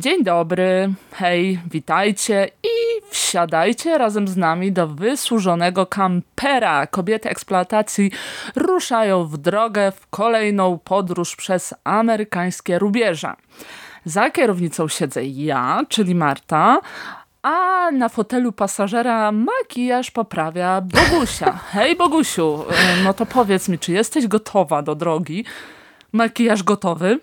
Dzień dobry, hej, witajcie i wsiadajcie razem z nami do wysłużonego kampera. Kobiety eksploatacji ruszają w drogę w kolejną podróż przez amerykańskie rubieże. Za kierownicą siedzę ja, czyli Marta, a na fotelu pasażera makijaż poprawia Bogusia. Hej Bogusiu, no to powiedz mi, czy jesteś gotowa do drogi? Makijaż gotowy?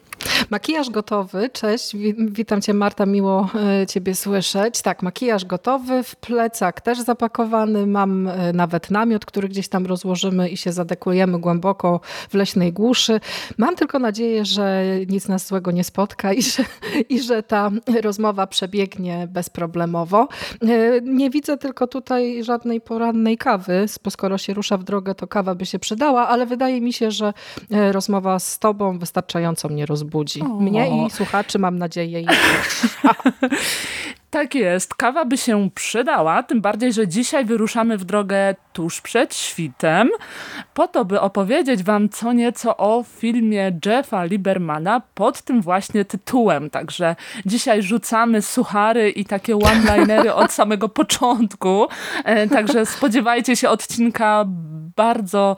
Makijaż gotowy, cześć, wi- witam cię Marta, miło e, ciebie słyszeć. Tak, makijaż gotowy, w plecak też zapakowany, mam e, nawet namiot, który gdzieś tam rozłożymy i się zadekujemy głęboko w leśnej głuszy. Mam tylko nadzieję, że nic nas złego nie spotka i że, i że ta rozmowa przebiegnie bezproblemowo. E, Nie widzę tylko tutaj żadnej porannej kawy, bo skoro się rusza w drogę, to kawa by się przydała, ale wydaje mi się, że rozmowa z tobą wystarczająco mnie rozbudzi. Mnie i słuchaczy, mam nadzieję. I... Tak jest, kawa by się przydała, tym bardziej, że dzisiaj wyruszamy w drogę tuż przed świtem, po to, by opowiedzieć wam co nieco o filmie Jeffa Liebermana pod tym właśnie tytułem. Także dzisiaj rzucamy suchary i takie one-linery od samego początku. E, Także spodziewajcie się odcinka bardzo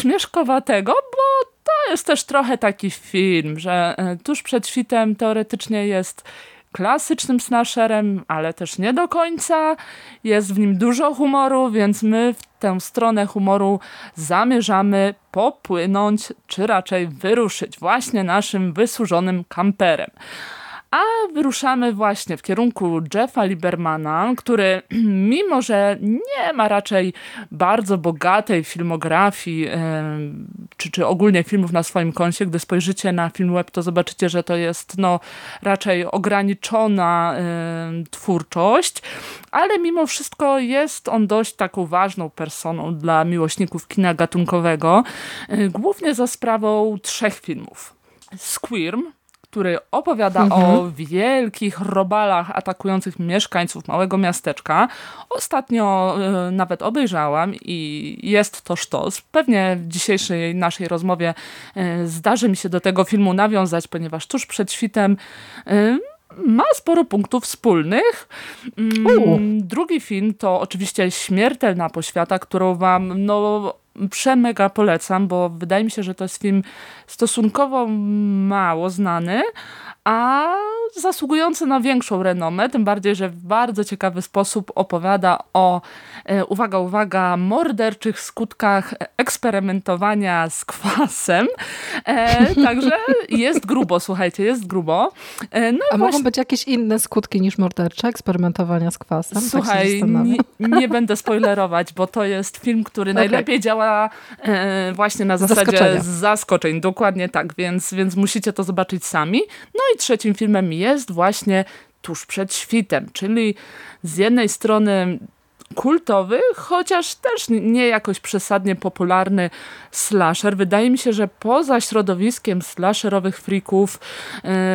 śmieszkowatego, bo to jest też trochę taki film, że e, tuż przed świtem teoretycznie jest klasycznym slasherem, ale też nie do końca. Jest w nim dużo humoru, więc my w tę stronę humoru zamierzamy popłynąć, czy raczej wyruszyć właśnie naszym wysłużonym kamperem. A wyruszamy właśnie w kierunku Jeffa Liebermana, który mimo, że nie ma raczej bardzo bogatej filmografii, czy, czy ogólnie filmów na swoim koncie, gdy spojrzycie na film web, to zobaczycie, że to jest no, raczej ograniczona twórczość, ale mimo wszystko jest on dość taką ważną personą dla miłośników kina gatunkowego, głównie za sprawą trzech filmów. Squirm, który opowiada o wielkich robalach atakujących mieszkańców małego miasteczka. Ostatnio e, nawet obejrzałam i jest to sztos. Pewnie w dzisiejszej naszej rozmowie e, zdarzy mi się do tego filmu nawiązać, ponieważ tuż przed świtem e, ma sporo punktów wspólnych. Mm, Drugi film to oczywiście Śmiertelna poświata, którą wam no, przemega polecam, bo wydaje mi się, że to jest film stosunkowo mało znany, a zasługujący na większą renomę, tym bardziej, że w bardzo ciekawy sposób opowiada o, uwaga, uwaga, morderczych skutkach eksperymentowania z kwasem. E, także jest grubo, słuchajcie, jest grubo. E, no A właśnie- mogą być jakieś inne skutki niż mordercze, eksperymentowania z kwasem? tak Słuchaj, zastanawiam. nie, nie będę spoilerować, bo to jest film, który Okej. najlepiej działa e, właśnie na zasadzie zaskoczeń. Dokładnie tak, więc, więc musicie to zobaczyć sami. No i trzecim filmem jest właśnie Tuż przed świtem, czyli z jednej strony kultowy, chociaż też nie jakoś przesadnie popularny slasher. Wydaje mi się, że poza środowiskiem slasherowych freaków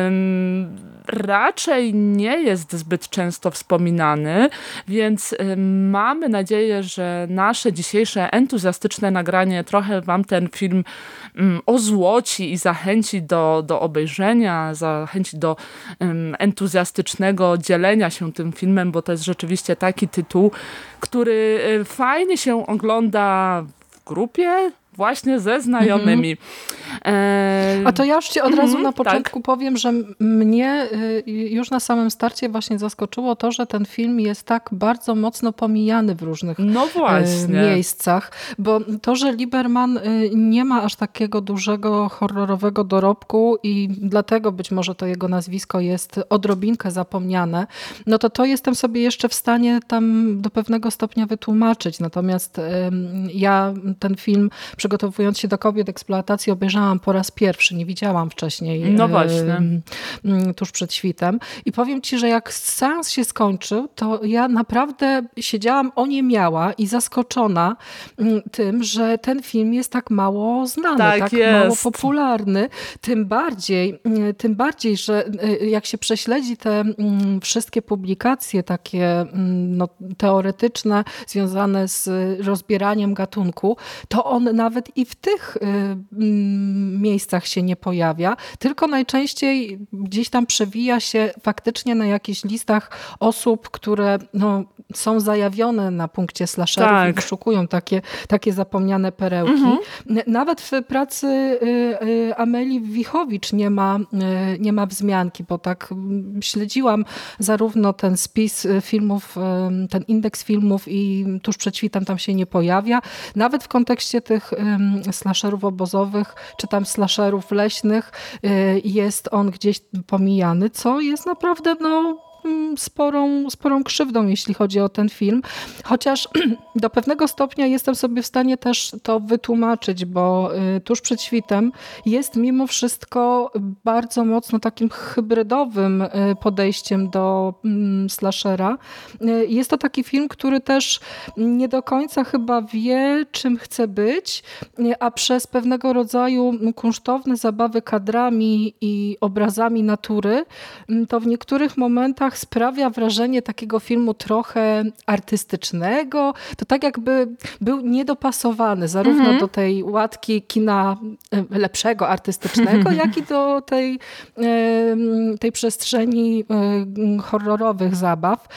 ym, raczej nie jest zbyt często wspominany, więc ym, mamy nadzieję, że nasze dzisiejsze entuzjastyczne nagranie trochę wam ten film ym, ozłoci i zachęci do, do obejrzenia, zachęci do entuzjastycznego dzielenia się tym filmem, bo to jest rzeczywiście taki tytuł, który y, fajnie się ogląda w grupie, właśnie ze znajomymi. Mhm. E... A to ja już ci od razu mhm, na tak. początku tak. powiem, że mnie y, już na samym starcie właśnie zaskoczyło to, że ten film jest tak bardzo mocno pomijany w różnych no miejscach, bo to, że Lieberman y, nie ma aż takiego dużego horrorowego dorobku i dlatego być może to jego nazwisko jest odrobinkę zapomniane, no to to jestem sobie jeszcze w stanie tam do pewnego stopnia wytłumaczyć. Natomiast ja ten film przygotowując się do kobiet eksploatacji obejrzałam po raz pierwszy, nie widziałam wcześniej. No właśnie. Tuż przed świtem. I powiem ci, że jak seans się skończył, to ja naprawdę siedziałam oniemiała i zaskoczona tym, że ten film jest tak mało znany, tak, tak mało popularny. Tym bardziej, tym bardziej, że y, jak się prześledzi te wszystkie publikacje takie no, teoretyczne, związane z rozbieraniem gatunku, to on nawet i w tych y, mm, miejscach się nie pojawia, tylko najczęściej gdzieś tam przewija się faktycznie na jakichś listach osób, które no, są zajawione na punkcie slasherów tak. i wyszukują takie, takie zapomniane perełki. Mhm. Nawet w pracy y, y, Ameli Wichowicz nie ma, nie ma wzmianki, bo tak śledziłam zarówno ten spis filmów, ten indeks filmów i tuż przed świtem tam się nie pojawia. Nawet w kontekście tych slasherów obozowych, czy tam slasherów leśnych y, jest on gdzieś pomijany, co jest naprawdę no, sporą, sporą krzywdą, jeśli chodzi o ten film. Chociaż do pewnego stopnia jestem sobie w stanie też to wytłumaczyć, bo y, tuż przed świtem jest mimo wszystko bardzo mocno takim hybrydowym y, podejściem do mm, slashera. Y, jest to taki film, który też nie do końca chyba wie, czym chce być, a przez pewnego rodzaju kunsztowne zabawy kadrami i obrazami natury, to w niektórych momentach sprawia wrażenie takiego filmu trochę artystycznego. To tak jakby był niedopasowany zarówno mhm. do tej łatki kina e, lepszego, artystycznego, jak i do tej, tej przestrzeni e, horrorowych zabaw.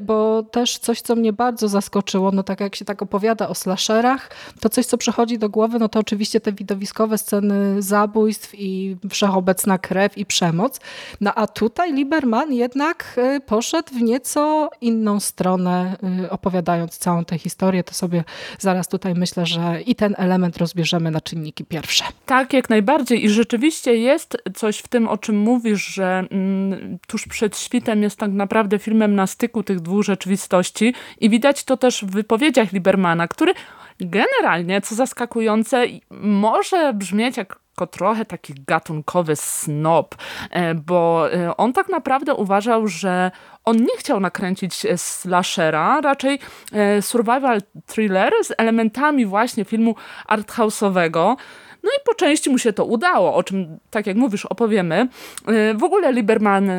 Bo też coś, co mnie bardzo zaskoczyło, no tak jak się tak opowiada o slasherach, to coś, co przychodzi do głowy, no to oczywiście te widowiskowe sceny zabójstw i wszechobecna krew i przemoc. No a tutaj Lieberman jednak poszedł w nieco inną stronę, y, opowiadając całą tę historię, to sobie zaraz tutaj myślę, że i ten element rozbierzemy na czynniki pierwsze. Tak, jak najbardziej. I rzeczywiście jest coś w tym, o czym mówisz, że mm, tuż przed świtem jest tak naprawdę filmem na styku tych dwóch rzeczywistości. I widać to też w wypowiedziach Libermana, który generalnie, co zaskakujące, może brzmieć jak trochę taki gatunkowy snob, e, bo e, on tak naprawdę uważał, że on nie chciał nakręcić e, slashera, raczej survival thriller z elementami właśnie filmu arthouse'owego, no i po części mu się to udało, o czym, tak jak mówisz, opowiemy. W ogóle Lieberman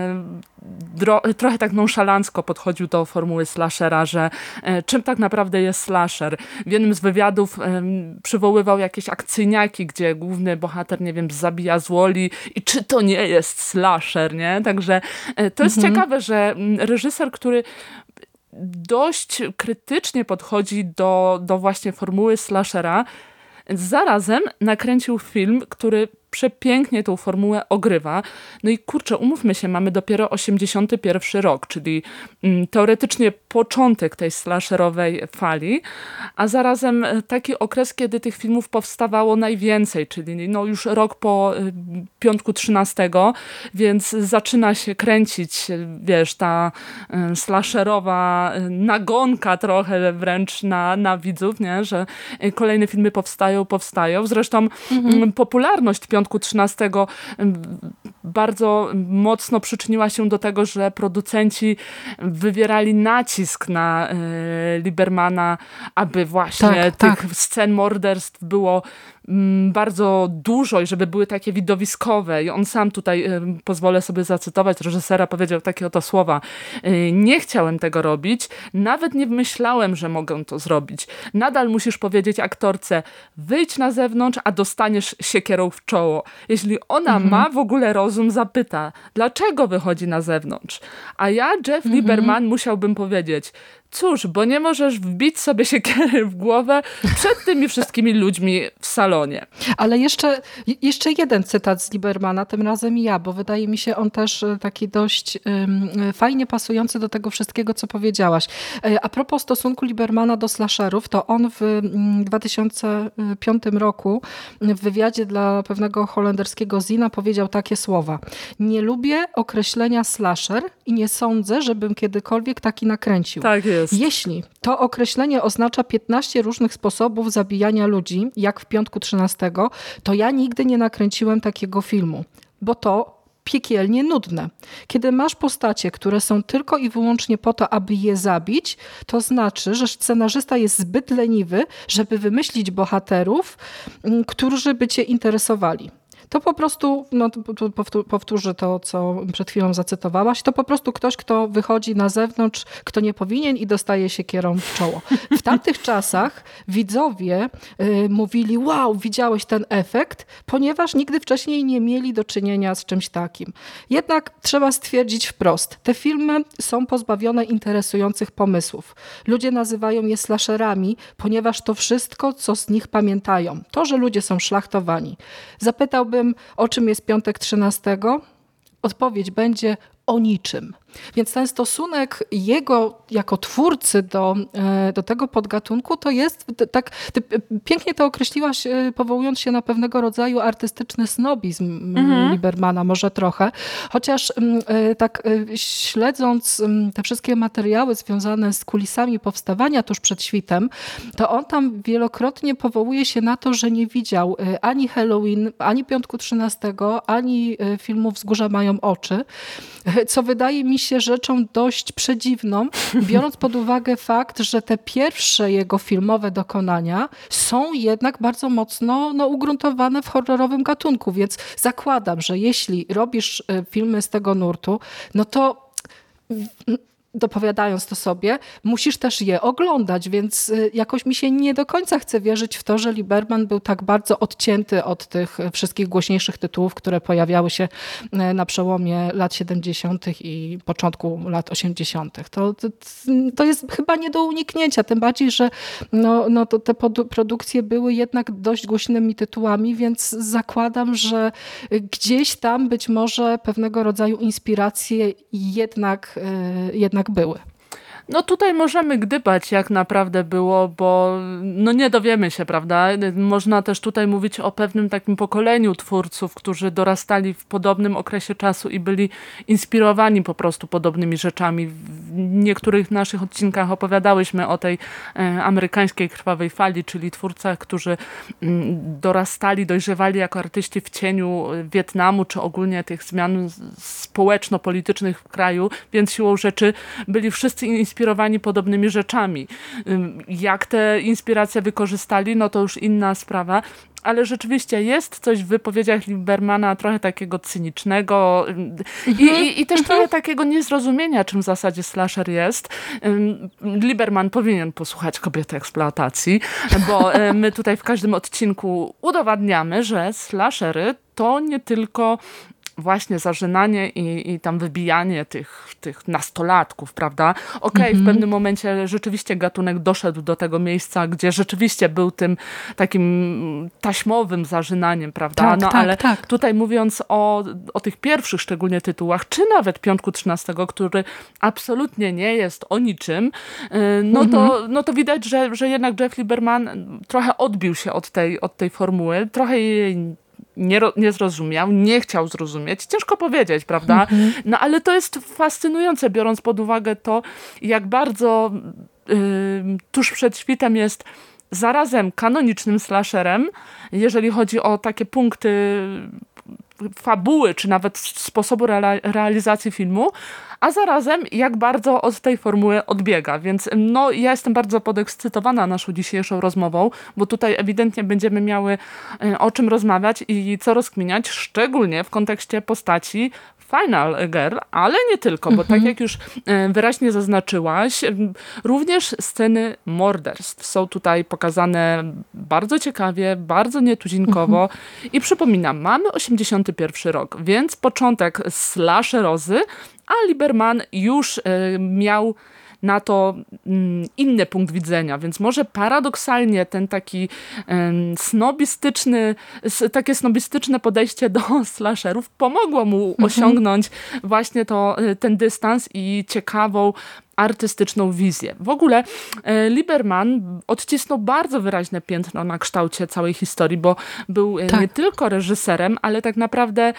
trochę tak nonszalancko podchodził do formuły slashera, że e, czym tak naprawdę jest slasher. W jednym z wywiadów przywoływał jakieś akcyjniaki, gdzie główny bohater, nie wiem, zabija złoli i czy to nie jest slasher, nie? Także e, to jest mhm. ciekawe, że reżyser, który dość krytycznie podchodzi do, do właśnie formuły slashera, zarazem nakręcił film, który przepięknie tą formułę ogrywa. No i kurczę, umówmy się, mamy dopiero 81 rok, czyli mm, teoretycznie początek tej slasherowej fali, a zarazem e, taki okres, kiedy tych filmów powstawało najwięcej, czyli no już rok po y, piątku 13, więc zaczyna się kręcić, wiesz, ta y, slasherowa y, nagonka trochę wręcz na, na widzów, nie? że kolejne filmy powstają, powstają. Zresztą mhm. popularność piątku 13 bardzo mocno przyczyniła się do tego, że producenci wywierali nacisk na y, Libermana, aby właśnie tak, tych tak. scen morderstw było Mm, bardzo dużo i żeby były takie widowiskowe. I on sam tutaj, pozwolę sobie zacytować, reżysera powiedział takie oto słowa. Y, nie chciałem tego robić, nawet nie myślałem, że mogę to zrobić. Nadal musisz powiedzieć aktorce, wyjdź na zewnątrz, a dostaniesz siekierą w czoło. Jeśli ona mhm. ma w ogóle rozum, zapyta, dlaczego wychodzi na zewnątrz. A ja, Jeff mhm. Lieberman, musiałbym powiedzieć, Cóż, bo nie możesz wbić sobie siekiery w głowę przed tymi wszystkimi ludźmi w salonie. Ale jeszcze, jeszcze jeden cytat z Libermana, tym razem ja, bo wydaje mi się on też e, taki dość um, fajnie pasujący do tego wszystkiego, co powiedziałaś. E, a propos stosunku Libermana do slasherów, to on w 2005 mm, roku w wywiadzie dla pewnego holenderskiego zina powiedział takie słowa. Nie lubię określenia slasher i nie sądzę, żebym kiedykolwiek taki nakręcił. Tak jest jest. Jeśli to określenie oznacza 15 różnych sposobów zabijania ludzi, jak w piątku 13, to ja nigdy nie nakręciłem takiego filmu, bo to piekielnie nudne. Kiedy masz postacie, które są tylko i wyłącznie po to, aby je zabić, to znaczy, że scenarzysta jest zbyt leniwy, żeby wymyślić bohaterów, mm, którzy by cię interesowali to po prostu, no, powtórzę to, co przed chwilą zacytowałaś, to po prostu ktoś, kto wychodzi na zewnątrz, kto nie powinien i dostaje się kierą w czoło. W tamtych czasach widzowie y, mówili, wow, widziałeś ten efekt, ponieważ nigdy wcześniej nie mieli do czynienia z czymś takim. Jednak trzeba stwierdzić wprost, te filmy są pozbawione interesujących pomysłów. Ludzie nazywają je slasherami, ponieważ to wszystko, co z nich pamiętają, to, że ludzie są szlachtowani. Zapytałbym o czym jest piątek 13? Odpowiedź będzie o niczym. Więc ten stosunek jego jako twórcy do, e, do tego podgatunku to jest tak, pięknie to określiłaś e, powołując się na pewnego rodzaju artystyczny snobizm mhm. Libermana, może trochę. Chociaż e, tak śledząc te wszystkie materiały związane z kulisami powstawania tuż przed świtem, to on tam wielokrotnie powołuje się na to, że nie widział ani Halloween, ani Piątku 13, ani filmów Wzgórza mają oczy, co wydaje mi się rzeczą dość przedziwną, biorąc pod uwagę fakt, że te pierwsze jego filmowe dokonania są jednak bardzo mocno no, ugruntowane w horrorowym gatunku, więc zakładam, że jeśli robisz e, filmy z tego nurtu, no to dopowiadając to sobie, musisz też je oglądać, więc y, jakoś mi się nie do końca chce wierzyć w to, że Liberman był tak bardzo odcięty od tych wszystkich głośniejszych tytułów, które pojawiały się y, na przełomie lat 70. i początku lat 80. To, to, jest chyba nie do uniknięcia, tym bardziej, że no, no te produkcje były jednak dość głośnymi tytułami, więc zakładam, że gdzieś tam być może pewnego rodzaju inspiracje jednak, y, jednak jednak były. No tutaj możemy gdybać, jak naprawdę było, bo no nie dowiemy się, prawda? Można też tutaj mówić o pewnym takim pokoleniu twórców, którzy dorastali w podobnym okresie czasu i byli inspirowani po prostu podobnymi rzeczami. W niektórych naszych odcinkach opowiadałyśmy o tej e, amerykańskiej krwawej fali, czyli twórcach, którzy mm, dorastali, dojrzewali jako artyści w cieniu Wietnamu, czy ogólnie tych zmian społeczno-politycznych w kraju, więc siłą rzeczy byli wszyscy inspirowani zainspirowani podobnymi rzeczami. Jak te inspiracje wykorzystali, no to już inna sprawa, ale rzeczywiście jest coś w wypowiedziach Libermana trochę takiego cynicznego i, mhm. i, i, też trochę mhm. takiego niezrozumienia, czym w zasadzie slasher jest. Liberman powinien posłuchać kobiety eksploatacji, bo e, my tutaj w każdym odcinku udowadniamy, że slashery to nie tylko właśnie zażynanie i, i tam wybijanie tych, tych nastolatków, prawda? Okej, okay, mm -hmm. w mhm. pewnym momencie rzeczywiście gatunek doszedł do tego miejsca, gdzie rzeczywiście był tym takim taśmowym zażynaniem, prawda? Tak, no tak, ale tak. tutaj mówiąc o, o tych pierwszych szczególnie tytułach, czy nawet Piątku 13, który absolutnie nie jest o niczym, y, no, mm -hmm. to, mhm. no to widać, że, że jednak Jeff Lieberman trochę odbił się od tej, od tej formuły, trochę jej nie, nie zrozumiał, nie chciał zrozumieć. Ciężko powiedzieć, prawda? Mhm. No ale to jest fascynujące, biorąc pod uwagę to, jak bardzo yy, tuż przed świtem jest zarazem kanonicznym slasherem, jeżeli chodzi o takie punkty fabuły, czy nawet sposobu realizacji filmu, a zarazem jak bardzo od tej formuły odbiega. Więc no, ja jestem bardzo podekscytowana naszą dzisiejszą rozmową, bo tutaj ewidentnie będziemy miały e, o czym rozmawiać i co rozkminiać, szczególnie w kontekście postaci Final Girl, ale nie tylko, bo tak mhm. jak już e, wyraźnie zaznaczyłaś, również sceny morderstw są tutaj pokazane bardzo ciekawie, bardzo nietuzinkowo mhm. i przypominam, mamy 81 rok, więc początek slasherozy, a Lieberman już e, miał na to mm, inny punkt widzenia, więc może paradoksalnie ten taki snobistyczny, takie snobistyczne podejście do slasherów pomogło mu mhm. osiągnąć właśnie to, y, ten dystans i ciekawą artystyczną wizję. W ogóle e, Lieberman odcisnął bardzo wyraźne piętno na kształcie całej historii, bo był e, tak. nie tylko reżyserem, ale tak naprawdę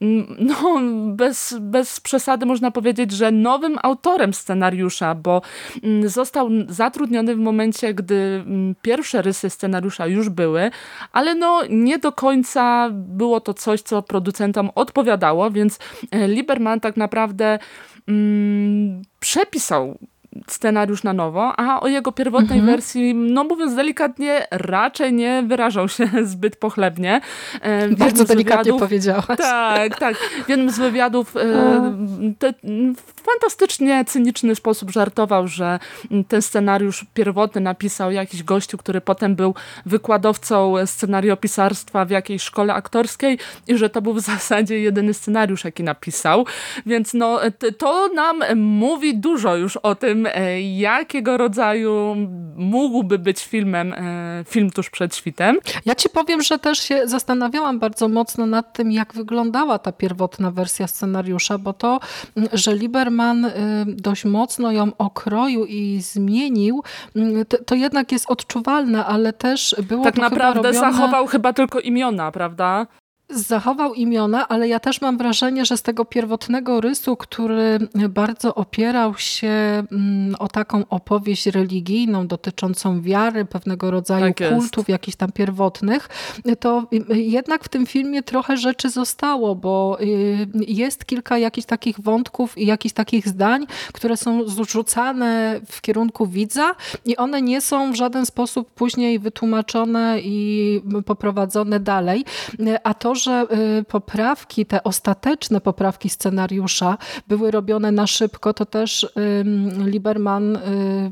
mm, no, bez, bez przesady można powiedzieć, że nowym autorem scenariusza, bo mm, został zatrudniony w momencie, gdy mm, pierwsze rysy scenariusza już były, ale no nie do końca było to coś, co producentom odpowiadało, więc e, Lieberman tak naprawdę przepisał scenariusz na nowo, a o jego pierwotnej mhm. wersji, no mówiąc delikatnie, raczej nie wyrażał się zbyt pochlebnie. E, Bardzo delikatnie wywiadów, powiedziałaś. Tak, tak. W jednym z wywiadów e, te, w fantastycznie cyniczny sposób żartował, że ten scenariusz pierwotny napisał jakiś gościu, który potem był wykładowcą scenariopisarstwa w jakiejś szkole aktorskiej i że to był w zasadzie jedyny scenariusz, jaki napisał. Więc no, to nam mówi dużo już o tym, E, jakiego rodzaju mógłby być filmem e, film tuż przed świtem. Ja ci powiem, że też się zastanawiałam bardzo mocno nad tym, jak wyglądała ta pierwotna wersja scenariusza, bo to, że Lieberman y, dość mocno ją okroił i zmienił, to, jednak jest odczuwalne, ale też było tak naprawdę chyba robione... zachował chyba tylko imiona, prawda? Zachował imiona, ale ja też mam wrażenie, że z tego pierwotnego rysu, który bardzo opierał się mm, o taką opowieść religijną dotyczącą wiary, pewnego rodzaju tak kultów jakichś tam pierwotnych, to jednak w tym filmie trochę rzeczy zostało, bo y, jest kilka jakichś takich wątków i jakichś takich zdań, które są zrzucane w kierunku widza i one nie są w żaden sposób później wytłumaczone i poprowadzone dalej. A to, że y, poprawki, te ostateczne poprawki scenariusza były robione na szybko, to też Lieberman y,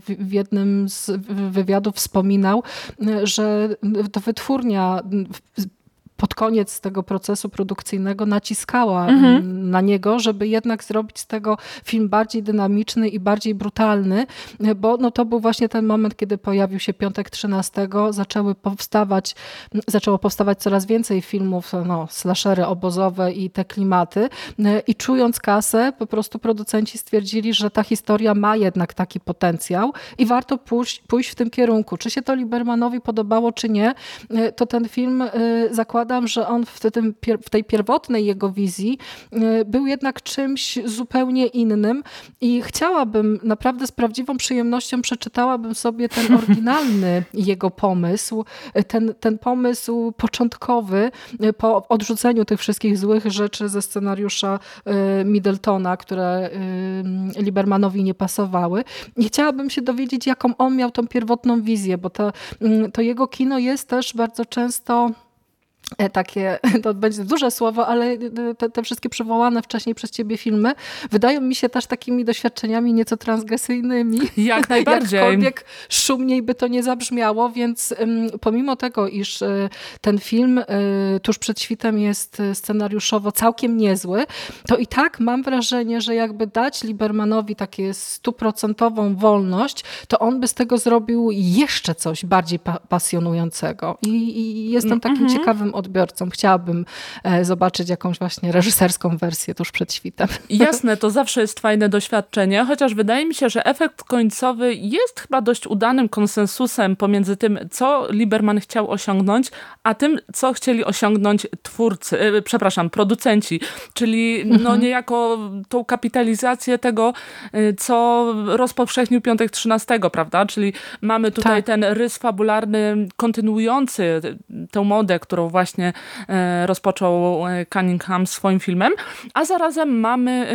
w jednym z wywiadów wspominał, y, że to wytwórnia pod koniec tego procesu produkcyjnego naciskała mhm. na niego, żeby jednak zrobić z tego film bardziej dynamiczny i bardziej brutalny, bo no to był właśnie ten moment, kiedy pojawił się Piątek 13, zaczęły powstawać, zaczęło powstawać coraz więcej filmów, no, slashery obozowe i te klimaty i czując kasę, po prostu producenci stwierdzili, że ta historia ma jednak taki potencjał i warto pójść, pójść w tym kierunku. Czy się to Libermanowi podobało, czy nie, to ten film y, zakłada zakładam, że on w, tym, w tej pierwotnej jego wizji y, był jednak czymś zupełnie innym i chciałabym, naprawdę z prawdziwą przyjemnością przeczytałabym sobie ten oryginalny jego pomysł, ten, ten pomysł początkowy y, po odrzuceniu tych wszystkich złych rzeczy ze scenariusza y, Middletona, które Libermanowi nie pasowały. I chciałabym się dowiedzieć, jaką on miał tą pierwotną wizję, bo to, to jego kino jest też bardzo często takie, to będzie duże słowo, ale e, te, te, wszystkie przywołane wcześniej przez ciebie filmy wydają mi się też takimi doświadczeniami nieco transgresyjnymi. Jak najbardziej. Jakkolwiek szumniej by to nie zabrzmiało, więc pomimo tego, iż e, ten film tuż przed świtem jest scenariuszowo całkiem niezły, to i tak mam wrażenie, że jakby dać Libermanowi takie stuprocentową wolność, to on by z tego zrobił jeszcze coś bardziej pa pasjonującego. I, i jestem takim mm -hmm. ciekawym odbiorcą. Chciałabym e, zobaczyć jakąś właśnie reżyserską wersję tuż przed świtem. Jasne, to zawsze jest fajne doświadczenie, chociaż wydaje mi się, że efekt końcowy jest chyba dość udanym konsensusem pomiędzy tym, co Lieberman chciał osiągnąć, a tym, co chcieli osiągnąć twórcy, e, przepraszam, producenci, czyli no mhm. niejako tą kapitalizację tego, e, co rozpowszechnił Piątek 13, prawda? Czyli mamy tutaj tak. ten rys fabularny kontynuujący tę modę, którą właśnie właśnie e, rozpoczął e, Cunningham swoim filmem, a zarazem mamy e,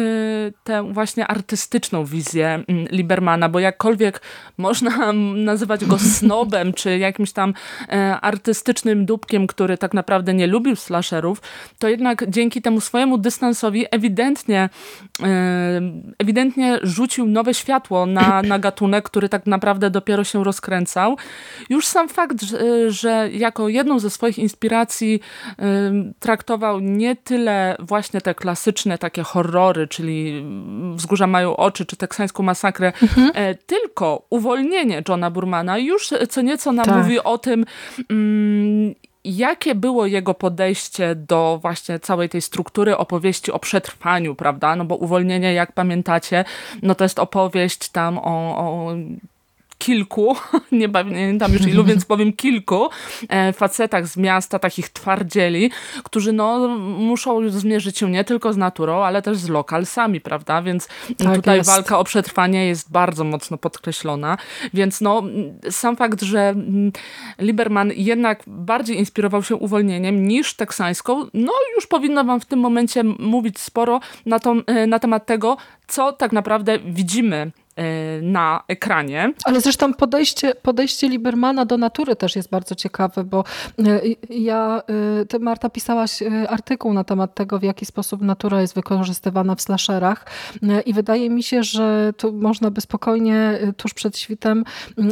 tę właśnie artystyczną wizję mm, Libermana, bo jakkolwiek można nazywać go snobem, czy jakimś tam artystycznym dupkiem, który tak naprawdę nie lubił slasherów, to jednak dzięki temu swojemu dystansowi ewidentnie ewidentnie rzucił nowe światło na, na gatunek, który tak naprawdę dopiero się rozkręcał. Już sam fakt, że, że jako jedną ze swoich inspiracji traktował nie tyle właśnie te klasyczne takie horrory, czyli Wzgórza mają oczy, czy teksańską masakrę, mhm. E, tylko uwolnienie Johna Burmana już co nieco nam tak. mówi o tym, mm, jakie było jego podejście do właśnie całej tej struktury opowieści o przetrwaniu, prawda? No bo uwolnienie, jak pamiętacie, no to jest opowieść tam o, o kilku, nie pamiętam już ilu, więc powiem kilku e, facetach z miasta, takich twardzieli, którzy no, muszą zmierzyć się nie tylko z naturą, ale też z lokalsami, prawda? Więc tak tutaj jest. walka o przetrwanie jest bardzo mocno podkreślona. Więc no, sam fakt, że mm, Lieberman jednak bardziej inspirował się uwolnieniem niż teksańską, no już powinno wam w tym momencie mówić sporo na, to, e, na temat tego, co tak naprawdę widzimy na ekranie. Ale zresztą podejście, podejście Libermana do natury też jest bardzo ciekawe, bo y, ja, y, ty Marta pisałaś artykuł na temat tego, w jaki sposób natura jest wykorzystywana w slasherach i wydaje mi się, że tu można by spokojnie tuż przed świtem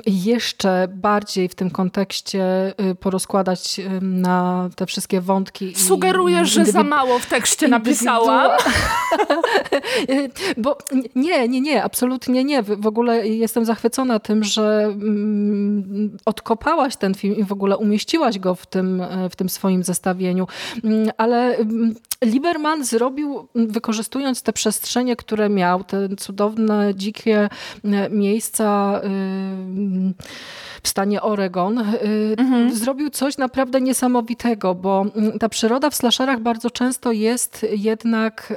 jeszcze bardziej w tym kontekście porozkładać na te wszystkie wątki. Sugerujesz, że za mało w tekście napisałam? bo nie, nie, nie, absolutnie nie nie, w ogóle jestem zachwycona tym, że mm, odkopałaś ten film i w ogóle umieściłaś go w tym, e, w tym swoim zestawieniu. Mm, ale mm, Lieberman zrobił, wykorzystując te przestrzenie, które miał, te cudowne, dzikie e, miejsca e, w stanie Oregon, mhm. zrobił coś naprawdę niesamowitego, bo ta przyroda w slasherach bardzo często jest jednak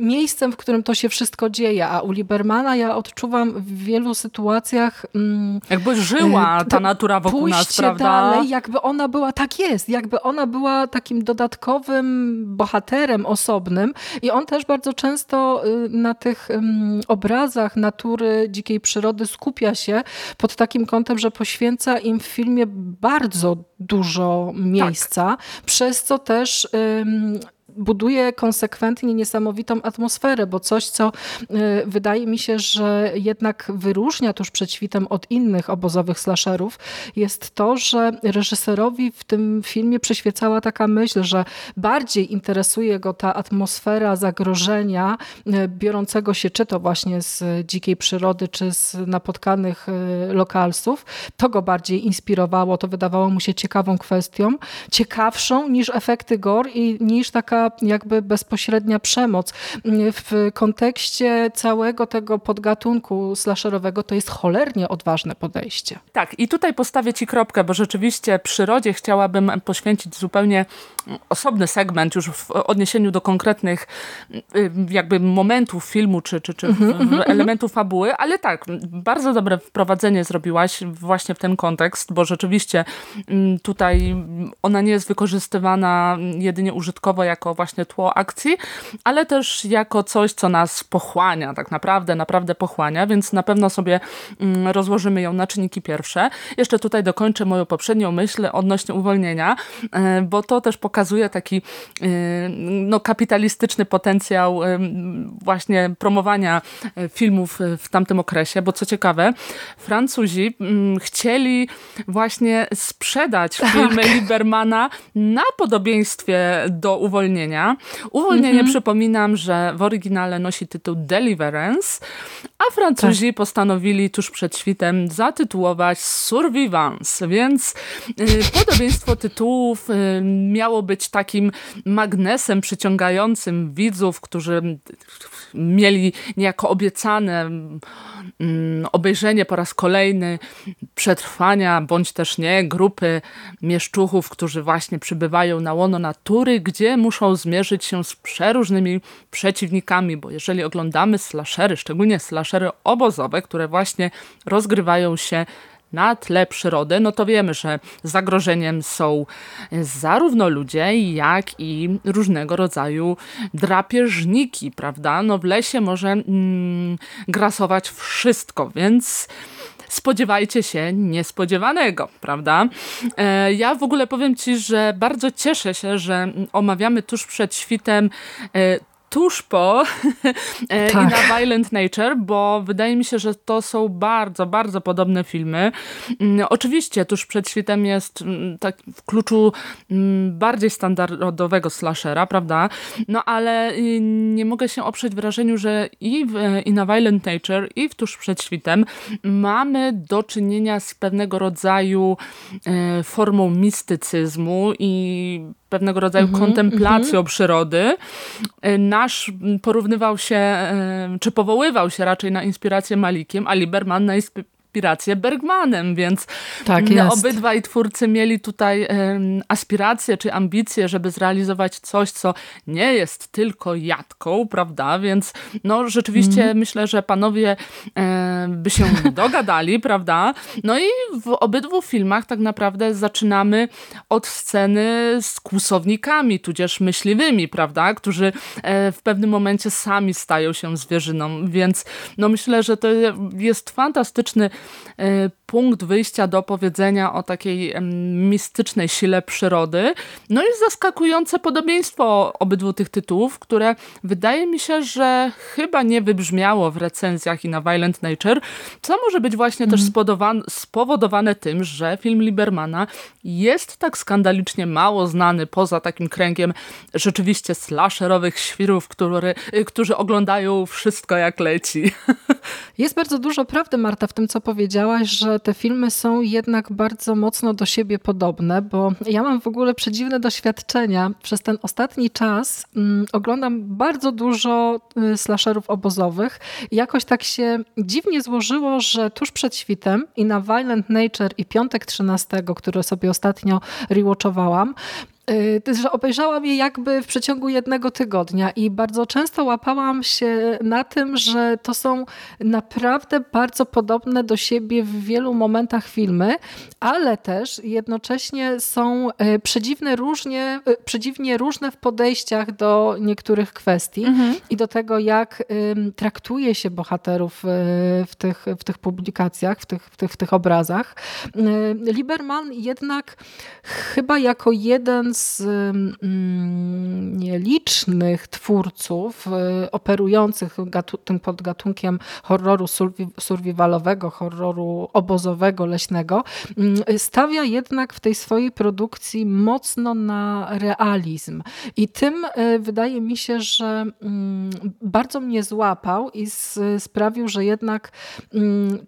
miejscem, w którym to się wszystko dzieje, a u Libermana ja odczuwam w wielu sytuacjach... Mm, jakby żyła e, ta natura wokół nas, prawda? dalej, jakby ona była, tak jest, jakby ona była takim dodatkowym bohaterem osobnym i on też bardzo często y, na tych obrazach natury, dzikiej przyrody skupia się pod takim kątem, że poświęca im w filmie bardzo dużo miejsca, tak. przez co też buduje konsekwentnie niesamowitą atmosferę, bo coś, co y, wydaje mi się, że jednak wyróżnia tuż przed świtem od innych obozowych slasherów, jest to, że reżyserowi w tym filmie przyświecała taka myśl, że bardziej interesuje go ta atmosfera zagrożenia y, biorącego się czy to właśnie z dzikiej przyrody, czy z napotkanych y, lokalsów. To go bardziej inspirowało, to wydawało mu się ciekawą kwestią, ciekawszą niż efekty gore i niż taka jakby bezpośrednia przemoc. W kontekście całego tego podgatunku slasherowego to jest cholernie odważne podejście. Tak i tutaj postawię ci kropkę, bo rzeczywiście przyrodzie chciałabym poświęcić zupełnie osobny segment już w odniesieniu do konkretnych y, jakby momentów filmu czy, czy, czy mm -hmm, elementów fabuły, ale tak, bardzo dobre wprowadzenie zrobiłaś właśnie w ten kontekst, bo rzeczywiście mm, tutaj ona nie jest wykorzystywana jedynie użytkowo jako właśnie tło akcji, ale też jako coś, co nas pochłania, tak naprawdę, naprawdę pochłania, więc na pewno sobie mm, rozłożymy ją na czynniki pierwsze. Jeszcze tutaj dokończę moją poprzednią myśl odnośnie uwolnienia, e, bo to też pokazuje taki e, no, kapitalistyczny potencjał e, właśnie promowania filmów w tamtym okresie, bo co ciekawe, Francuzi mm, chcieli właśnie sprzedać filmy tak. Libermana na podobieństwie do uwolnienia uwolnienia. Uwolnienie, mm -hmm. przypominam, że w oryginale nosi tytuł Deliverance, a Francuzi tak. postanowili tuż przed świtem zatytułować Survivance, więc y, podobieństwo tytułów y, miało być takim magnesem przyciągającym widzów, którzy mieli niejako obiecane mm, obejrzenie po raz kolejny przetrwania, bądź też nie, grupy mieszczuchów, którzy właśnie przybywają na łono natury, gdzie muszą zmierzyć się z przeróżnymi przeciwnikami, bo jeżeli oglądamy slashery, szczególnie slashery obozowe, które właśnie rozgrywają się na tle przyrody, no to wiemy, że zagrożeniem są zarówno ludzie, jak i różnego rodzaju drapieżniki, prawda? No w lesie może mm, grasować wszystko, więc spodziewajcie się niespodziewanego, prawda? E, ja w ogóle powiem Ci, że bardzo cieszę się, że omawiamy tuż przed świtem e, tuż po tak. i na Violent Nature, bo wydaje mi się, że to są bardzo, bardzo podobne filmy. Mm, oczywiście tuż przed świtem jest mm, tak w kluczu mm, bardziej standardowego slashera, prawda? No ale y, nie mogę się oprzeć wrażeniu, że i, w, i na Violent Nature, i w tuż przed świtem mamy do czynienia z pewnego rodzaju e, formą mistycyzmu i pewnego rodzaju mm -hmm, kontemplacją mm -hmm. przyrody. E, nasz porównywał się, e, czy powoływał się raczej na inspirację Malikiem, a Liberman na inspirację Bergmanem, więc tak obydwaj twórcy mieli tutaj um, aspiracje czy ambicje, żeby zrealizować coś, co nie jest tylko jadką, prawda? Więc no rzeczywiście mm. myślę, że panowie e, by się dogadali, prawda? No i w obydwu filmach tak naprawdę zaczynamy od sceny z kłusownikami, tudzież myśliwymi, prawda? Którzy e, w pewnym momencie sami stają się zwierzyną, więc no myślę, że to jest fantastyczny punkt wyjścia do powiedzenia o takiej mistycznej sile przyrody. No i zaskakujące podobieństwo obydwu tych tytułów, które wydaje mi się, że chyba nie wybrzmiało w recenzjach i na Violent Nature, co może być właśnie mm. też mhm. spowodowane tym, że film Libermana jest tak skandalicznie mało znany poza takim kręgiem rzeczywiście slasherowych świrów, który, którzy oglądają wszystko jak leci. Jest bardzo dużo prawdy, Marta, w tym, co powiedziałaś, że te filmy są jednak bardzo mocno do siebie podobne, bo ja mam w ogóle przedziwne doświadczenia. Przez ten ostatni czas mm, oglądam bardzo dużo y, slasherów obozowych jakoś tak się dziwnie złożyło, że tuż przed świtem i na Violent Nature i Piątek 13, który sobie ostatnio rewatchowałam, że obejrzałam je jakby w przeciągu jednego tygodnia i bardzo często łapałam się na tym, że to są naprawdę bardzo podobne do siebie w wielu momentach filmy, ale też jednocześnie są y, przedziwne różnie, y, przedziwnie różne w podejściach do niektórych kwestii mhm. i do tego, jak traktuje się bohaterów w tych, w tych publikacjach, w tych, w, tych, w tych obrazach. Liberman jednak chyba jako jeden z mm, nielicznych twórców y, operujących tym podgatunkiem horroru survivalowego, horroru obozowego, leśnego, mm, stawia jednak w tej swojej produkcji mocno na realizm. I tym y, wydaje mi się, że mm, bardzo mnie złapał i sprawił, że jednak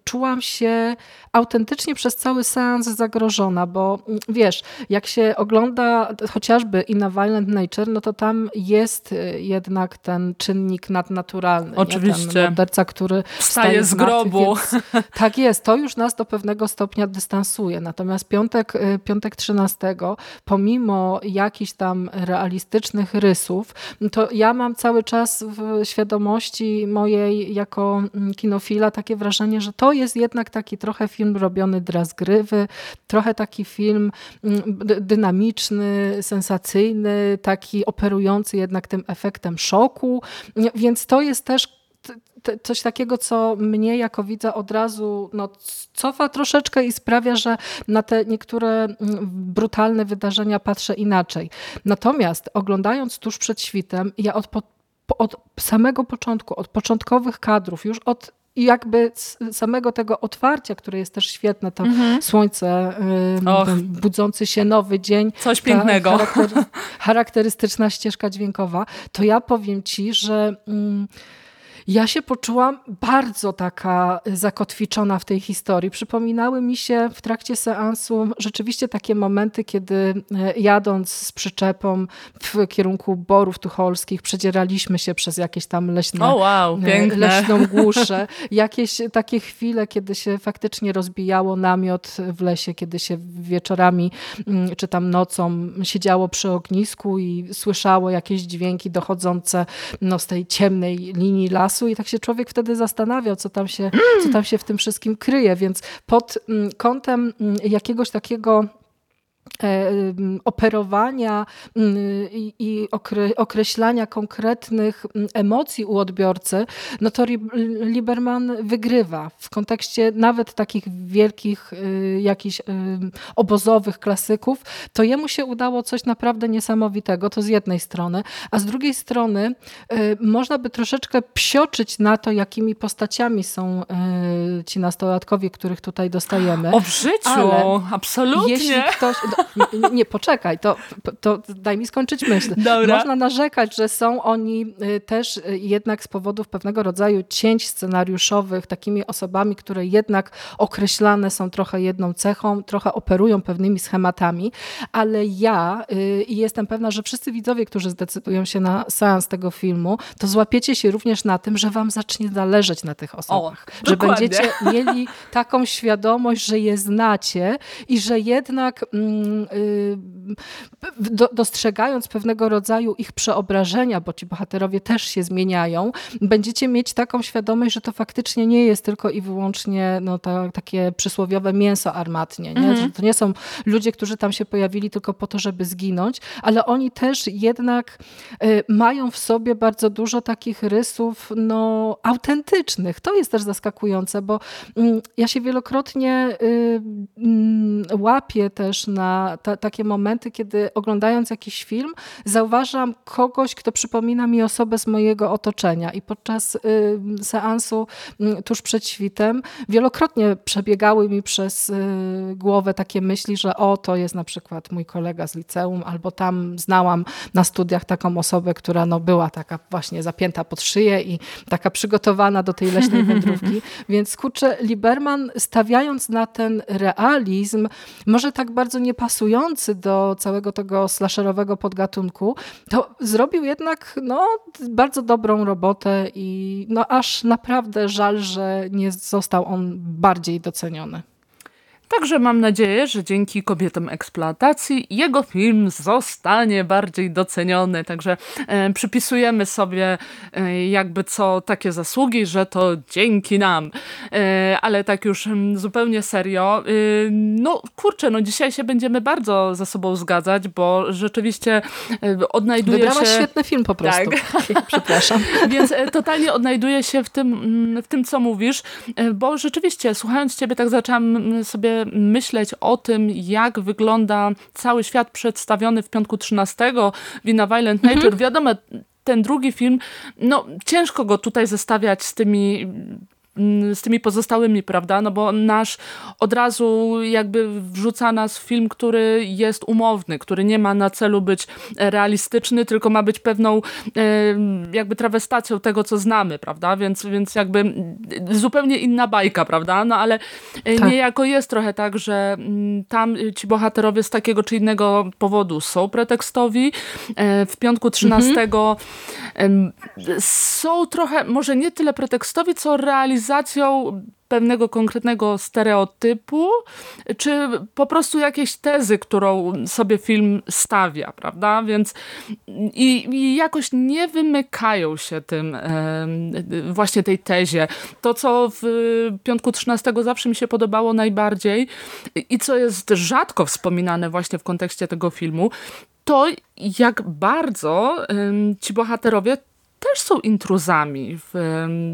czułam się autentycznie przez cały seans zagrożona, bo wiesz, jak się ogląda chociażby i na Violent Nature, no to tam jest y, jednak ten czynnik nadnaturalny. Oczywiście. Nie? Ten morderca, który wstaje z grobu. Więc, tak jest, to już nas do pewnego stopnia dystansuje. Natomiast piątek, y, piątek 13, pomimo jakichś tam realistycznych rysów, to ja mam cały czas w świadomości mojej jako mm, kinofila takie wrażenie, że to jest jednak taki trochę film robiony dla zgrywy, trochę taki film mm, dynamiczny, sensacyjny, taki operujący jednak tym efektem szoku, więc to jest też coś takiego, co mnie jako widza od razu no, cofa troszeczkę i sprawia, że na te niektóre mm, brutalne wydarzenia patrzę inaczej. Natomiast oglądając tuż przed świtem, ja od, od samego początku, od początkowych kadrów, już od i jakby samego tego otwarcia, które jest też świetne, to mhm. słońce, budzący się nowy dzień. Coś pięknego. charakterystyczna ścieżka dźwiękowa, to ja powiem ci, że... Mm, ja się poczułam bardzo taka zakotwiczona w tej historii. Przypominały mi się w trakcie seansu rzeczywiście takie momenty, kiedy e, jadąc z przyczepą w kierunku Borów Tucholskich przedzieraliśmy się przez jakieś tam leśne, oh wow, e, leśną głuszę. Jakieś takie chwile, kiedy się faktycznie rozbijało namiot w lesie, kiedy się wieczorami mm, czy tam nocą siedziało przy ognisku i słyszało jakieś dźwięki dochodzące no, z tej ciemnej linii lasu lasu i tak się człowiek wtedy zastanawiał, co tam się, co tam się w tym wszystkim kryje, więc pod mm, kątem mm, jakiegoś takiego operowania i, określania konkretnych emocji u odbiorcy, no to Lieberman wygrywa w kontekście nawet takich wielkich, y, jakichś y, obozowych klasyków, to jemu się udało coś naprawdę niesamowitego, to z jednej strony, a z drugiej strony y, można by troszeczkę psioczyć na to, jakimi postaciami są ci nastolatkowie, których tutaj dostajemy. O w życiu, absolutnie. Jeśli ktoś, nie, nie, poczekaj, to, to daj mi skończyć myśl. Dobra. Można narzekać, że są oni y, też y, jednak z powodów pewnego rodzaju cięć scenariuszowych takimi osobami, które jednak określane są trochę jedną cechą, trochę operują pewnymi schematami, ale ja y, i jestem pewna, że wszyscy widzowie, którzy zdecydują się na seans tego filmu, to złapiecie się również na tym, że wam zacznie zależeć na tych osobach. O, że będziecie mieli taką świadomość, że je znacie i że jednak mm, dostrzegając pewnego rodzaju ich przeobrażenia, bo ci bohaterowie też się zmieniają, będziecie mieć taką świadomość, że to faktycznie nie jest tylko i wyłącznie no, to, takie przysłowiowe mięso armatnie. Nie? Mhm. To nie są ludzie, którzy tam się pojawili tylko po to, żeby zginąć, ale oni też jednak y, mają w sobie bardzo dużo takich rysów no, autentycznych. To jest też zaskakujące, bo y, ja się wielokrotnie y, mm, łapię też na ta, takie momenty, kiedy oglądając jakiś film, zauważam kogoś, kto przypomina mi osobę z mojego otoczenia. I podczas y, seansu y, tuż przed świtem wielokrotnie przebiegały mi przez y, głowę takie myśli, że o, to jest na przykład mój kolega z liceum, albo tam znałam na studiach taką osobę, która no, była taka właśnie zapięta pod szyję i taka przygotowana do tej leśnej wędrówki. Więc kurczę, Liberman stawiając na ten realizm, może tak bardzo niepasujący do całego tego slasherowego podgatunku, to zrobił jednak no, bardzo dobrą robotę i no, aż naprawdę żal, że nie został on bardziej doceniony. Także mam nadzieję, że dzięki kobietom eksploatacji jego film zostanie bardziej doceniony. Także e, przypisujemy sobie e, jakby co takie zasługi, że to dzięki nam. E, ale tak już m, zupełnie serio. E, no kurczę, no dzisiaj się będziemy bardzo ze sobą zgadzać, bo rzeczywiście e, odnajduje Wybrałaś się... świetny film po prostu. Tak. Przepraszam. Więc e, totalnie odnajduje się w tym, w tym, co mówisz, bo rzeczywiście słuchając ciebie tak zaczęłam sobie myśleć o tym, jak wygląda cały świat przedstawiony w piątku 13 Wina Violent Nature. Mhm. Wiadomo, ten drugi film, no ciężko go tutaj zestawiać z tymi z tymi pozostałymi, prawda? No bo nasz od razu jakby wrzuca nas w film, który jest umowny, który nie ma na celu być realistyczny, tylko ma być pewną jakby trawestacją tego, co znamy, prawda? Więc, więc jakby zupełnie inna bajka, prawda? No ale e, tak. niejako jest trochę tak, że mm, tam ci bohaterowie z takiego czy innego powodu są pretekstowi. E, w piątku 13 mhm. są trochę, może nie tyle pretekstowi, co realizacji realizacją pewnego konkretnego stereotypu, czy po prostu jakiejś tezy, którą sobie film stawia, prawda? Więc i, i jakoś nie wymykają się tym właśnie tej tezie. To, co w Piątku 13 zawsze mi się podobało najbardziej i co jest rzadko wspominane właśnie w kontekście tego filmu, to jak bardzo ci bohaterowie też są intruzami w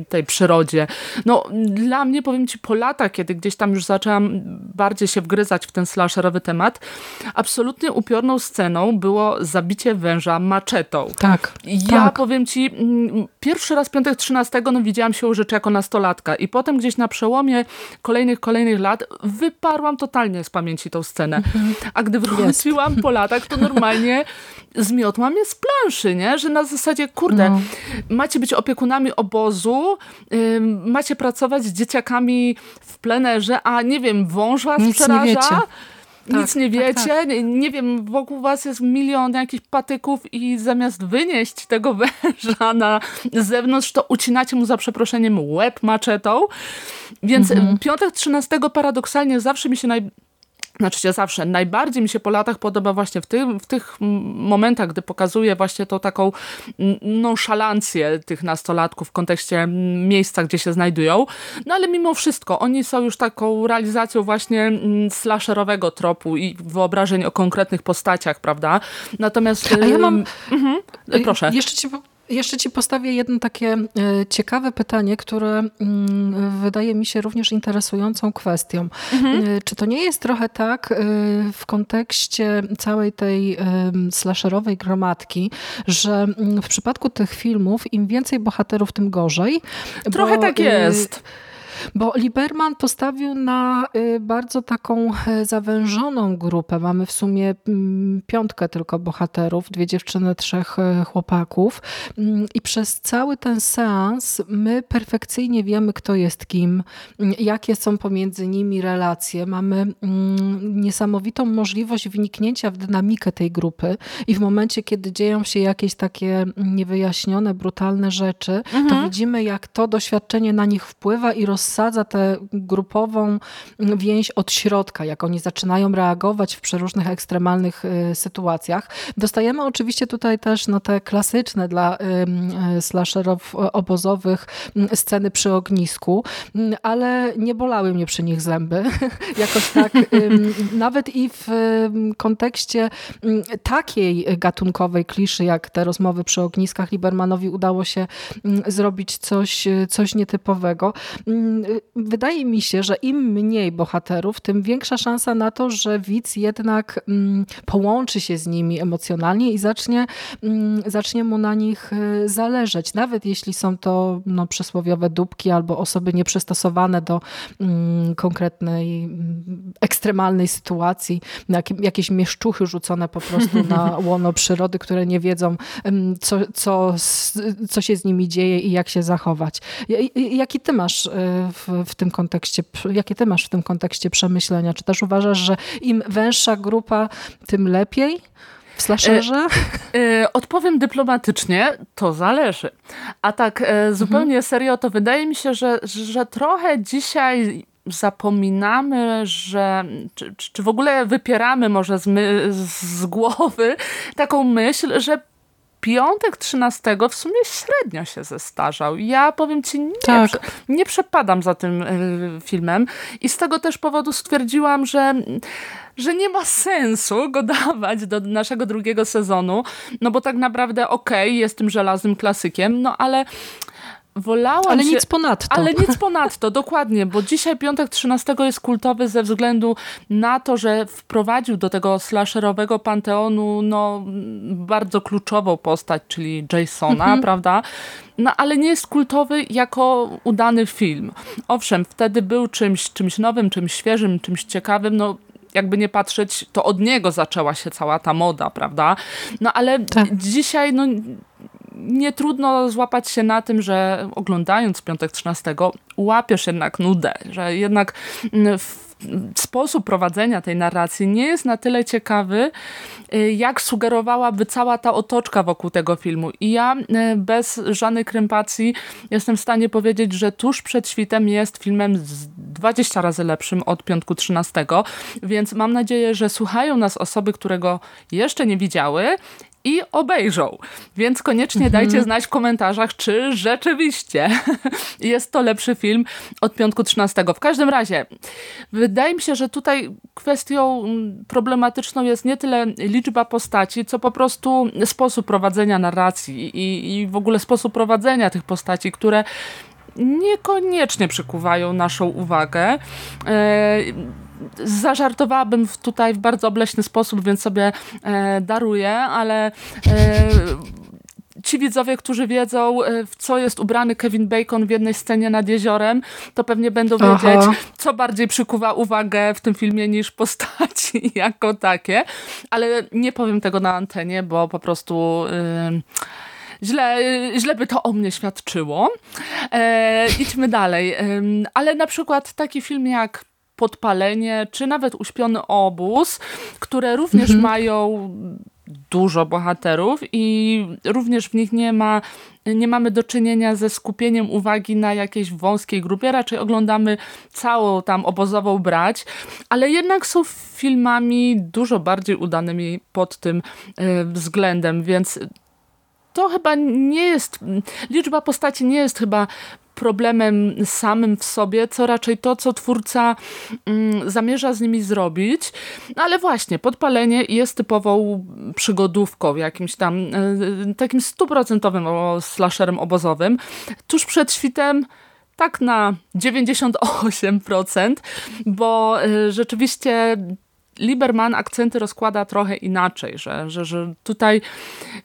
tej przyrodzie. No, dla mnie, powiem ci, po latach, kiedy gdzieś tam już zaczęłam bardziej się wgryzać w ten slasherowy temat, absolutnie upiorną sceną było zabicie węża maczetą. Tak. Ja tak. powiem ci, pierwszy raz piątek 13 no, widziałam się rzeczy jako nastolatka i potem gdzieś na przełomie kolejnych, kolejnych lat wyparłam totalnie z pamięci tą scenę. Mhm. A gdy wróciłam po latach, to normalnie zmiotłam je z planszy, nie? Że na zasadzie, kurde, no. Macie być opiekunami obozu, macie pracować z dzieciakami w plenerze, a nie wiem, wąż was Nic przeraża. Nie wiecie. Nic tak, nie wiecie, tak, tak. Nie, wiem, wokół was jest milion jakichś patyków i zamiast wynieść tego węża na zewnątrz, to ucinacie mu za przeproszeniem łeb maczetą. Więc mhm. piątek 13 paradoksalnie zawsze mi się naj, znaczy zawsze, najbardziej mi się po latach podoba właśnie w, tym, w tych momentach, gdy pokazuje właśnie tą taką nonszalancję tych nastolatków w kontekście miejsca, gdzie się znajdują. No ale mimo wszystko, oni są już taką realizacją właśnie slasherowego tropu i wyobrażeń o konkretnych postaciach, prawda? Natomiast... A ja mam... Mhm, proszę. Jeszcze ci jeszcze ci postawię jedno takie e, ciekawe pytanie, które mm, wydaje mi się również interesującą kwestią. Mhm. E, czy to nie jest trochę tak e, w kontekście całej tej slasherowej gromadki, że mm, w przypadku tych filmów im więcej bohaterów, tym gorzej? Trochę tak jest. Bo Liberman postawił na y, bardzo taką e, zawężoną grupę. Mamy w sumie mm, piątkę tylko bohaterów, dwie dziewczyny, trzech e, chłopaków. Mm, I przez cały ten seans my perfekcyjnie wiemy, kto jest kim, mm, jakie są pomiędzy nimi relacje. Mamy niesamowitą możliwość wniknięcia w dynamikę tej grupy i w momencie, kiedy dzieją się jakieś takie niewyjaśnione, brutalne rzeczy, mhm. to widzimy, jak to doświadczenie na nich wpływa i rozsadza rozsadza tę grupową więź od środka, jak oni zaczynają reagować w przeróżnych ekstremalnych y, sytuacjach. Dostajemy oczywiście tutaj też no, te klasyczne dla y, slasherów obozowych sceny przy ognisku, ale nie bolały mnie przy nich zęby. Jakoś tak, nawet i w kontekście takiej gatunkowej kliszy, jak te rozmowy przy ogniskach, Libermanowi udało się zrobić coś, coś nietypowego wydaje mi się, że im mniej bohaterów, tym większa szansa na to, że widz jednak mm, połączy się z nimi emocjonalnie i zacznie, mm, zacznie mu na nich y, zależeć. Nawet jeśli są to no, przysłowiowe dupki albo osoby nieprzystosowane do mm, konkretnej, ekstremalnej sytuacji, jakieś mieszczuchy rzucone po prostu na łono przyrody, które nie wiedzą, co, co, co się z nimi dzieje i jak się zachować. Jaki ty masz y, w, w tym kontekście, jakie ty masz w tym kontekście przemyślenia? Czy też uważasz, że im węższa grupa, tym lepiej? W slasherze? E, e, odpowiem dyplomatycznie, to zależy. A tak e, zupełnie mhm. serio, to wydaje mi się, że, że trochę dzisiaj zapominamy, że czy, czy w ogóle wypieramy może z, my, z głowy taką myśl, że piątek 13 w sumie średnio się zestarzał. Ja powiem ci, nie, tak. nie przepadam za tym y, filmem i z tego też powodu stwierdziłam, że że nie ma sensu go dawać do naszego drugiego sezonu, no bo tak naprawdę okej, okay, jest tym żelaznym klasykiem, no ale wolałam Ale się, nic ponadto. Ale nic ponadto, dokładnie, bo dzisiaj piątek 13 jest kultowy ze względu na to, że wprowadził do tego slasherowego panteonu no, bardzo kluczową postać, czyli Jasona, mhm. prawda? No ale nie jest kultowy jako udany film. Owszem, wtedy był czymś, czymś nowym, czymś świeżym, czymś ciekawym, no jakby nie patrzeć, to od niego zaczęła się cała ta moda, prawda? No ale tak. dzisiaj no nie trudno złapać się na tym, że oglądając Piątek 13 łapiesz jednak nudę, że jednak mm, sposób prowadzenia tej narracji nie jest na tyle ciekawy, y, jak sugerowałaby cała ta otoczka wokół tego filmu. I ja y, bez żadnej krępacji jestem w stanie powiedzieć, że Tuż przed świtem jest filmem 20 razy lepszym od Piątku 13, więc mam nadzieję, że słuchają nas osoby, które go jeszcze nie widziały i obejrzą. Więc koniecznie mhm. dajcie znać w komentarzach, czy rzeczywiście jest to lepszy film od piątku 13. W każdym razie, wydaje mi się, że tutaj kwestią mm, problematyczną jest nie tyle liczba postaci, co po prostu sposób prowadzenia narracji i, i w ogóle sposób prowadzenia tych postaci, które niekoniecznie przykuwają naszą uwagę. E, zażartowałabym tutaj w bardzo obleśny sposób, więc sobie e, daruję, ale e, ci widzowie, którzy wiedzą, e, w co jest ubrany Kevin Bacon w jednej scenie nad jeziorem, to pewnie będą wiedzieć, Aha. co bardziej przykuwa uwagę w tym filmie niż postaci jako takie. Ale nie powiem tego na antenie, bo po prostu... Yy, źle, źle by to o mnie świadczyło. E, idźmy dalej. E, ale na przykład taki film jak Podpalenie, czy nawet Uśpiony obóz, które również mhm. mają dużo bohaterów i również w nich nie ma nie mamy do czynienia ze skupieniem uwagi na jakiejś wąskiej grupie, raczej oglądamy całą tam obozową brać, ale jednak są filmami dużo bardziej udanymi pod tym e, względem, więc to chyba nie jest, liczba postaci nie jest chyba problemem samym w sobie, co raczej to, co twórca mm, zamierza z nimi zrobić. No ale właśnie, podpalenie jest typową przygodówką, jakimś tam y, takim stuprocentowym slasherem obozowym. Tuż przed świtem tak na 98%, bo y, rzeczywiście Lieberman akcenty rozkłada trochę inaczej, że, że, że tutaj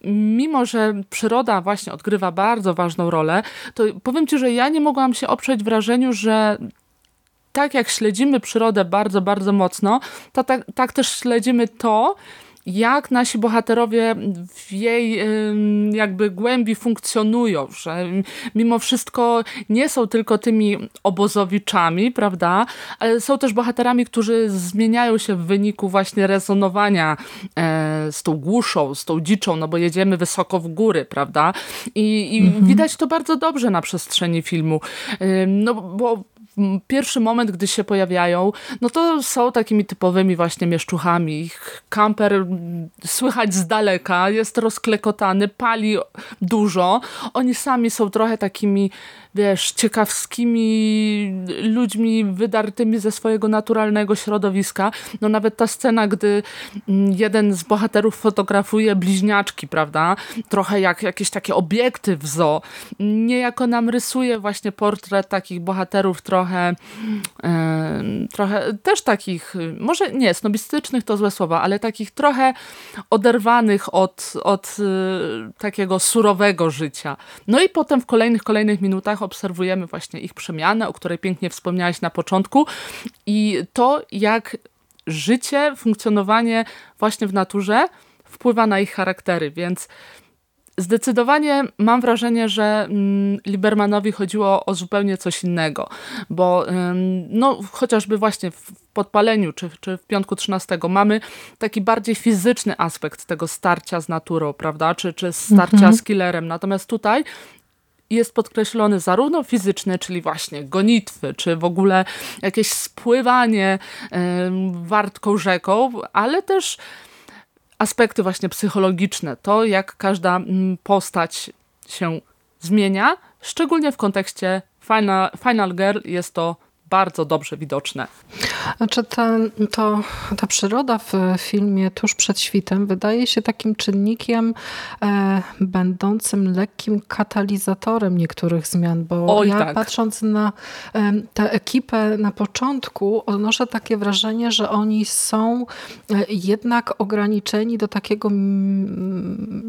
mimo, że przyroda właśnie odgrywa bardzo ważną rolę, to powiem Ci, że ja nie mogłam się oprzeć wrażeniu, że tak jak śledzimy przyrodę bardzo, bardzo mocno, to tak, tak też śledzimy to, jak nasi bohaterowie w jej jakby głębi funkcjonują, że mimo wszystko nie są tylko tymi obozowiczami, prawda, ale są też bohaterami, którzy zmieniają się w wyniku właśnie rezonowania e, z tą głuszą, z tą dziczą, no bo jedziemy wysoko w góry, prawda, i, i mhm. widać to bardzo dobrze na przestrzeni filmu, no bo pierwszy moment, gdy się pojawiają, no to są takimi typowymi właśnie mieszczuchami. Ich kamper słychać z daleka, jest rozklekotany, pali dużo. Oni sami są trochę takimi wiesz, ciekawskimi ludźmi wydartymi ze swojego naturalnego środowiska. No nawet ta scena, gdy mm, jeden z bohaterów fotografuje bliźniaczki, prawda? Trochę jak jakieś takie obiekty w zoo. Niejako nam rysuje właśnie portret takich bohaterów trochę, trochę też takich, może nie, snobistycznych to złe słowa, ale takich trochę oderwanych od, od e, takiego surowego życia. No i potem w kolejnych, kolejnych minutach obserwujemy właśnie ich przemianę, o której pięknie wspomniałaś na początku i to, jak życie, funkcjonowanie właśnie w naturze wpływa na ich charaktery, więc Zdecydowanie mam wrażenie, że mm, Libermanowi chodziło o zupełnie coś innego, bo no, chociażby właśnie w podpaleniu czy, czy w piątku 13 mamy taki bardziej fizyczny aspekt tego starcia z naturą, prawda, czy, czy starcia mhm. z killerem. Natomiast tutaj jest podkreślony zarówno fizyczny, czyli właśnie gonitwy, czy w ogóle jakieś spływanie wartką rzeką, ale też aspekty właśnie psychologiczne, to jak każda postać się zmienia, szczególnie w kontekście Final, Final Girl jest to bardzo dobrze widoczne. Znaczy ten, to, ta przyroda w filmie Tuż przed świtem wydaje się takim czynnikiem e, będącym lekkim katalizatorem niektórych zmian, bo Oj, ja tak. patrząc na e, tę ekipę na początku odnoszę takie wrażenie, że oni są e, jednak ograniczeni do takiego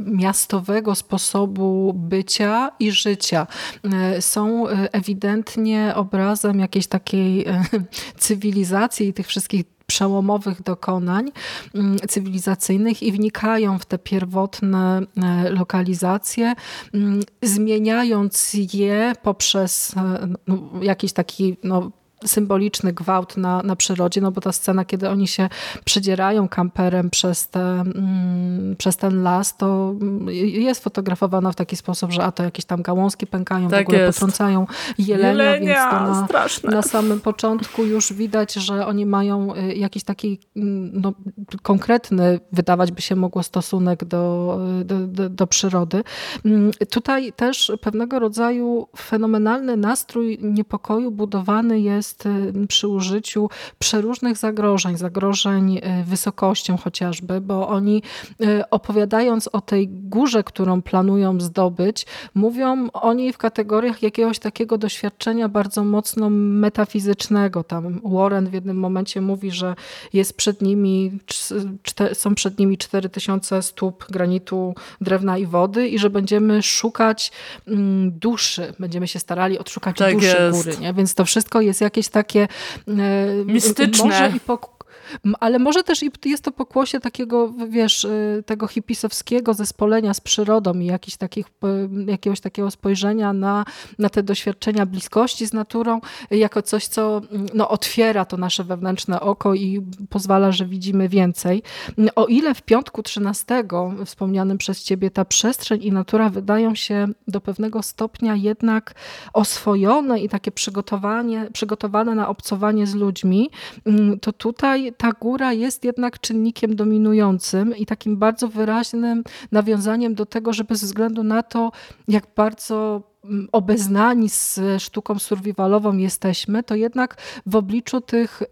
miastowego sposobu bycia i życia. E, są e, ewidentnie obrazem jakiejś takiej takiej e, cywilizacji i tych wszystkich przełomowych dokonań mm, cywilizacyjnych i wnikają w te pierwotne e, lokalizacje, mm, zmieniając je poprzez e, no, jakiś taki no, symboliczny gwałt na, na przyrodzie, no bo ta scena, kiedy oni się przedzierają kamperem przez, te, mm, przez ten las, to jest fotografowana w taki sposób, że a to jakieś tam gałązki pękają, tak w ogóle jest. potrącają jelenia, jelenia więc na, na, samym początku już widać, że oni mają y, jakiś taki mm, no, konkretny, wydawać by się mogło, stosunek do, do, do, do przyrody. Mm, tutaj też pewnego rodzaju fenomenalny nastrój niepokoju budowany jest jest y, przy użyciu przeróżnych zagrożeń, zagrożeń y, wysokością chociażby, bo oni y, opowiadając o tej górze, którą planują zdobyć, mówią o niej w kategoriach jakiegoś takiego doświadczenia bardzo mocno metafizycznego. Tam Warren w jednym momencie mówi, że jest przed nimi, są przed nimi 4000 stóp granitu, drewna i wody i że będziemy szukać mm, duszy, będziemy się starali odszukać tak duszy jest. góry. Nie? Więc to wszystko jest jakieś takie e, mistyczne. Może i ale może też jest to pokłosie takiego, wiesz, y, tego hipisowskiego zespolenia z przyrodą i takich, y, jakiegoś takiego spojrzenia na, na te doświadczenia bliskości z naturą jako coś, co no, otwiera to nasze wewnętrzne oko i pozwala, że widzimy więcej. O ile w piątku 13 wspomnianym przez ciebie ta przestrzeń i natura wydają się do pewnego stopnia jednak oswojone i takie przygotowanie, przygotowane na obcowanie z ludźmi, to tutaj ta góra jest jednak czynnikiem dominującym i takim bardzo wyraźnym nawiązaniem do tego, że bez względu na to, jak bardzo mm, obeznani z sztuką survivalową jesteśmy, to jednak w obliczu tych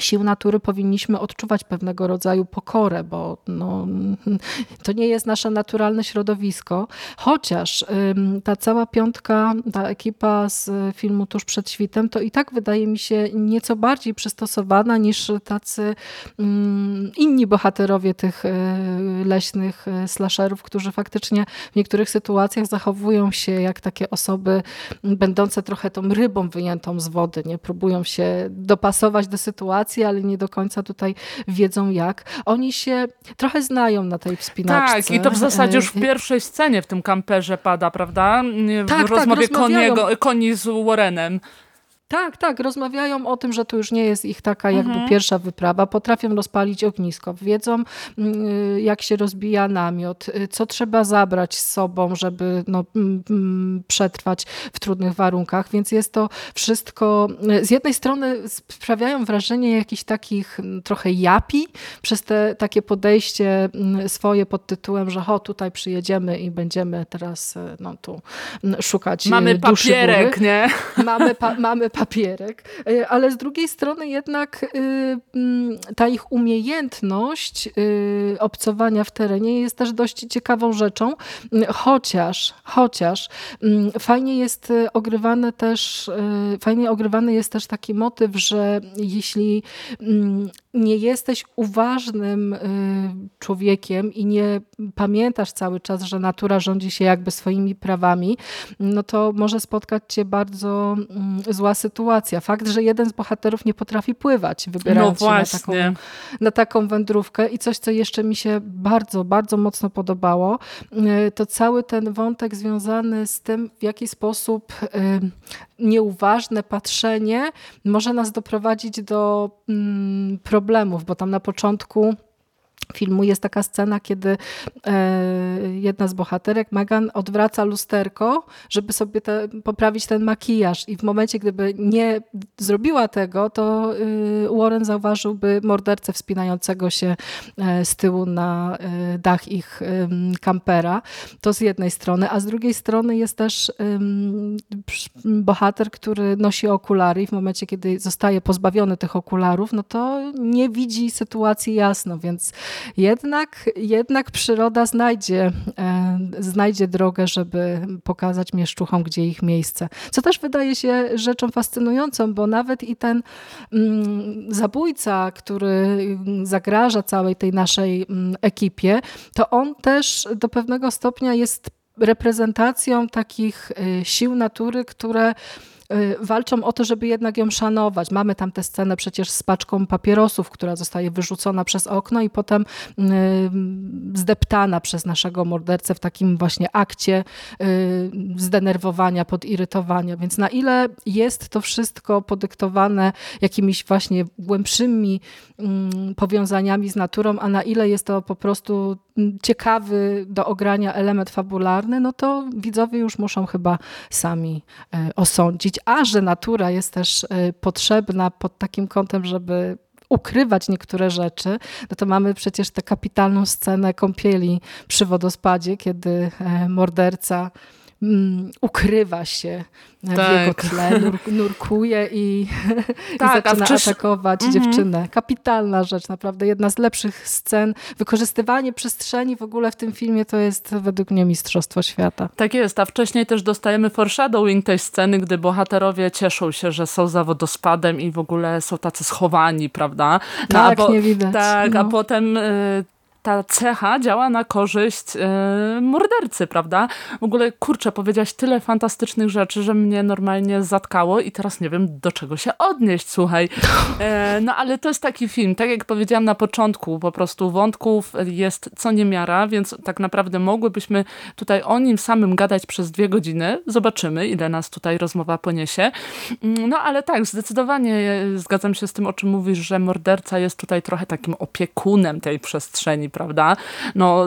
sił natury powinniśmy odczuwać pewnego rodzaju pokorę, bo no, to nie jest nasze naturalne środowisko. Chociaż ta cała piątka, ta ekipa z filmu Tuż przed świtem, to i tak wydaje mi się nieco bardziej przystosowana niż tacy inni bohaterowie tych e, leśnych e, slasherów, którzy faktycznie w niektórych sytuacjach zachowują się jak takie osoby będące trochę tą rybą wyjętą z wody, nie próbują się dopasować do sytuacji, ale nie do końca tutaj wiedzą jak. Oni się trochę znają na tej wspinaczce. Tak, i to w zasadzie już w e, pierwszej scenie w tym kamperze pada, prawda? W tak, tak rozmowie tak, koniego, koni z Warrenem. Tak, tak, rozmawiają o tym, że to już nie jest ich taka jakby mhm. pierwsza wyprawa. Potrafią rozpalić ognisko, wiedzą mm, y, jak się rozbija namiot, y, co trzeba zabrać z sobą, żeby no, mm, mm, przetrwać w trudnych warunkach, więc jest to wszystko, y, z jednej strony sprawiają wrażenie jakichś takich trochę japi przez te takie podejście swoje pod tytułem, że ho, tutaj przyjedziemy i będziemy teraz no, tu szukać Mamy papierek, góry. nie? Mamy, pa, mamy papierek, e, ale z drugiej strony jednak y, mm, ta ich umiejętność y, obcowania w terenie jest też dość ciekawą rzeczą, chociaż, chociaż mm, fajnie jest y, ogrywane też, fajnie ogrywany jest też taki motyw, że jeśli mm, nie jesteś uważnym człowiekiem i nie pamiętasz cały czas, że natura rządzi się jakby swoimi prawami, no to może spotkać cię bardzo zła sytuacja sytuacja. Fakt, że jeden z bohaterów nie potrafi pływać, wybierając no się na taką, na taką wędrówkę. I coś, co jeszcze mi się bardzo, bardzo mocno podobało, y, to cały ten wątek związany z tym, w jaki sposób y, nieuważne patrzenie może nas doprowadzić do mm, problemów, bo tam na początku filmu jest taka scena, kiedy e, jedna z bohaterek, Megan, odwraca lusterko, żeby sobie te, poprawić ten makijaż i w momencie, gdyby nie zrobiła tego, to y, Warren zauważyłby mordercę wspinającego się e, z tyłu na e, dach ich kampera. To z jednej strony, a z drugiej strony jest też bohater, który nosi okulary i w momencie, kiedy zostaje pozbawiony tych okularów, no to nie widzi sytuacji jasno, więc jednak, jednak przyroda znajdzie, e, znajdzie drogę, żeby pokazać mieszczuchom, gdzie ich miejsce. Co też wydaje się rzeczą fascynującą, bo nawet i ten mm, zabójca, który zagraża całej tej naszej mm, ekipie, to on też do pewnego stopnia jest reprezentacją takich e, sił natury, które walczą o to, żeby jednak ją szanować. Mamy tam tę scenę przecież z paczką papierosów, która zostaje wyrzucona przez okno i potem y, zdeptana przez naszego mordercę w takim właśnie akcie y, zdenerwowania, podirytowania. Więc na ile jest to wszystko podyktowane jakimiś właśnie głębszymi mm, powiązaniami z naturą, a na ile jest to po prostu mm, ciekawy do ogrania element fabularny, no to widzowie już muszą chyba sami osądzić a że natura jest też y, potrzebna pod takim kątem, żeby ukrywać niektóre rzeczy, no to mamy przecież tę kapitalną scenę kąpieli przy wodospadzie, kiedy e, morderca mm, ukrywa się tak. w jego tle, nur, nurkuje i, tak, i zaczyna atakować mhm. dziewczynę. Kapitalna rzecz, naprawdę jedna z lepszych scen. Wykorzystywanie przestrzeni w ogóle w tym filmie to jest według mnie mistrzostwo świata. Tak jest, a wcześniej też dostajemy foreshadowing tej sceny, gdy bohaterowie cieszą się, że są za wodospadem i w ogóle są tacy schowani, prawda? No, tak, bo, nie widać. Tak, no. a potem... Y ta cecha działa na korzyść e, mordercy, prawda? W ogóle, kurczę, powiedziałaś tyle fantastycznych rzeczy, że mnie normalnie zatkało i teraz nie wiem, do czego się odnieść, słuchaj. E, no ale to jest taki film, tak jak powiedziałam na początku, po prostu wątków jest co niemiara, więc tak naprawdę mogłybyśmy tutaj o nim samym gadać przez dwie godziny. Zobaczymy, ile nas tutaj rozmowa poniesie. No ale tak, zdecydowanie zgadzam się z tym, o czym mówisz, że morderca jest tutaj trochę takim opiekunem tej przestrzeni, prawda? No,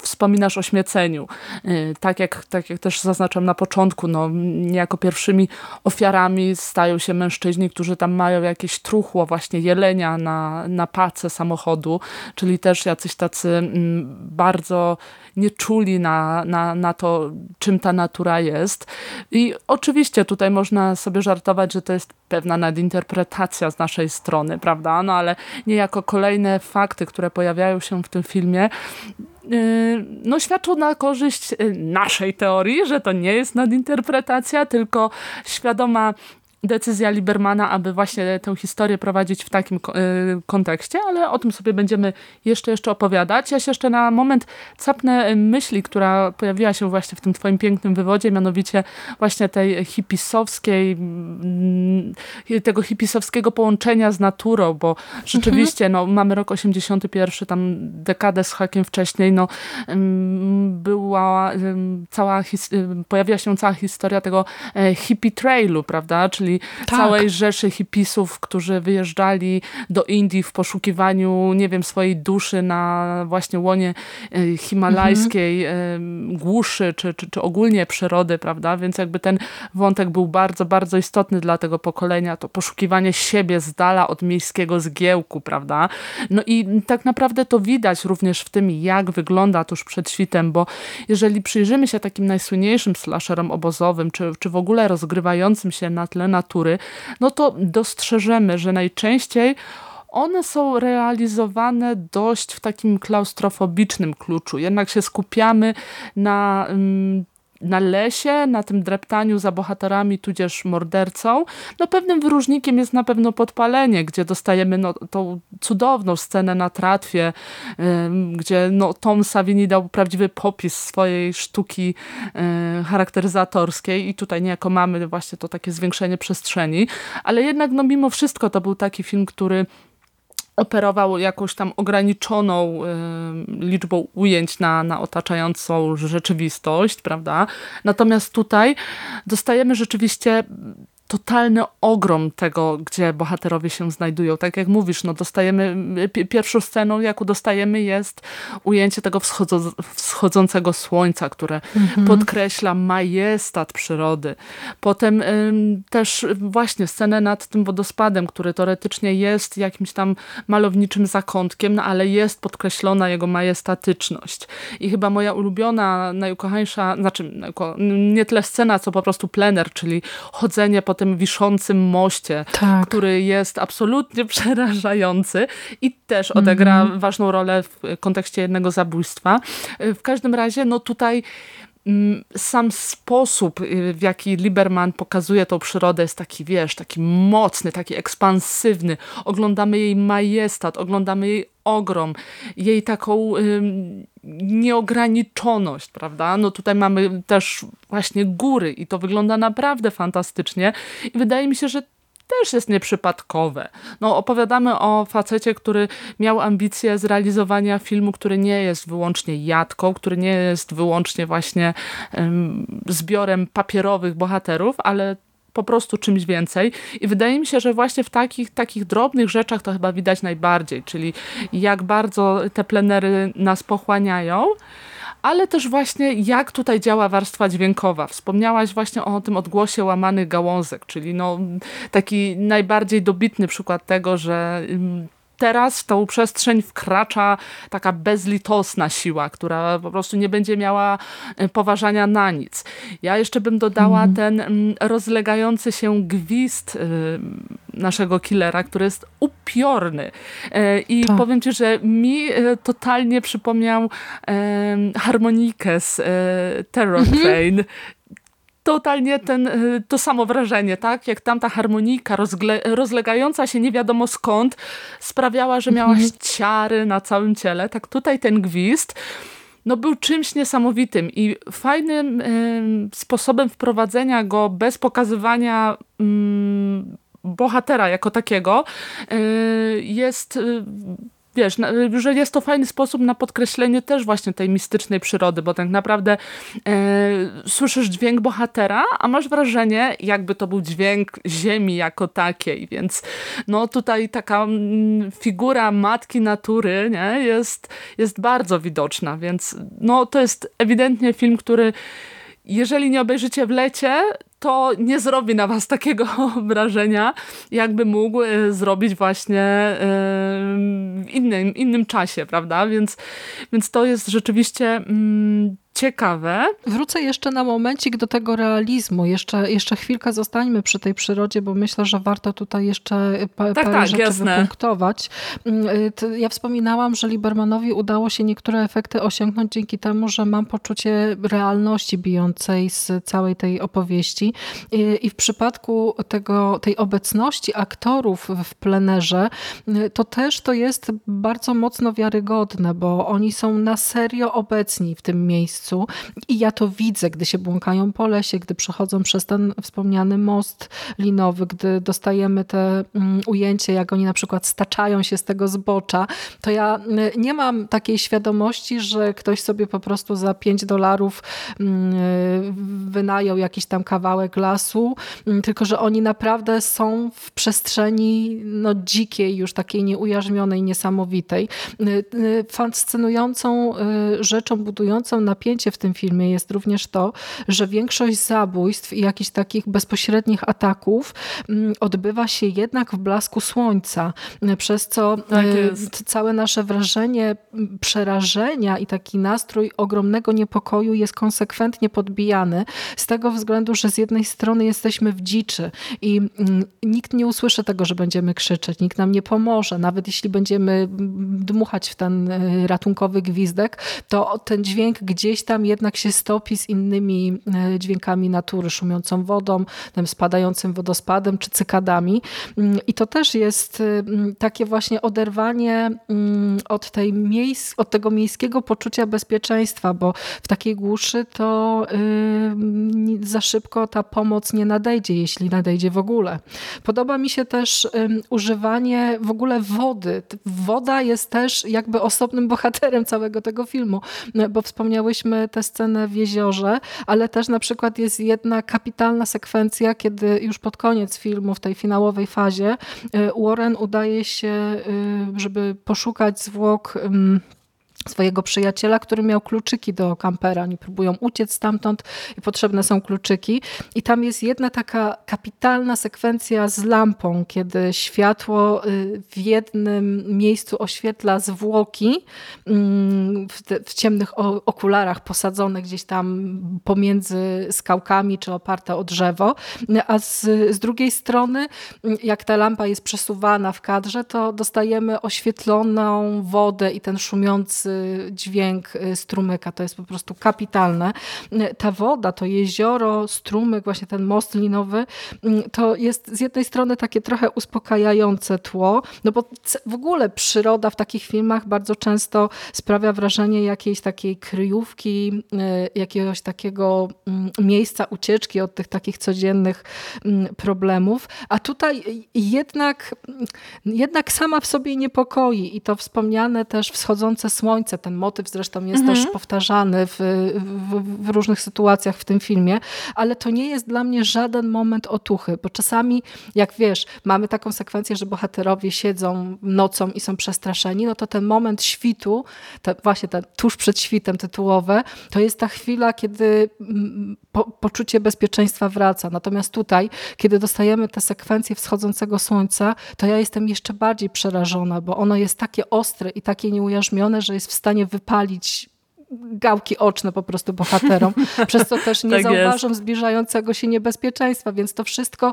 wspominasz o śmieceniu. Y, tak jak, tak jak też zaznaczam na początku, no, niejako pierwszymi ofiarami stają się mężczyźni, którzy tam mają jakieś truchło właśnie jelenia na, na pace samochodu, czyli też jacyś tacy mm, bardzo nie czuli na, na, na to, czym ta natura jest. I oczywiście tutaj można sobie żartować, że to jest pewna nadinterpretacja z naszej strony, prawda? No ale niejako kolejne fakty, które pojawiają się w tym filmie, yy, no świadczą na korzyść yy, naszej teorii, że to nie jest nadinterpretacja, tylko świadoma decyzja Libermana, aby właśnie tę historię prowadzić w takim y, kontekście, ale o tym sobie będziemy jeszcze, jeszcze opowiadać. Ja się jeszcze na moment capnę myśli, która pojawiła się właśnie w tym twoim pięknym wywodzie, mianowicie właśnie tej hipisowskiej, mm, tego hipisowskiego połączenia z naturą, bo rzeczywiście no, mamy rok 81, tam dekadę z hakiem wcześniej, no była cała, pojawiła się cała historia tego e, hippie trailu, prawda, czyli tak. całej rzeszy hipisów, którzy wyjeżdżali do Indii w poszukiwaniu, nie wiem, swojej duszy na właśnie łonie e, himalajskiej mhm. głuszy, czy, czy, czy ogólnie przyrody, prawda? Więc jakby ten wątek był bardzo, bardzo istotny dla tego pokolenia, to poszukiwanie siebie z dala od miejskiego zgiełku, prawda? No i tak naprawdę to widać również w tym, jak wygląda tuż przed świtem, bo jeżeli przyjrzymy się takim najsłynniejszym slasherom obozowym, czy, czy w ogóle rozgrywającym się na tle natury, no to dostrzeżemy, że najczęściej one są realizowane dość w takim klaustrofobicznym kluczu. Jednak się skupiamy na mm, na lesie, na tym dreptaniu za bohaterami, tudzież mordercą. No pewnym wyróżnikiem jest na pewno podpalenie, gdzie dostajemy no, tą cudowną scenę na tratwie, gdzie no, Tom Savini dał prawdziwy popis swojej sztuki charakteryzatorskiej i tutaj niejako mamy właśnie to takie zwiększenie przestrzeni, ale jednak no, mimo wszystko to był taki film, który operował jakąś tam ograniczoną y, liczbą ujęć na, na otaczającą rzeczywistość, prawda? Natomiast tutaj dostajemy rzeczywiście totalny ogrom tego, gdzie bohaterowie się znajdują. Tak jak mówisz, no dostajemy, pierwszą sceną, jaką dostajemy jest ujęcie tego wschodzo, wschodzącego słońca, które mhm. podkreśla majestat przyrody. Potem ym, też właśnie scenę nad tym wodospadem, który teoretycznie jest jakimś tam malowniczym zakątkiem, no ale jest podkreślona jego majestatyczność. I chyba moja ulubiona, najukochańsza, znaczy nie tyle scena, co po prostu plener, czyli chodzenie po tym wiszącym moście, tak. który jest absolutnie przerażający i też odegra mm. ważną rolę w kontekście jednego zabójstwa. W każdym razie, no tutaj sam sposób, y, w jaki Liberman pokazuje tą przyrodę jest taki, wiesz, taki mocny, taki ekspansywny. Oglądamy jej majestat, oglądamy jej ogrom, jej taką nieograniczoność, prawda? No tutaj mamy też właśnie góry i to wygląda naprawdę fantastycznie i wydaje mi się, że też jest nieprzypadkowe. No, opowiadamy o facecie, który miał ambicje zrealizowania filmu, który nie jest wyłącznie jadką, który nie jest wyłącznie właśnie zbiorem papierowych bohaterów, ale po prostu czymś więcej. I wydaje mi się, że właśnie w takich, takich drobnych rzeczach to chyba widać najbardziej, czyli jak bardzo te plenery nas pochłaniają, ale też właśnie jak tutaj działa warstwa dźwiękowa. Wspomniałaś właśnie o tym odgłosie łamanych gałązek, czyli no taki najbardziej dobitny przykład tego, że mm, teraz w tą przestrzeń wkracza taka bezlitosna siła, która po prostu nie będzie miała e, poważania na nic. Ja jeszcze bym dodała mm. ten mm, rozlegający się gwizd e, naszego killera, który jest upiorny. E, I tak. powiem ci, że mi totalnie przypomniał harmonikę z Terror mhm. Train totalnie ten, y, to samo wrażenie, tak? Jak tam ta harmonika rozlegająca się nie wiadomo skąd sprawiała, że miałaś mhm. ciary na całym ciele, tak tutaj ten gwizd no był czymś niesamowitym i fajnym y, sposobem wprowadzenia go bez pokazywania y, bohatera jako takiego y, jest wiesz, że jest to fajny sposób na podkreślenie też właśnie tej mistycznej przyrody, bo tak naprawdę e, słyszysz dźwięk bohatera, a masz wrażenie, jakby to był dźwięk ziemi jako takiej, więc no tutaj taka mm, figura matki natury nie, jest, jest bardzo widoczna, więc no to jest ewidentnie film, który jeżeli nie obejrzycie w lecie, to nie zrobi na was takiego wrażenia, jakby mógł e, zrobić właśnie e, w innym, innym czasie, prawda? Więc, więc to jest rzeczywiście mm, ciekawe. Wrócę jeszcze na momencik do tego realizmu. Jeszcze, jeszcze chwilkę zostańmy przy tej przyrodzie, bo myślę, że warto tutaj jeszcze pa, tak, parę tak, rzeczy jasne. wypunktować. Mm, y, ja wspominałam, że Libermanowi udało się niektóre efekty osiągnąć dzięki temu, że mam poczucie realności bijącej z całej tej opowieści. I, w przypadku tego, tej obecności aktorów w plenerze, y, to też to jest bardzo mocno wiarygodne, bo oni są na serio obecni w tym miejscu miejscu i ja to widzę, gdy się błąkają po lesie, gdy przechodzą przez ten wspomniany most linowy, gdy dostajemy te mm, ujęcie, jak oni na przykład staczają się z tego zbocza, to ja y, nie mam takiej świadomości, że ktoś sobie po prostu za 5 dolarów mm, y, wynajął jakiś tam kawałek lasu, mm, tylko że oni naprawdę są w przestrzeni no, dzikiej, już takiej nieujarzmionej, niesamowitej. Y, fascynującą rzeczą budującą napięcie napięcie w tym filmie jest również to, że większość zabójstw i jakichś takich bezpośrednich ataków mm, odbywa się jednak w blasku słońca, przez co tak e, całe nasze wrażenie przerażenia i taki nastrój ogromnego niepokoju jest konsekwentnie podbijany z tego względu, że z jednej strony jesteśmy w dziczy i mm, nikt nie usłyszy tego, że będziemy krzyczeć, nikt nam nie pomoże, nawet jeśli będziemy dmuchać w ten e, ratunkowy gwizdek, to ten dźwięk gdzieś tam jednak się stopi z innymi e, dźwiękami natury, szumiącą wodą, tym spadającym wodospadem czy cykadami. Mm, I to też jest y, mm, takie właśnie oderwanie mm, od, tej miejsc, od tego miejskiego poczucia bezpieczeństwa, bo w takiej głuszy to y, za szybko ta pomoc nie nadejdzie, jeśli nadejdzie w ogóle. Podoba mi się też używanie w ogóle wody. Woda jest też jakby osobnym bohaterem całego tego filmu, bo wspomniałyśmy mieliśmy tę scenę w jeziorze, ale też na przykład jest jedna kapitalna sekwencja, kiedy już pod koniec filmu, w tej finałowej fazie, y, Warren udaje się, y, żeby poszukać zwłok swojego przyjaciela, który miał kluczyki do kampera. Oni próbują uciec stamtąd i potrzebne są kluczyki. I tam jest jedna taka kapitalna sekwencja z lampą, kiedy światło y, w jednym miejscu oświetla zwłoki mm, w, ciemnych okularach posadzone gdzieś tam pomiędzy skałkami czy oparte o drzewo, a z, z drugiej strony jak ta lampa jest przesuwana w kadrze, to dostajemy oświetloną wodę i ten szumiący dźwięk y, strumyka. To jest po prostu kapitalne. Ta woda, to jezioro, strumyk, właśnie ten most linowy, mm, to jest z jednej strony takie trochę uspokajające tło, no bo w ogóle przyroda w takich filmach bardzo często sprawia wrażenie jakiejś takiej kryjówki, y, jakiegoś takiego mm, miejsca ucieczki od tych takich codziennych mm, problemów, a tutaj jednak, jednak sama w sobie niepokoi i to wspomniane też wschodzące słońce, słońce. Ten motyw zresztą jest mhm. też powtarzany w, w, w, różnych sytuacjach w tym filmie, ale to nie jest dla mnie żaden moment otuchy, bo czasami, jak wiesz, mamy taką sekwencję, że bohaterowie siedzą nocą i są przestraszeni, no to ten moment świtu, te, właśnie ten tuż przed świtem tytułowe, to jest ta chwila, kiedy mm, po, poczucie bezpieczeństwa wraca. Natomiast tutaj, kiedy dostajemy tę sekwencję wschodzącego słońca, to ja jestem jeszcze bardziej przerażona, bo ono jest takie ostre i takie nieujarzmione, że jest w stanie wypalić gałki oczne po prostu bohaterom, przez co też nie tak zauważą jest. zbliżającego się niebezpieczeństwa, więc to wszystko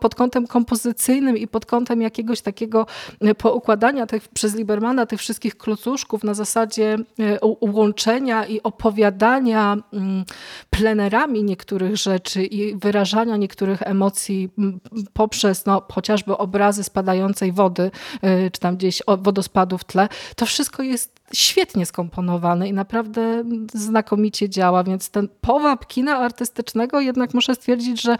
pod kątem kompozycyjnym i pod kątem jakiegoś takiego e, poukładania tych, przez Libermana tych wszystkich klocuszków na zasadzie e, ułączenia i opowiadania mm, plenerami niektórych rzeczy i wyrażania niektórych emocji poprzez no, chociażby obrazy spadającej wody, e, czy tam gdzieś wodospadu w tle, to wszystko jest świetnie skomponowane i naprawdę znakomicie działa, więc ten powab kina artystycznego jednak muszę stwierdzić, że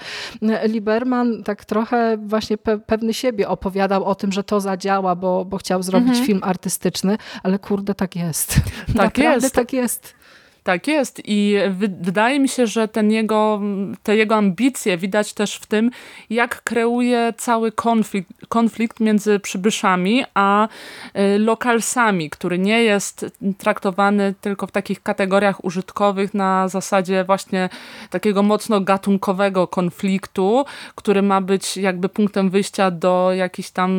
Liberman tak trochę właśnie pe pewny siebie opowiadał o tym, że to zadziała, bo, bo chciał zrobić mhm. film artystyczny, ale kurde tak jest. Tak naprawdę jest. tak jest. Tak jest i wydaje mi się, że ten jego, te jego ambicje widać też w tym, jak kreuje cały konflikt, konflikt między przybyszami a y, lokalsami, który nie jest traktowany tylko w takich kategoriach użytkowych na zasadzie właśnie takiego mocno gatunkowego konfliktu, który ma być jakby punktem wyjścia do jakichś tam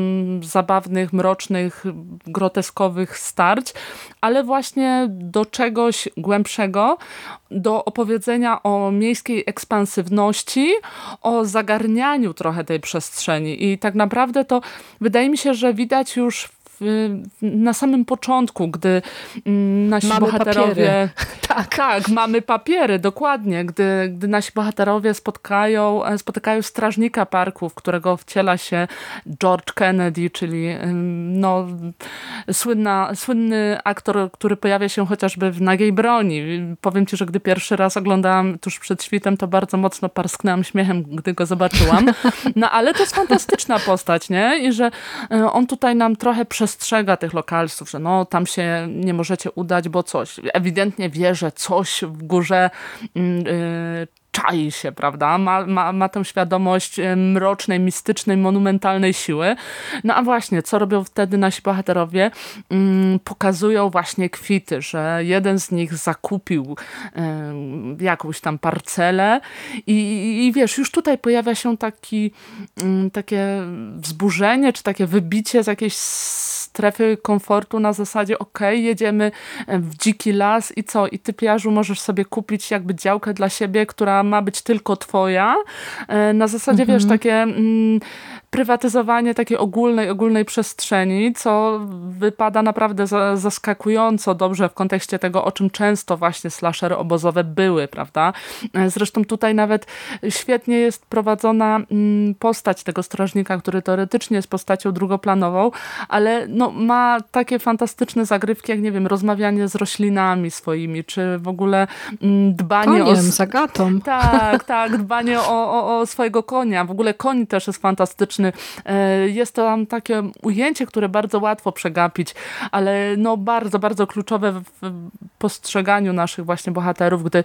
zabawnych, mrocznych, groteskowych starć, ale właśnie do czegoś głębszego, do opowiedzenia o miejskiej ekspansywności, o zagarnianiu trochę tej przestrzeni. I tak naprawdę to wydaje mi się, że widać już na samym początku, gdy mm, nasi mamy bohaterowie... tak. tak, mamy papiery, dokładnie. Gdy, gdy nasi bohaterowie spotkają, e, spotykają strażnika parku, w którego wciela się George Kennedy, czyli no, słynna, słynny aktor, który pojawia się chociażby w Nagiej Broni. Powiem ci, że gdy pierwszy raz oglądałam tuż przed świtem, to bardzo mocno parsknęłam śmiechem, gdy go zobaczyłam. No ale to jest fantastyczna postać, nie? I że e, on tutaj nam trochę przez przestrzega tych lokalsów, że no tam się nie możecie udać, bo coś. Ewidentnie wie, że coś w górze yy, czai się, prawda? Ma, ma, ma tę świadomość mrocznej, mistycznej, monumentalnej siły. No a właśnie, co robią wtedy nasi bohaterowie? Mm, pokazują właśnie kwity, że jeden z nich zakupił jakąś tam parcelę i, i wiesz, już tutaj pojawia się taki, mm, takie wzburzenie, czy takie wybicie z jakiejś strefy komfortu na zasadzie ok, jedziemy w dziki las i co? I ty piarzu możesz sobie kupić jakby działkę dla siebie, która ma być tylko twoja. E, na zasadzie, mhm. wiesz, takie mm, prywatyzowanie takiej ogólnej, ogólnej przestrzeni, co wypada naprawdę za, zaskakująco dobrze w kontekście tego, o czym często właśnie slashery obozowe były, prawda? Zresztą tutaj nawet świetnie jest prowadzona mm, postać tego strażnika, który teoretycznie jest postacią drugoplanową, ale no, ma takie fantastyczne zagrywki, jak nie wiem, rozmawianie z roślinami swoimi, czy w ogóle mm, dbanie Koniem, o... zagatą. Tak, tak, dbanie o, o, o swojego konia. W ogóle koń też jest fantastyczny. E, jest to tam takie ujęcie, które bardzo łatwo przegapić, ale no bardzo, bardzo kluczowe w postrzeganiu naszych właśnie bohaterów, gdy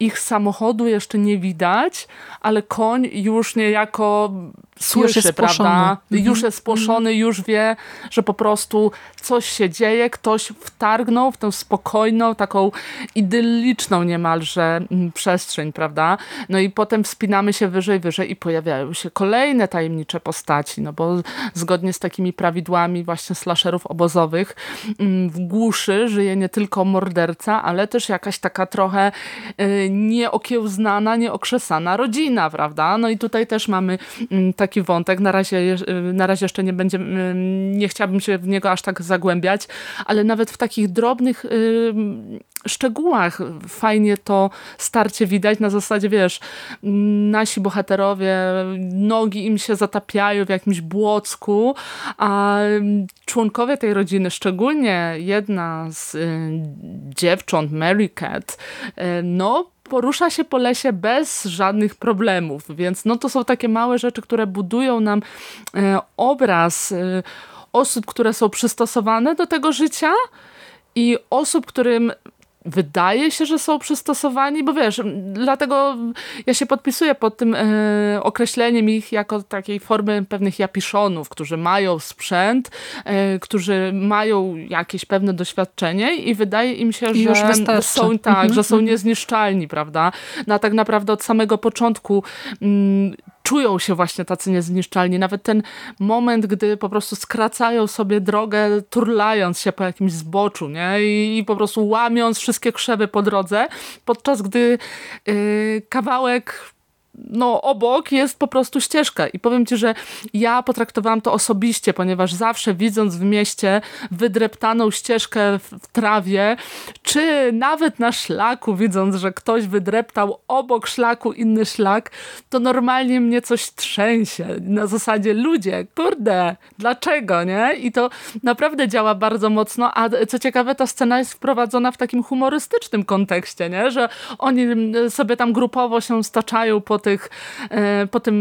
ich samochodu jeszcze nie widać, ale koń już niejako słyszy, już prawda? Mhm. Już jest spłoszony, już wie, że po prostu coś się dzieje, ktoś wtargnął w tę spokojną, taką idylliczną niemalże mm, przestrzeń, prawda? No i potem wspinamy się wyżej, wyżej i pojawiają się kolejne tajemnicze postaci, no bo zgodnie z takimi prawidłami właśnie slasherów obozowych mm, w głuszy żyje nie tylko morderca, ale też jakaś taka trochę y, nieokiełznana, nieokrzesana rodzina, prawda? No i tutaj też mamy mm, taki wątek, na razie, na razie jeszcze nie będzie, nie chciałabym się w niego aż tak zagłębiać, ale nawet w takich drobnych szczegółach fajnie to starcie widać, na zasadzie, wiesz, nasi bohaterowie, nogi im się zatapiają w jakimś błocku, a członkowie tej rodziny, szczególnie jedna z y, dziewcząt, Mary Cat, y, no porusza się po lesie bez żadnych problemów, więc no to są takie małe rzeczy, które budują nam e, obraz e, osób, które są przystosowane do tego życia i osób, którym wydaje się, że są przystosowani, bo wiesz, dlatego ja się podpisuję pod tym e, określeniem ich jako takiej formy pewnych japiszonów, którzy mają sprzęt, e, którzy mają jakieś pewne doświadczenie i wydaje im się, I że są tak, mhm. że są niezniszczalni, prawda? No a tak naprawdę od samego początku mm, czują się właśnie tacy niezniszczalni. Nawet ten moment, gdy po prostu skracają sobie drogę, turlając się po jakimś zboczu, nie? I, i po prostu łamiąc wszystkie krzewy po drodze, podczas gdy yy, kawałek no, obok jest po prostu ścieżka. I powiem ci, że ja potraktowałam to osobiście, ponieważ zawsze widząc w mieście wydreptaną ścieżkę w, trawie, czy nawet na szlaku, widząc, że ktoś wydreptał obok szlaku inny szlak, to normalnie mnie coś trzęsie. Na zasadzie ludzie, kurde, dlaczego, nie? I to naprawdę działa bardzo mocno, a co ciekawe, ta scena jest wprowadzona w takim humorystycznym kontekście, nie? Że oni sobie tam grupowo się staczają po tych, e, po tym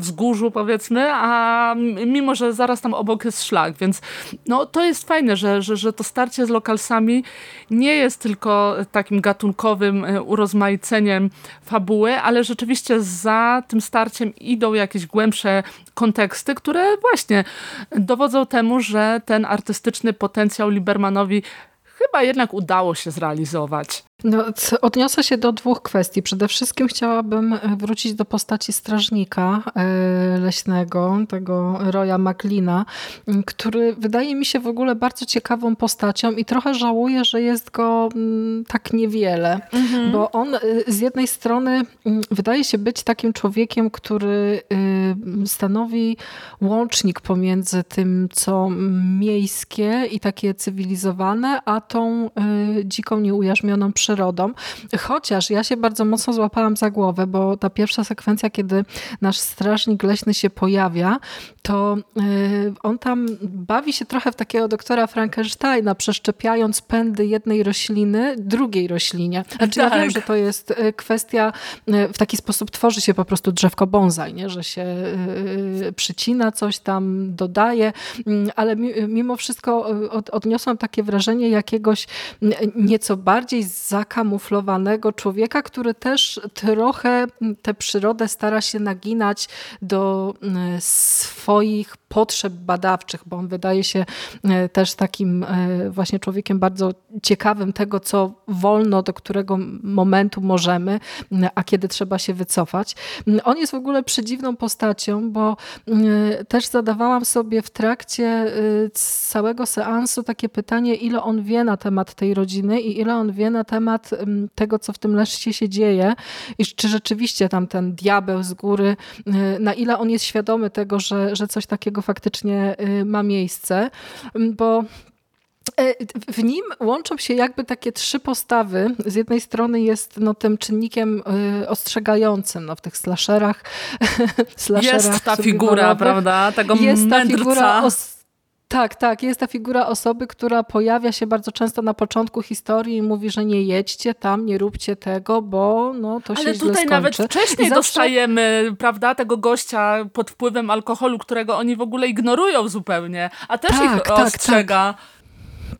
wzgórzu powiedzmy, a mimo, że zaraz tam obok jest szlak, więc no, to jest fajne, że, że, że to starcie z lokalsami nie jest tylko takim gatunkowym e, urozmaiceniem fabuły, ale rzeczywiście za tym starciem idą jakieś głębsze konteksty, które właśnie dowodzą temu, że ten artystyczny potencjał Libermanowi chyba jednak udało się zrealizować. No, odniosę się do dwóch kwestii. Przede wszystkim chciałabym e, wrócić do postaci strażnika e, leśnego, tego Roya McLeana, który wydaje mi się w ogóle bardzo ciekawą postacią i trochę żałuję, że jest go tak niewiele, mhm. bo on e, z jednej strony wydaje się być takim człowiekiem, który stanowi łącznik pomiędzy tym, co miejskie i takie cywilizowane, a tą dziką, nieujarzmioną przyrodą przyrodą. Chociaż ja się bardzo mocno złapałam za głowę, bo ta pierwsza sekwencja, kiedy nasz strażnik leśny się pojawia, to y, on tam bawi się trochę w takiego doktora Frankensteina, przeszczepiając pędy jednej rośliny drugiej roślinie. Znaczy tak. ja wiem, że to jest y, kwestia, y, w taki sposób tworzy się po prostu drzewko bonsai, nie? że się przycina coś tam, dodaje, mm, ale mimo wszystko odniosłam takie wrażenie jakiegoś nieco bardziej za zakamuflowanego człowieka, który też trochę tę przyrodę stara się naginać do mm, swoich potrzeb badawczych, bo on wydaje się e, też takim e, właśnie człowiekiem bardzo ciekawym tego, co wolno, do którego momentu możemy, a kiedy trzeba się wycofać. On jest w ogóle przedziwną postacią, bo też zadawałam sobie w trakcie e, całego seansu takie pytanie, ile on wie na temat tej rodziny i ile on wie na temat tego, co w tym leszcie się dzieje i czy rzeczywiście tam ten diabeł z góry, na ile on jest świadomy tego, że, że coś takiego faktycznie y, ma miejsce, bo e, w nim łączą się jakby takie trzy postawy. Z jednej strony jest no, tym czynnikiem y, ostrzegającym no, w tych slasherach. slasherach jest ta figura, prawda? Tego jest mędrca. ta figura os tak, tak. Jest ta figura osoby, która pojawia się bardzo często na początku historii i mówi, że nie jedźcie tam, nie róbcie tego, bo no, to Ale się tutaj nawet wcześniej zawsze... dostajemy, prawda, tego gościa pod wpływem alkoholu, którego oni w ogóle ignorują zupełnie, a też tak, ich tak, ostrzega. Tak.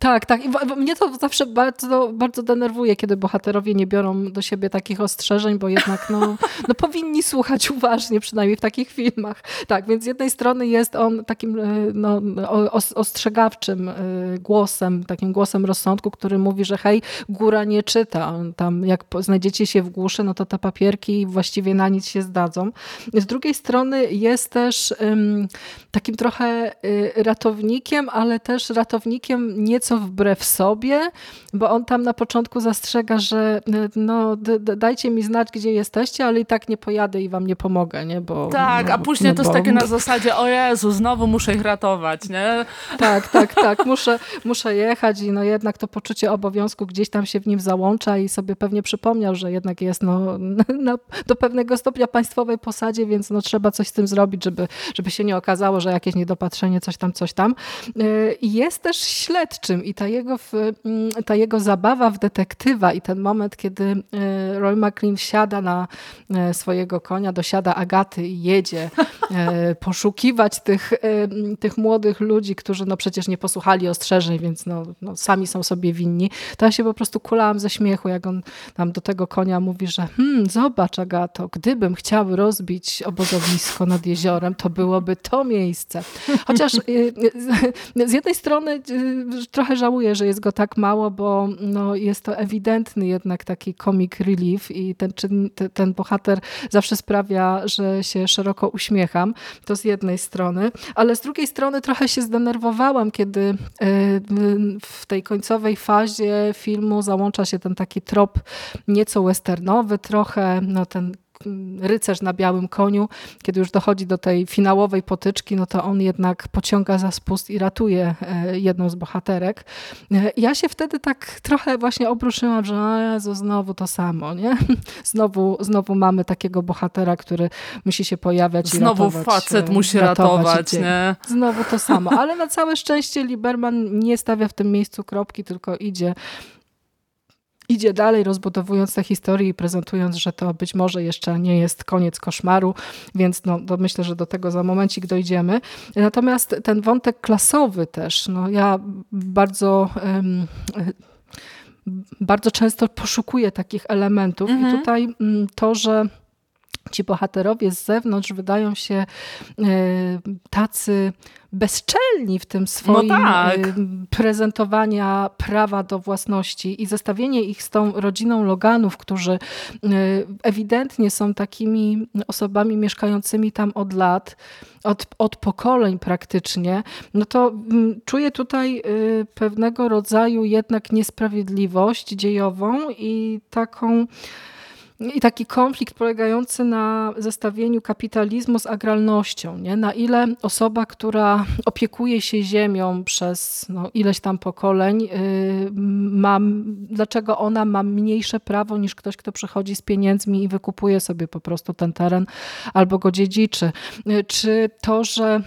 Tak, tak. I mnie to zawsze bardzo, bardzo denerwuje, kiedy bohaterowie nie biorą do siebie takich ostrzeżeń, bo jednak no, no powinni słuchać uważnie, przynajmniej w takich filmach. Tak, więc z jednej strony jest on takim e, no, ostrzegawczym e, głosem, takim głosem rozsądku, który mówi, że hej, góra nie czyta. Tam jak znajdziecie się w głuszy, no to te papierki właściwie na nic się zdadzą. Z drugiej strony jest też um, takim trochę y, ratownikiem, ale też ratownikiem nieco wbrew sobie, bo on tam na początku zastrzega, że y, no, dajcie mi znać, gdzie jesteście, ale i tak nie pojadę i wam nie pomogę, nie? Bo, tak, no, a później no, to jest takie na zasadzie, o Jezu, znowu muszę ich ratować, nie? Tak, tak, tak, muszę, muszę jechać i no jednak to poczucie obowiązku gdzieś tam się w nim załącza i sobie pewnie przypomniał, że jednak jest no, na, do pewnego stopnia państwowej posadzie, więc no trzeba coś z tym zrobić, żeby, żeby się nie okazało, że jakieś niedopatrzenie, coś tam, coś tam. Y, I jest też śledczym i ta jego, mm, ta jego zabawa w detektywa i ten moment, kiedy e, Roy McLean wsiada na e, swojego konia, dosiada Agaty i jedzie poszukiwać tych, tych młodych ludzi, którzy no przecież nie posłuchali ostrzeżeń, więc no, no sami są sobie winni, to ja się po prostu kulałam ze śmiechu, jak on tam do tego konia mówi, że hmm, zobacz Agato, gdybym chciał rozbić obozowisko nad jeziorem, to byłoby to miejsce. Chociaż z jednej strony trochę trochę żałuję, że jest go tak mało, bo no, jest to ewidentny jednak taki comic relief i ten, ten bohater zawsze sprawia, że się szeroko uśmiecham. To z jednej strony, ale z drugiej strony trochę się zdenerwowałam, kiedy w tej końcowej fazie filmu załącza się ten taki trop nieco westernowy, trochę no, ten rycerz na białym koniu, kiedy już dochodzi do tej finałowej potyczki, no to on jednak pociąga za spust i ratuje e, jedną z bohaterek. E, ja się wtedy tak trochę właśnie obruszyłam, że Jezu, znowu to samo, nie? Znowu, znowu mamy takiego bohatera, który musi się pojawiać Znowu ratować, facet e, musi ratować, ratować nie? Znowu to samo, ale na całe szczęście Liberman nie stawia w tym miejscu kropki, tylko idzie idzie dalej, rozbudowując tę historię i prezentując, że to być może jeszcze nie jest koniec koszmaru, więc no, myślę, że do tego za momencik dojdziemy. Natomiast ten wątek klasowy też, no ja bardzo... Um, bardzo często poszukuję takich elementów mhm. i tutaj mm, to, że ci bohaterowie z zewnątrz wydają się e, tacy bezczelni w tym swoim no tak. E, prezentowania prawa do własności i zestawienie ich z tą rodziną Loganów, którzy e, ewidentnie są takimi osobami mieszkającymi tam od lat, od, od pokoleń praktycznie, no to mm, czuję tutaj pewnego rodzaju jednak niesprawiedliwość dziejową i taką i taki konflikt polegający na zestawieniu kapitalizmu z agralnością. Nie? Na ile osoba, która opiekuje się ziemią przez no, ileś tam pokoleń, yy, ma, dlaczego ona ma mniejsze prawo niż ktoś, kto przychodzi z pieniędzmi i wykupuje sobie po prostu ten teren albo go dziedziczy. Yy, czy to, że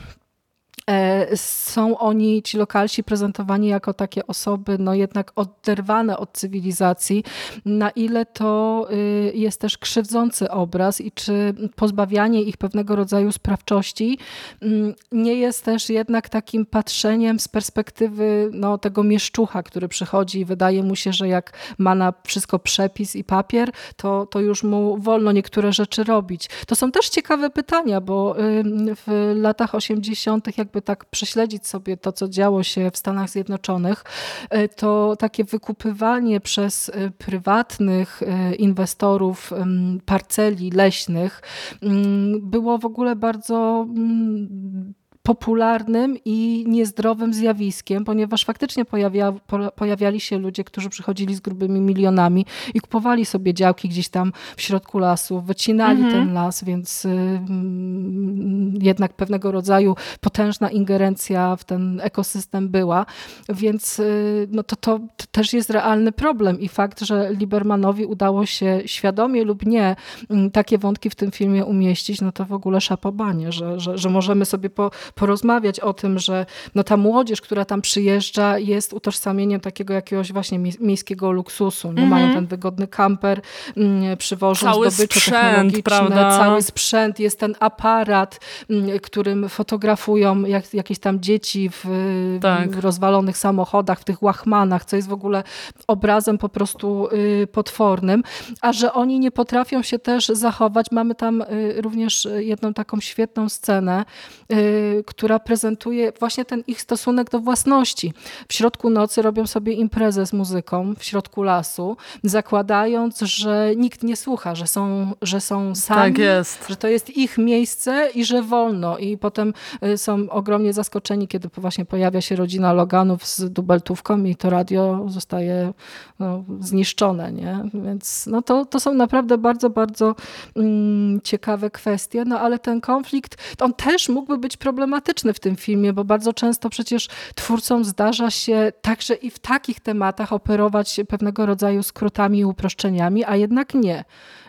są oni, ci lokalsi, prezentowani jako takie osoby, no jednak oderwane od cywilizacji, na ile to y, jest też krzywdzący obraz i czy pozbawianie ich pewnego rodzaju sprawczości mm, nie jest też jednak takim patrzeniem z perspektywy no, tego mieszczucha, który przychodzi i wydaje mu się, że jak ma na wszystko przepis i papier, to, to już mu wolno niektóre rzeczy robić. To są też ciekawe pytania, bo w latach 80. jakby jakby tak prześledzić sobie to, co działo się w Stanach Zjednoczonych, e, to takie wykupywanie przez e, prywatnych e, inwestorów parceli leśnych było w ogóle bardzo popularnym i niezdrowym zjawiskiem, ponieważ faktycznie pojawia, pojawiali się ludzie, którzy przychodzili z grubymi milionami i kupowali sobie działki gdzieś tam w środku lasu, wycinali mhm. ten las, więc y, jednak pewnego rodzaju potężna ingerencja w ten ekosystem była, więc y, no to, to, to też jest realny problem i fakt, że Libermanowi udało się świadomie lub nie y, takie wątki w tym filmie umieścić, no to w ogóle szapobanie, że, że, że możemy sobie po, porozmawiać o tym, że no ta młodzież, która tam przyjeżdża jest utożsamieniem takiego jakiegoś właśnie miejskiego luksusu. Nie mm -hmm. mają ten wygodny kamper, mm, przywożą cały zdobycze sprzęt, technologiczne, prawda? cały sprzęt, jest ten aparat, mm, którym fotografują jak, jakieś tam dzieci w, tak. w rozwalonych samochodach, w tych łachmanach, co jest w ogóle obrazem po prostu y, potwornym, a że oni nie potrafią się też zachować. Mamy tam y, również jedną taką świetną scenę, y, która prezentuje właśnie ten ich stosunek do własności. W środku nocy robią sobie imprezę z muzyką w środku lasu, zakładając, że nikt nie słucha, że są, że są sami, tak jest. że to jest ich miejsce i że wolno. I potem y, są ogromnie zaskoczeni, kiedy właśnie pojawia się rodzina Loganów z dubeltówką i to radio zostaje no, zniszczone. Nie? Więc no to, to są naprawdę bardzo, bardzo mm, ciekawe kwestie, no ale ten konflikt, on też mógłby być problematyczny problematyczny w tym filmie, bo bardzo często przecież twórcom zdarza się także i w takich tematach operować pewnego rodzaju skrótami i uproszczeniami, a jednak nie.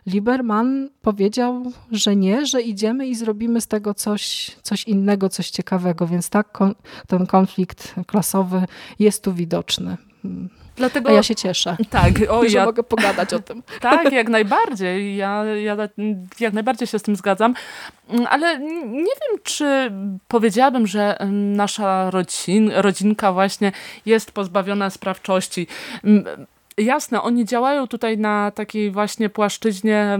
Lieberman powiedział, że nie, że idziemy i zrobimy z tego coś, coś innego, coś ciekawego, więc tak kon ten konflikt klasowy jest tu widoczny. Dlatego, A ja się cieszę, tak, o, że ja, mogę pogadać o tym. Tak, jak najbardziej. Ja, ja jak najbardziej się z tym zgadzam. Ale nie wiem, czy powiedziałabym, że nasza rodzin, rodzinka właśnie jest pozbawiona sprawczości jasne, oni działają tutaj na takiej właśnie płaszczyźnie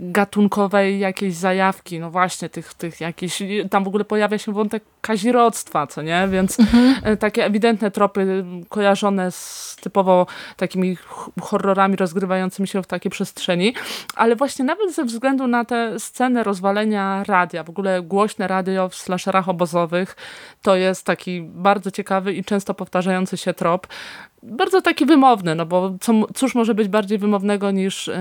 gatunkowej jakiejś zajawki, no właśnie tych, tych jakichś, tam w ogóle pojawia się wątek kazirodztwa, co nie, więc mhm. takie ewidentne tropy kojarzone z typowo takimi horrorami rozgrywającymi się w takiej przestrzeni, ale właśnie nawet ze względu na tę scenę rozwalenia radia, w ogóle głośne radio w slasherach obozowych, to jest taki bardzo ciekawy i często powtarzający się trop, bardzo taki wymowny, no bo co, cóż może być bardziej wymownego niż yy,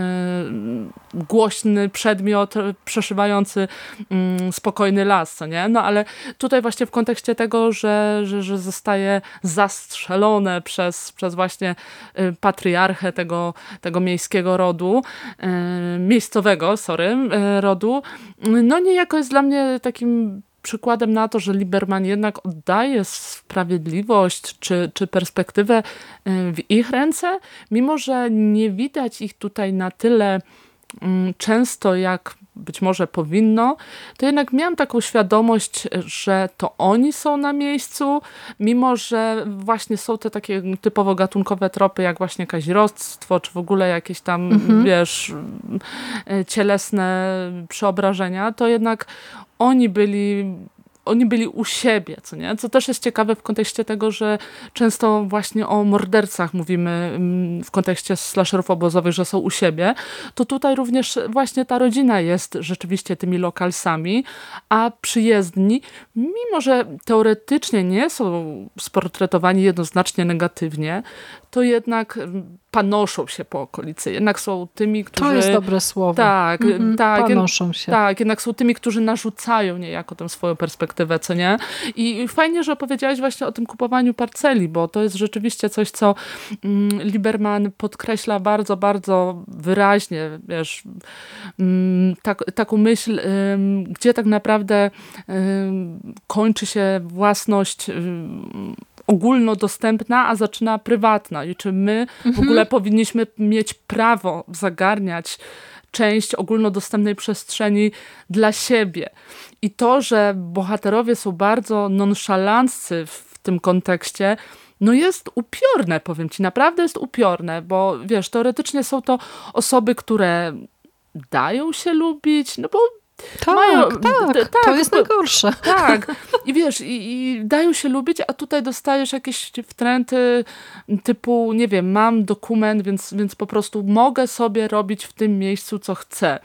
głośny przedmiot przeszywający yy, spokojny las, co nie? No ale tutaj właśnie w kontekście tego, że, że, że zostaje zastrzelone przez, przez właśnie yy, patriarchę tego, tego miejskiego rodu, y, miejscowego, sorry, y, rodu, no niejako jest dla mnie takim przykładem na to, że Liberman jednak oddaje sprawiedliwość czy, czy perspektywę y, w ich ręce, mimo że nie widać ich tutaj na tyle mm, często, jak być może powinno, to jednak miałam taką świadomość, że to oni są na miejscu, mimo że właśnie są te takie typowo gatunkowe tropy, jak właśnie kazirodztwo, czy w ogóle jakieś tam, mhm. wiesz, cielesne przeobrażenia, to jednak oni byli oni byli u siebie, co nie? Co też jest ciekawe w kontekście tego, że często właśnie o mordercach mówimy mm, w kontekście slasherów obozowych, że są u siebie, to tutaj również właśnie ta rodzina jest rzeczywiście tymi lokalsami, a przyjezdni, mimo że teoretycznie nie są sportretowani jednoznacznie negatywnie, to jednak mm, panoszą się po okolicy. Jednak są tymi, którzy... To jest dobre słowo. Tak, mm -hmm, tak. Panoszą się. Tak, jednak są tymi, którzy narzucają niejako tę swoją perspektywę, co nie? I fajnie, że opowiedziałeś właśnie o tym kupowaniu parceli, bo to jest rzeczywiście coś, co mm, Liberman podkreśla bardzo, bardzo wyraźnie, wiesz, mm, tak, taką myśl, gdzie tak naprawdę kończy się własność ogólnodostępna, a zaczyna prywatna. I czy my mhm. w ogóle powinniśmy mieć prawo zagarniać część ogólnodostępnej przestrzeni dla siebie. I to, że bohaterowie są bardzo nonszalanccy w tym kontekście, no jest upiorne, powiem ci, naprawdę jest upiorne, bo wiesz, teoretycznie są to osoby, które dają się lubić, no bo tak, mają, tak, tak, to jest najgorsze. Tak, i wiesz, i, i, dają się lubić, a tutaj dostajesz jakieś wtręty typu, nie wiem, mam dokument, więc, więc po prostu mogę sobie robić w tym miejscu, co chcę.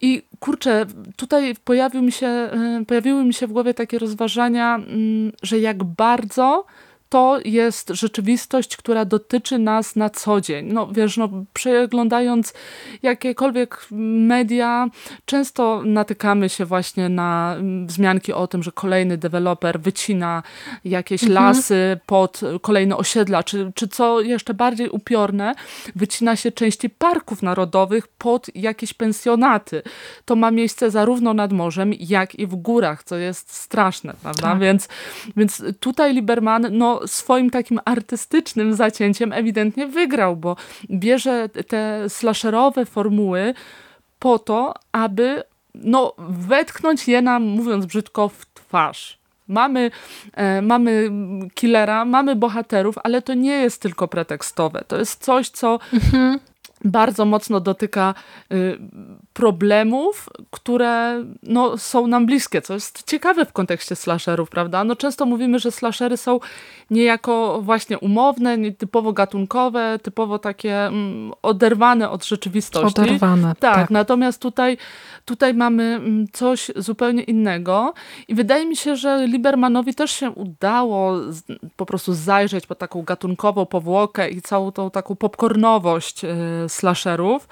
I kurczę, tutaj pojawił mi się, e, pojawiły mi się w głowie takie rozważania, mm, że jak bardzo to jest rzeczywistość, która dotyczy nas na co dzień. No wiesz, no, przeglądając jakiekolwiek media, często natykamy się właśnie na mm, wzmianki o tym, że kolejny deweloper wycina jakieś mhm. lasy pod kolejne osiedla, czy, czy co jeszcze bardziej upiorne, wycina się części parków narodowych pod jakieś pensjonaty. To ma miejsce zarówno nad morzem, jak i w górach, co jest straszne, prawda? Tak. Więc, więc tutaj Liberman, no swoim takim artystycznym zacięciem ewidentnie wygrał, bo bierze te slasherowe formuły po to, aby no, wetknąć je nam, mówiąc brzydko, w twarz. Mamy, e, mamy killera, mamy bohaterów, ale to nie jest tylko pretekstowe. To jest coś, co mhm bardzo mocno dotyka y, problemów, które no, są nam bliskie, co jest ciekawe w kontekście slasherów, prawda? No, często mówimy, że slashery są niejako właśnie umowne, typowo gatunkowe, typowo takie mm, oderwane od rzeczywistości. Oderwane, tak, tak. Natomiast tutaj, tutaj mamy mm, coś zupełnie innego i wydaje mi się, że Libermanowi też się udało po prostu zajrzeć po taką gatunkową powłokę i całą tą taką popcornowość y, slasherów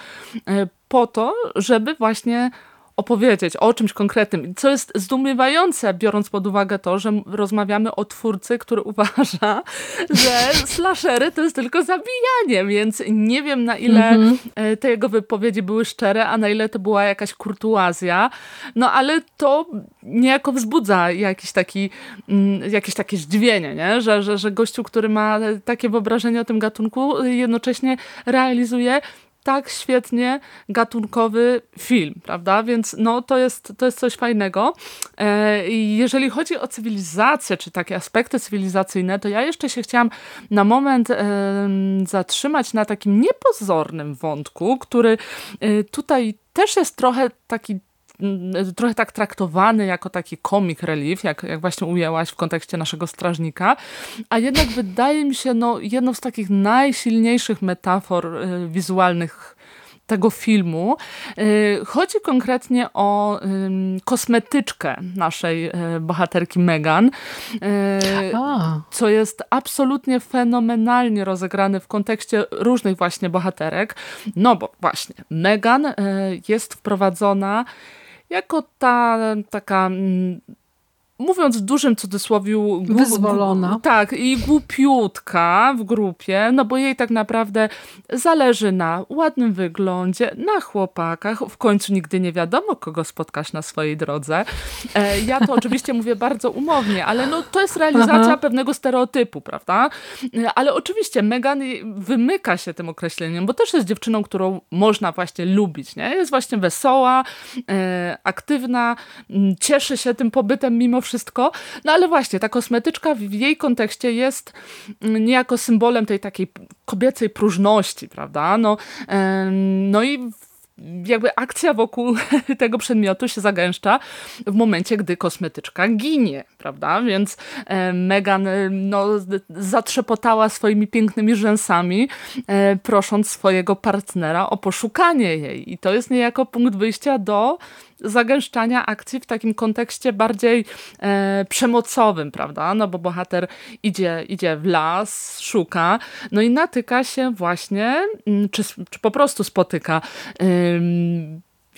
e, po to, żeby właśnie opowiedzieć o czymś konkretnym, co jest zdumiewające, biorąc pod uwagę to, że rozmawiamy o twórcy, który uważa, że slashery to jest tylko zabijanie, więc nie wiem na ile mm -hmm. te jego wypowiedzi były szczere, a na ile to była jakaś kurtuazja, no ale to niejako wzbudza jakiś taki, mm, jakieś takie zdziwienie, nie? Że, że, że gościu, który ma takie wyobrażenie o tym gatunku, jednocześnie realizuje tak świetnie gatunkowy film, prawda? Więc no, to, jest, to jest coś fajnego. E, jeżeli chodzi o cywilizację, czy takie aspekty cywilizacyjne, to ja jeszcze się chciałam na moment zatrzymać na takim niepozornym wątku, który e, tutaj też jest trochę taki trochę tak traktowany jako taki comic relief, jak, jak właśnie ujęłaś w kontekście naszego strażnika, a jednak wydaje mi się no, jedną z takich najsilniejszych metafor y, wizualnych tego filmu. Y, chodzi konkretnie o kosmetyczkę naszej y, bohaterki Megan, co jest absolutnie fenomenalnie rozegrane w kontekście różnych właśnie bohaterek. No bo właśnie, Megan jest wprowadzona jako ta taka mm, mówiąc w dużym cudzysłowiu... Wyzwolona. Tak, i głupiutka w grupie, no bo jej tak naprawdę zależy na ładnym wyglądzie, na chłopakach. W końcu nigdy nie wiadomo, kogo spotkasz na swojej drodze. E, ja to oczywiście mówię bardzo umownie, ale no to jest realizacja Aha. pewnego stereotypu, prawda? E, ale oczywiście Megan wymyka się tym określeniem, bo też jest dziewczyną, którą można właśnie lubić, nie? Jest właśnie wesoła, e, aktywna, cieszy się tym pobytem mimo wszystko. No ale właśnie, ta kosmetyczka w jej kontekście jest niejako symbolem tej takiej kobiecej próżności, prawda? No, no i jakby akcja wokół tego przedmiotu się zagęszcza w momencie, gdy kosmetyczka ginie, prawda? Więc Megan no, zatrzepotała swoimi pięknymi rzęsami, e, prosząc swojego partnera o poszukanie jej. I to jest niejako punkt wyjścia do zagęszczania akcji w takim kontekście bardziej e, przemocowym, prawda? No bo bohater idzie, idzie w las, szuka, no i natyka się właśnie, mm, czy, czy po prostu spotyka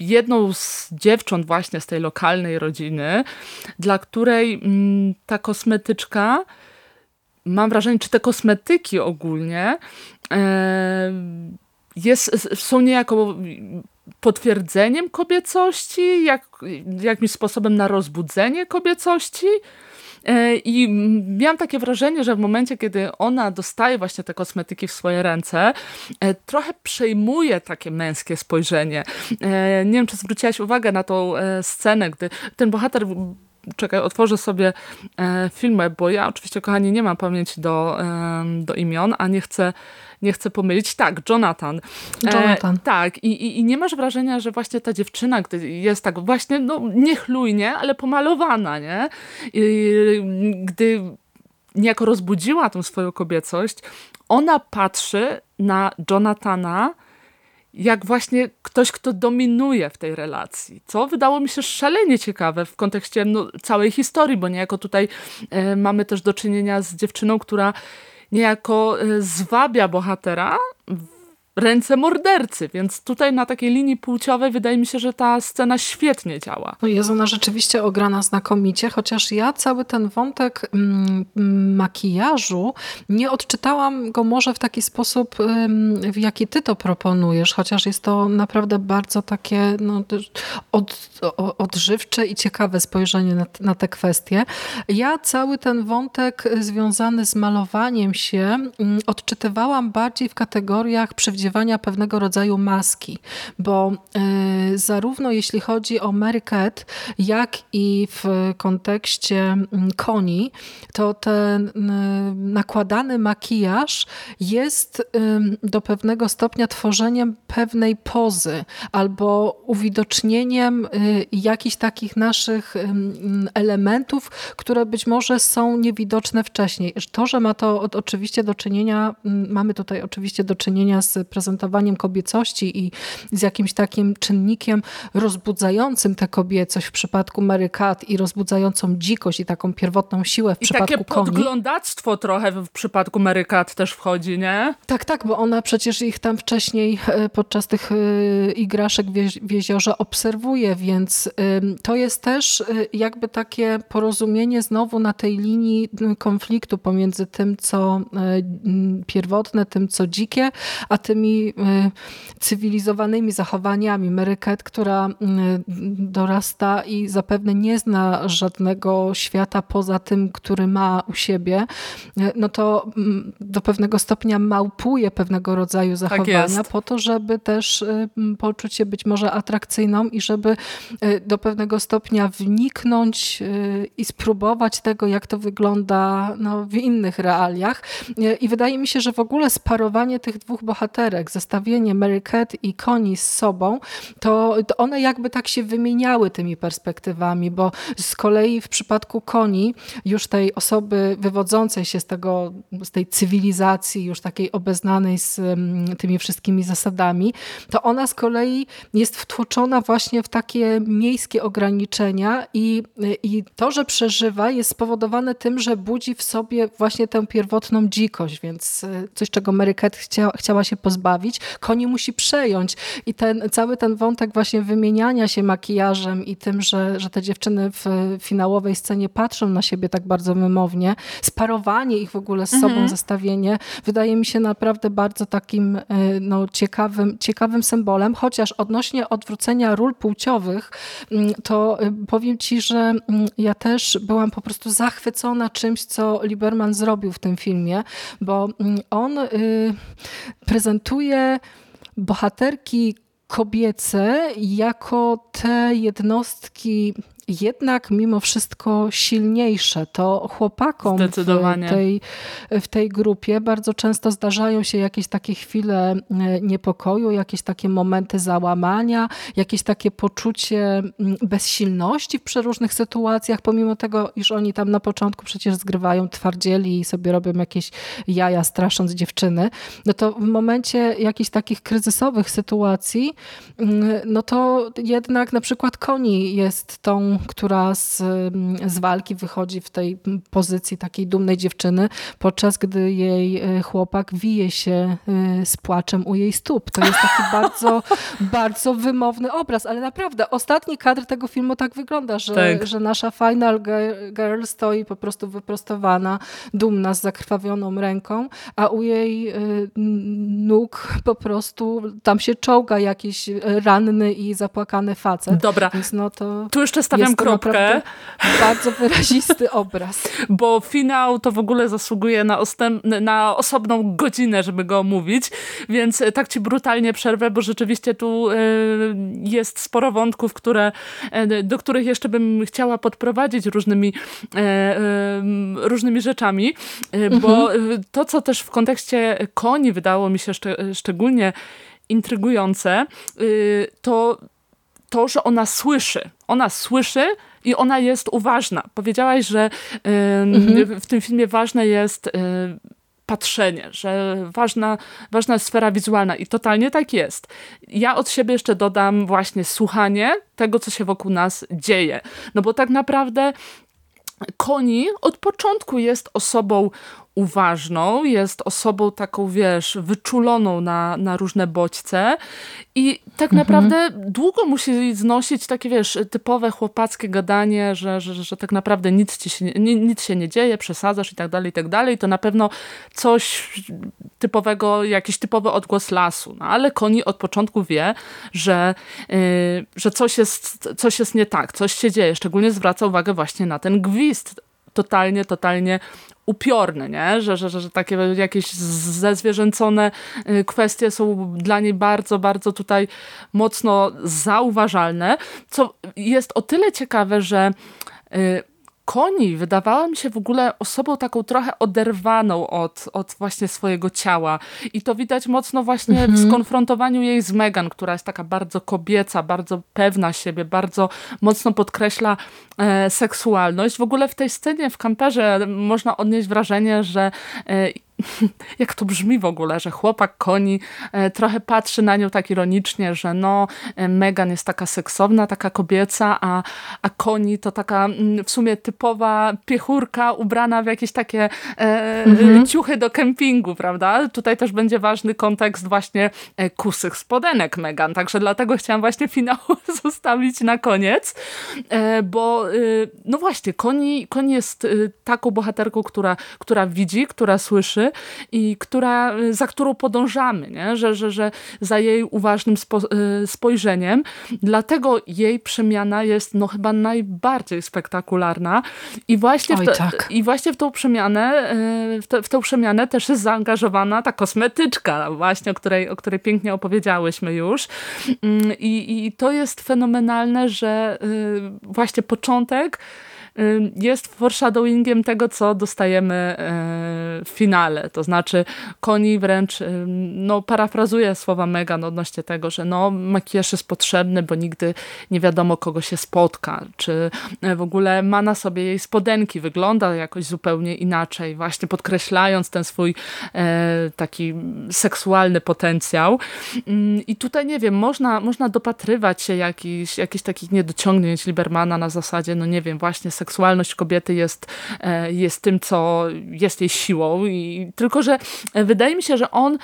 jedną z dziewcząt właśnie z tej lokalnej rodziny, dla której mm, ta kosmetyczka mam wrażenie, czy te kosmetyki ogólnie e, jest, są niejako potwierdzeniem kobiecości, jak, jakimś sposobem na rozbudzenie kobiecości. E, I miałam takie wrażenie, że w momencie, kiedy ona dostaje właśnie te kosmetyki w swoje ręce, e, trochę przejmuje takie męskie spojrzenie. E, nie wiem, czy zwróciłaś uwagę na tą scenę, gdy ten bohater czekaj, otworzę sobie e, filmę, bo ja oczywiście, kochani, nie mam pamięci do, e, do imion, a nie chcę, nie chcę pomylić. Tak, Jonathan. E, Jonathan. tak, i, i, i nie masz wrażenia, że właśnie ta dziewczyna, gdy jest tak właśnie, no niechlujnie, ale pomalowana, nie? I, gdy niejako rozbudziła tą swoją kobiecość, ona patrzy na Jonathana jak właśnie ktoś, kto dominuje w tej relacji, co wydało mi się szalenie ciekawe w kontekście no, całej historii, bo niejako tutaj e, mamy też do czynienia z dziewczyną, która niejako e, zwabia bohatera ręce mordercy, więc tutaj na takiej linii płciowej wydaje mi się, że ta scena świetnie działa. No jest ona rzeczywiście ograna znakomicie, chociaż ja cały ten wątek mm, makijażu nie odczytałam go może w taki sposób, w jaki ty to proponujesz, chociaż jest to naprawdę bardzo takie no, od, odżywcze i ciekawe spojrzenie na, na te kwestie. Ja cały ten wątek związany z malowaniem się mm, odczytywałam bardziej w kategoriach przywdziania przywdziewania pewnego rodzaju maski, bo y, zarówno jeśli chodzi o Mary jak i w kontekście mm, koni, to ten y, nakładany makijaż jest y, do pewnego stopnia tworzeniem pewnej pozy albo uwidocznieniem jakichś takich naszych elementów, które być może są niewidoczne wcześniej. To, że ma to oczywiście do czynienia, mamy tutaj oczywiście do czynienia z prezentowaniem kobiecości i z jakimś takim czynnikiem rozbudzającym tę kobiecość w przypadku Mary Cat i rozbudzającą dzikość i taką pierwotną siłę w I przypadku takie koni. podglądactwo trochę w przypadku Mary Cat też wchodzi, nie? Tak, tak, bo ona przecież ich tam wcześniej e, podczas tych e, igraszek w jeziorze obserwuje, więc to jest też e, jakby takie porozumienie znowu na tej linii konfliktu pomiędzy tym, co pierwotne, tym, co dzikie, a tym tymi cywilizowanymi zachowaniami. Mary Cat, która dorasta i zapewne nie zna żadnego świata poza tym, który ma u siebie, no to do pewnego stopnia małpuje pewnego rodzaju tak zachowania tak po to, żeby też poczuć się być może atrakcyjną i żeby do pewnego stopnia wniknąć i spróbować tego, jak to wygląda no, w innych realiach. I wydaje mi się, że w ogóle sparowanie tych dwóch bohaterek, zestawienie Mary i Connie z sobą, to, to one jakby tak się wymieniały tymi perspektywami, bo z kolei w przypadku Connie, już tej osoby wywodzącej się z, tego, z tej cywilizacji, już takiej obeznanej z mm, tymi wszystkimi zasadami, to ona z kolei jest wtłoczona właśnie w takie miejskie ograniczenia i, i to, że przeżywa jest spowodowane tym, że budzi w sobie właśnie tę pierwotną dzikość, więc e, coś, czego Mary chcia, chciała się pozbawić, Koni musi przejąć i ten, cały ten wątek właśnie wymieniania się makijażem i tym, że, że te dziewczyny w finałowej scenie patrzą na siebie tak bardzo wymownie, sparowanie ich w ogóle z sobą, mhm. zestawienie, wydaje mi się naprawdę bardzo takim e, no, ciekawym, ciekawym symbolem, chociaż odnośnie odwrócenia ról płciowych, mm, to e, powiem ci, że mm, ja też byłam po prostu zachwycona czymś, co Lieberman zrobił w tym filmie, bo mm, on y, prezentuje bohaterki kobiece jako te jednostki jednak mimo wszystko silniejsze. To chłopakom w tej, w tej grupie bardzo często zdarzają się jakieś takie chwile e, niepokoju, jakieś takie momenty załamania, jakieś takie poczucie bezsilności w przeróżnych sytuacjach, pomimo tego, iż oni tam na początku przecież zgrywają twardzieli i sobie robią jakieś jaja strasząc dziewczyny, no to w momencie jakichś takich kryzysowych sytuacji, no to jednak na przykład Koni jest tą która z, z walki wychodzi w tej pozycji takiej dumnej dziewczyny, podczas gdy jej e, chłopak wije się e, z płaczem u jej stóp. To jest taki bardzo, bardzo wymowny obraz, ale naprawdę ostatni kadr tego filmu tak wygląda, że, tak. że nasza final girl stoi po prostu wyprostowana, dumna, z zakrwawioną ręką, a u jej e, nóg po prostu tam się czołga jakiś ranny i zapłakany facet. Dobra, Więc no to tu jeszcze stawiam Stawiam kropkę. Bardzo wyrazisty obraz. Bo finał to w ogóle zasługuje na, na osobną godzinę, żeby go omówić, więc e, tak ci brutalnie przerwę, bo rzeczywiście tu y, jest sporo wątków, które, y, do których jeszcze bym chciała podprowadzić różnymi, y, różnymi rzeczami, bo mhm. to, co też w kontekście koni wydało mi się szcz szczególnie intrygujące, to to, że ona słyszy. Ona słyszy i ona jest uważna. Powiedziałaś, że mhm. w tym filmie ważne jest y, patrzenie, że ważna, ważna jest sfera wizualna i totalnie tak jest. Ja od siebie jeszcze dodam właśnie słuchanie tego, co się wokół nas dzieje. No bo tak naprawdę Koni od początku jest osobą uważną, jest osobą taką, wiesz, wyczuloną na, na różne bodźce i tak mhm. naprawdę długo musi znosić takie, wiesz, typowe chłopackie gadanie, że, że, że tak naprawdę nic, ci się, nie, nic się nie dzieje, przesadzasz i tak dalej, i tak dalej. To na pewno coś typowego, jakiś typowy odgłos lasu. No, ale Koni od początku wie, że, yy, że coś, jest, coś jest nie tak, coś się dzieje. Szczególnie zwraca uwagę właśnie na ten gwizd totalnie, totalnie upiorny, nie? Że, że, że takie jakieś zezwierzęcone y, kwestie są dla niej bardzo, bardzo tutaj mocno zauważalne, co jest o tyle ciekawe, że y, Koni wydawała mi się w ogóle osobą taką trochę oderwaną od, od właśnie swojego ciała. I to widać mocno właśnie w mhm. skonfrontowaniu jej z Megan, która jest taka bardzo kobieca, bardzo pewna siebie, bardzo mocno podkreśla e, seksualność. W ogóle w tej scenie w kamperze można odnieść wrażenie, że e, jak to brzmi w ogóle, że chłopak koni e, trochę patrzy na nią tak ironicznie, że no e, Megan jest taka seksowna, taka kobieca, a, a koni to taka mm, w sumie typowa piechurka ubrana w jakieś takie e, mhm. ciuchy do kempingu, prawda? Tutaj też będzie ważny kontekst właśnie e, kusych spodenek Megan, także dlatego chciałam właśnie finał zostawić na koniec, e, bo e, no właśnie, koni, koni jest taką bohaterką, która, która widzi, która słyszy, i która, za którą podążamy, nie? Że, że, że za jej uważnym spo, y, spojrzeniem. Dlatego jej przemiana jest no chyba najbardziej spektakularna i właśnie, Oj, w, tak. i właśnie w tą przemianę y, w, te, w tą przemianę też jest zaangażowana ta kosmetyczka właśnie, o której, o której pięknie opowiedziałyśmy już mm, i, i to jest fenomenalne, że y, właśnie początek jest foreshadowingiem tego, co dostajemy e, w finale. To znaczy Koni wręcz, no parafrazuje słowa Megan odnośnie tego, że no makijaż jest potrzebny, bo nigdy nie wiadomo kogo się spotka, czy e, w ogóle ma na sobie jej spodenki, wygląda jakoś zupełnie inaczej, właśnie podkreślając ten swój e, taki seksualny potencjał. I tutaj nie wiem, można, można dopatrywać się jakichś, jakichś takich niedociągnięć Libermana na zasadzie, no nie wiem, właśnie seksualność kobiety jest, e, jest tym, co jest jej siłą. I, tylko, że e, wydaje mi się, że on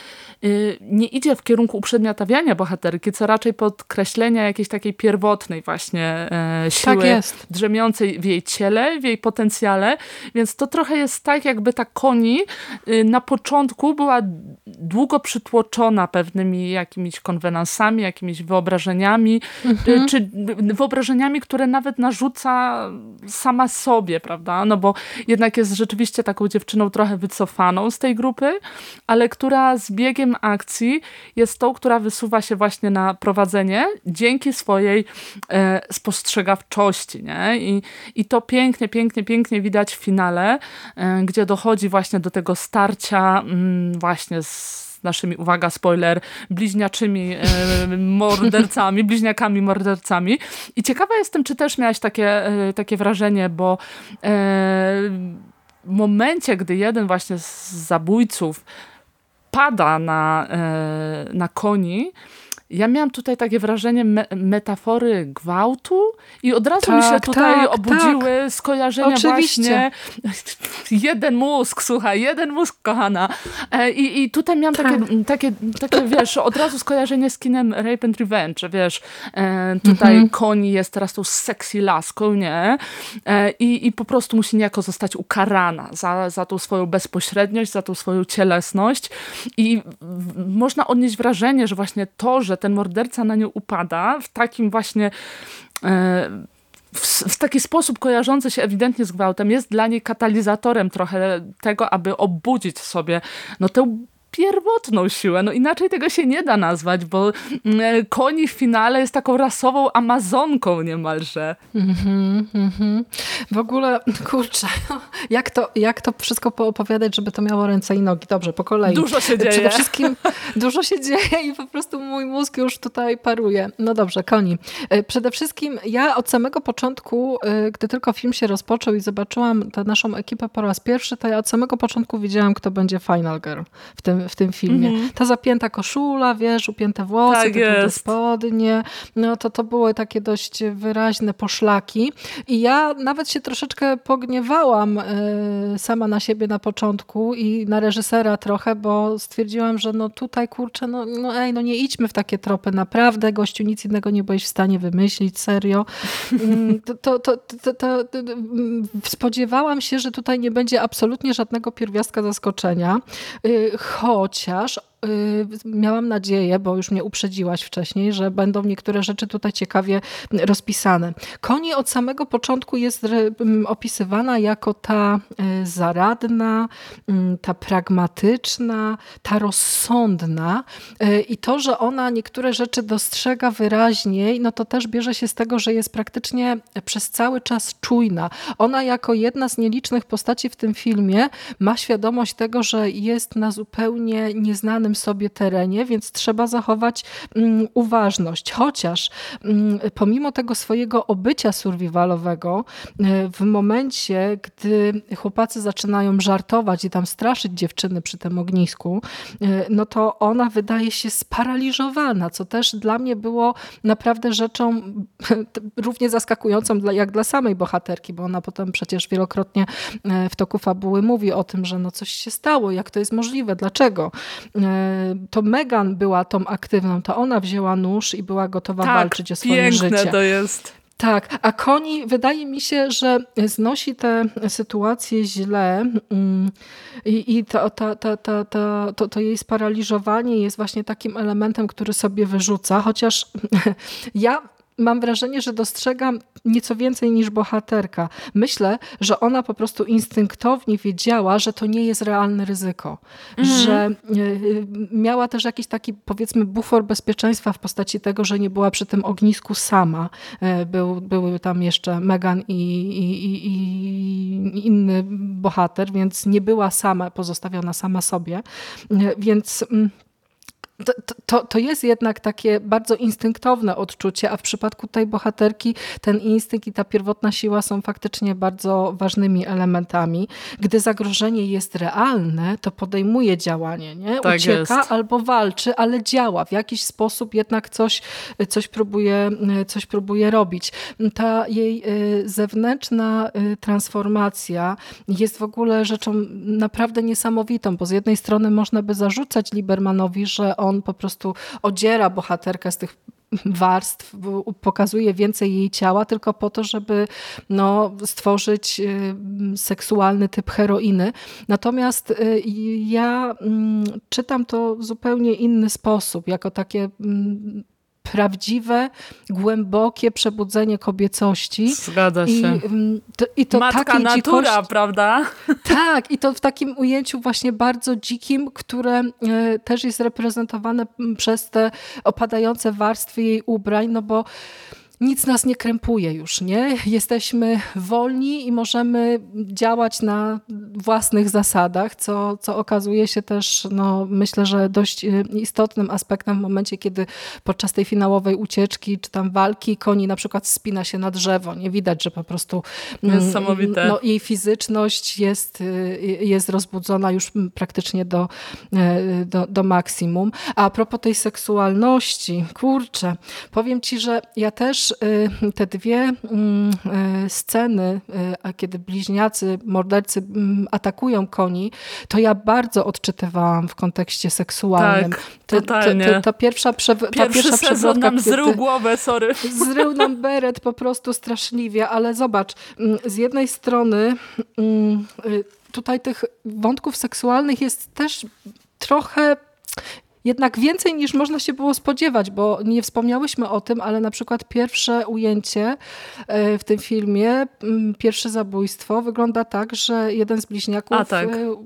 y, nie idzie w kierunku uprzedmiotawiania bohaterki, co raczej podkreślenia jakiejś takiej pierwotnej właśnie e, siły tak drzemiącej w jej ciele, w jej potencjale. Więc to trochę jest tak, jakby ta koni na początku była długo przytłoczona pewnymi jakimiś konwenansami, jakimiś wyobrażeniami, mhm. czy wyobrażeniami, które nawet narzuca sama sobie, prawda? No bo jednak jest rzeczywiście taką dziewczyną trochę wycofaną z tej grupy, ale która z biegiem akcji jest tą, która wysuwa się właśnie na prowadzenie dzięki swojej e, spostrzegawczości, nie? I, I to pięknie, pięknie, pięknie widać w finale, e, gdzie dochodzi właśnie do tego starcia mm, właśnie z naszymi, uwaga, spoiler, bliźniaczymi e, mordercami, bliźniakami mordercami. I ciekawa jestem, czy też miałaś takie, e, takie wrażenie, bo e, w momencie, gdy jeden właśnie z zabójców pada na, e, na koni, ja miałam tutaj takie wrażenie me metafory gwałtu i od razu tak, mi się tak, tutaj tak, obudziły tak. skojarzenia Oczywiście. właśnie jeden mózg, słuchaj, jeden mózg, kochana. E, I, i tutaj miałam takie, tak. takie, takie, wiesz, od razu skojarzenie z kinem Rape and Revenge, wiesz, e, tutaj mhm. Koni jest teraz tą sexy laską, nie? E, I, I po prostu musi niejako zostać ukarana za, za tą swoją bezpośredniość, za tą swoją cielesność i można odnieść wrażenie, że właśnie to, że ten morderca na nią upada w takim właśnie e, w, w, taki sposób kojarzący się ewidentnie z gwałtem jest dla niej katalizatorem trochę tego, aby obudzić sobie no tę pierwotną siłę. No inaczej tego się nie da nazwać, bo mm, e, Koni w finale jest taką rasową amazonką niemalże. -hmm, mm -hmm. W ogóle, kurczę, jak to, jak to wszystko poopowiadać, żeby to miało ręce i nogi? Dobrze, po kolei. Dużo się dzieje. Przede wszystkim dużo się dzieje i po prostu mój mózg już tutaj paruje. No dobrze, Koni. E, przede wszystkim ja od samego początku, e, gdy tylko film się rozpoczął i zobaczyłam tę naszą ekipę po raz pierwszy, to ja od samego początku wiedziałam, kto będzie Final Girl w tym, w tym filmie. Mm -hmm. Ta zapięta koszula, wiesz, upięte włosy, tak te spodnie, no to to były takie dość wyraźne poszlaki. I ja nawet się troszeczkę pogniewałam y, sama na siebie na początku i na reżysera trochę, bo stwierdziłam, że no tutaj kurczę, no, no ej, no nie idźmy w takie tropy, naprawdę, gościu, nic innego nie byłeś w stanie wymyślić, serio. Mm, to, to, to, to, spodziewałam się, że tutaj nie będzie absolutnie żadnego pierwiastka zaskoczenia, y, chociaż miałam nadzieję, bo już mnie uprzedziłaś wcześniej, że będą niektóre rzeczy tutaj ciekawie rozpisane. Koni od samego początku jest opisywana jako ta y, zaradna, ta pragmatyczna, ta rozsądna y, i to, że ona niektóre rzeczy dostrzega wyraźniej, no to też bierze się z tego, że jest praktycznie przez cały czas czujna. Ona jako jedna z nielicznych postaci w tym filmie ma świadomość tego, że jest na zupełnie nieznanym sobie terenie, więc trzeba zachować mm, uważność. Chociaż mm, pomimo tego swojego obycia survivalowego, e, w momencie, gdy chłopacy zaczynają żartować i tam straszyć dziewczyny przy tym ognisku, e, no to ona wydaje się sparaliżowana, co też dla mnie było naprawdę rzeczą równie zaskakującą jak dla samej bohaterki, bo ona potem przecież wielokrotnie e, w toku fabuły mówi o tym, że no coś się stało, jak to jest możliwe, dlaczego to Megan była tą aktywną, to ona wzięła nóż i była gotowa tak, walczyć o swoje życie. to jest. Tak, a Koni wydaje mi się, że znosi tę sytuację źle mm, i, i to, to, to, to, to, to jej sparaliżowanie jest właśnie takim elementem, który sobie wyrzuca, chociaż ja mam wrażenie, że dostrzegam nieco więcej niż bohaterka. Myślę, że ona po prostu instynktownie wiedziała, że to nie jest realne ryzyko. Mhm. Że e, miała też jakiś taki, powiedzmy, bufor bezpieczeństwa w postaci tego, że nie była przy tym ognisku sama. E, był, były tam jeszcze Megan i, i, i, i inny bohater, więc nie była sama, pozostawiona sama sobie. E, więc mm, to, to, to jest jednak takie bardzo instynktowne odczucie, a w przypadku tej bohaterki ten instynkt i ta pierwotna siła są faktycznie bardzo ważnymi elementami. Gdy zagrożenie jest realne, to podejmuje działanie, nie? Tak Ucieka jest. albo walczy, ale działa. W jakiś sposób jednak coś, coś, próbuje, coś próbuje robić. Ta jej y, zewnętrzna y, transformacja jest w ogóle rzeczą naprawdę niesamowitą, bo z jednej strony można by zarzucać Libermanowi, że on on po prostu odziera bohaterkę z tych warstw, pokazuje więcej jej ciała, tylko po to, żeby no, stworzyć y, seksualny typ heroiny. Natomiast y, ja mm, czytam to w zupełnie inny sposób, jako takie mm, prawdziwe, głębokie przebudzenie kobiecości. Zgadza się. I, mm, to, i to Matka natura, dzikości, prawda? Tak, i to w takim ujęciu właśnie bardzo dzikim, które e, też jest reprezentowane przez te opadające warstwy jej ubrań, no bo nic nas nie krępuje już, nie? Jesteśmy wolni i możemy działać na własnych zasadach, co, co okazuje się też, no, myślę, że dość e, istotnym aspektem w momencie, kiedy podczas tej finałowej ucieczki czy tam walki koni na przykład spina się na drzewo. Nie widać, że po prostu mm, Niesamowite. No, jej fizyczność jest, e, jest rozbudzona już praktycznie do, e, do, do maksimum. A, a propos tej seksualności, kurczę, powiem ci, że ja też Y, te dwie mm, y, sceny, y, kiedy bliźniacy, mordercy mm, atakują koni, to ja bardzo odczytywałam w kontekście seksualnym. Tak, totalnie. Ta pierwsza, prze, ta Pierwszy pierwsza sezon nam zrył głowę, sorry. Zrył nam beret po prostu straszliwie, ale zobacz, mm, z jednej strony tutaj tych wątków seksualnych jest też trochę jednak więcej niż można się było spodziewać, bo nie wspomniałyśmy o tym, ale na przykład pierwsze ujęcie e, w tym filmie, pierwsze zabójstwo wygląda tak, że jeden z bliźniaków A, tak. E,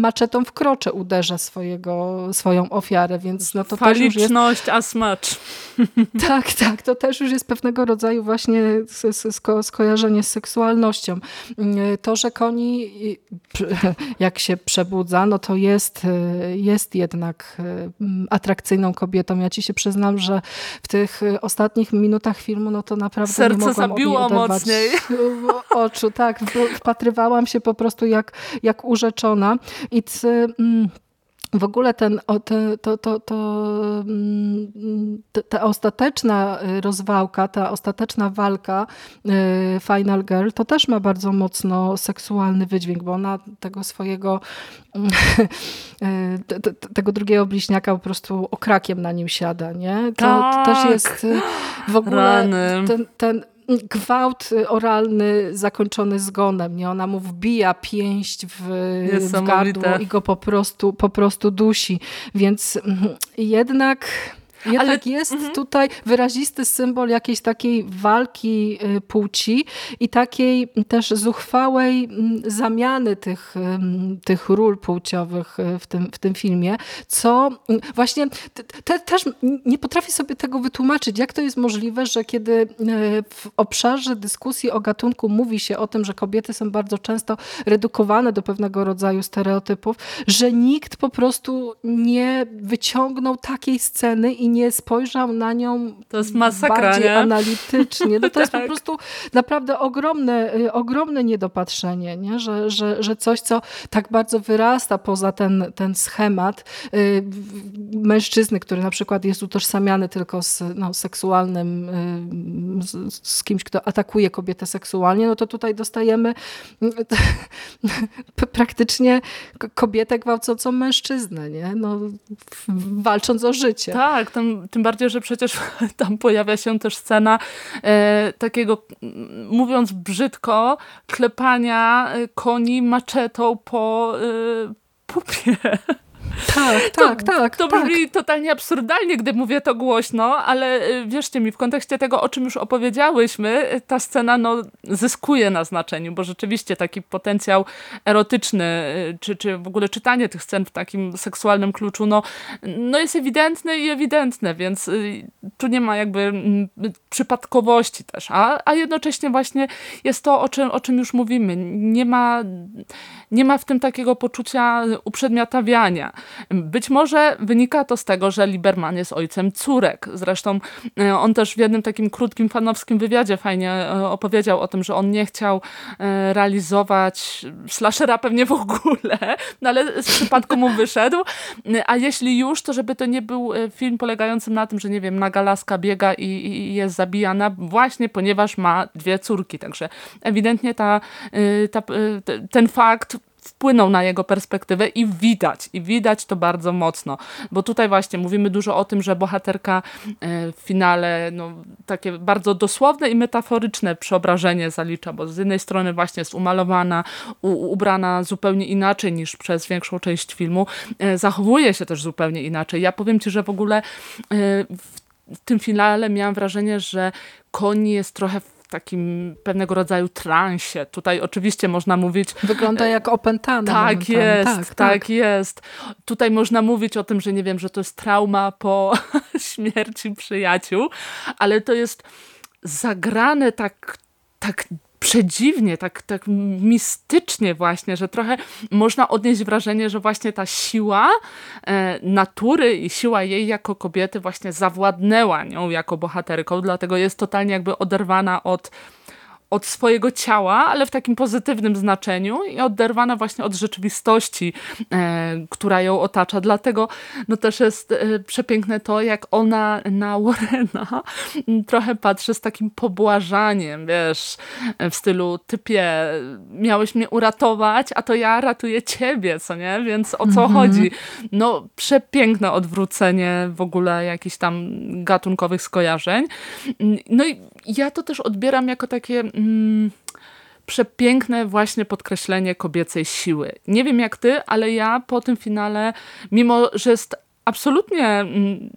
maczetą w krocze uderza swojego, swoją ofiarę, więc no to Faliczność też już jest... as much. Tak, tak, to też już jest pewnego rodzaju właśnie sko skojarzenie z seksualnością. E, to, że koni jak się przebudza, no to jest, jest jednak E, atrakcyjną kobietą. Ja ci się przyznam, że w tych e, ostatnich minutach filmu, no to naprawdę Serce nie mogłam zabiło mocniej. oczu. Tak, wpatrywałam się po prostu jak, jak urzeczona. I mm, w ogóle ten, to, to, to, mm, ta ostateczna y, rozwałka, ta ostateczna walka y, Final Girl, to też ma bardzo mocno seksualny wydźwięk, bo ona tego swojego y, tego drugiego bliźniaka po prostu okrakiem na nim siada, nie? To, tak. to też jest w ogóle ten, ten gwałt oralny zakończony zgonem. Nie? Ona mu wbija pięść w, w gardło i go po prostu, po prostu dusi. Więc mm, jednak jednak Ale... jest mhm. tutaj wyrazisty symbol jakiejś takiej walki y, płci i takiej też zuchwałej mm, zamiany tych, tych ról płciowych y, w tym, w tym filmie, co mm, właśnie te, też nie potrafię sobie tego wytłumaczyć, jak to jest możliwe, że kiedy y, w obszarze dyskusji o gatunku mówi się o tym, że kobiety są bardzo często redukowane do pewnego rodzaju stereotypów, że nikt po prostu nie wyciągnął takiej sceny i nie spojrzał na nią to jest masakra, bardziej nie? analitycznie. No to tak. jest po prostu naprawdę ogromne, y, ogromne niedopatrzenie, nie? Że, że, że coś, co tak bardzo wyrasta poza ten, ten schemat y, mężczyzny, który na przykład jest utożsamiany tylko z no, seksualnym, y, z, z kimś, kto atakuje kobietę seksualnie, no to tutaj dostajemy praktycznie kobietę gwałcącą mężczyznę, nie? No, walcząc o życie. Tak, tym, tym bardziej, że przecież tam pojawia się też scena e, takiego, mówiąc brzydko, klepania e, koni maczetą po e, pupie. Tak, tak, to, tak. To tak. brzmi totalnie absurdalnie, gdy mówię to głośno, ale y, wierzcie mi, w kontekście tego, o czym już opowiedziałyśmy, y, ta scena no, zyskuje na znaczeniu, bo rzeczywiście taki potencjał erotyczny, y, czy, czy w ogóle czytanie tych scen w takim seksualnym kluczu, no, no jest ewidentne i ewidentne, więc tu nie ma jakby przypadkowości też, a, a jednocześnie właśnie jest to, o czym, o czym już mówimy. Nie ma, nie ma w tym takiego poczucia uprzedmiotawiania. Być może wynika to z tego, że Liberman jest ojcem córek. Zresztą e, on też w jednym takim krótkim fanowskim wywiadzie fajnie e, opowiedział o tym, że on nie chciał e, realizować slashera pewnie w ogóle, no ale z przypadku mu wyszedł. A jeśli już, to żeby to nie był film polegający na tym, że nie wiem, naga laska biega i, i jest zabijana właśnie ponieważ ma dwie córki. Także ewidentnie ta, ta, ten fakt wpłynął na jego perspektywę i widać, i widać to bardzo mocno, bo tutaj właśnie mówimy dużo o tym, że bohaterka e, w finale no, takie bardzo dosłowne i metaforyczne przeobrażenie zalicza, bo z jednej strony właśnie jest umalowana, ubrana zupełnie inaczej niż przez większą część filmu, e, zachowuje się też zupełnie inaczej. Ja powiem Ci, że w ogóle e, w tym finale miałam wrażenie, że Koni jest trochę takim pewnego rodzaju transie. Tutaj oczywiście można mówić... Wygląda jak opętana. Tak jest, tak, tak, tak, jest. Tutaj można mówić o tym, że nie wiem, że to jest trauma po śmierci przyjaciół, ale to jest zagrane tak, tak przedziwnie, tak, tak mistycznie właśnie, że trochę można odnieść wrażenie, że właśnie ta siła e, natury i siła jej jako kobiety właśnie zawładnęła nią jako bohaterką, dlatego jest totalnie jakby oderwana od od swojego ciała, ale w takim pozytywnym znaczeniu i oderwana właśnie od rzeczywistości, e, która ją otacza. Dlatego no też jest e, przepiękne to, jak ona na Warrena trochę patrzy z takim pobłażaniem, wiesz, w stylu typie, miałeś mnie uratować, a to ja ratuję ciebie, co nie? Więc o co mhm. chodzi? No przepiękne odwrócenie w ogóle jakichś tam gatunkowych skojarzeń. No i ja to też odbieram jako takie mm, przepiękne właśnie podkreślenie kobiecej siły. Nie wiem jak ty, ale ja po tym finale, mimo że jest absolutnie mm,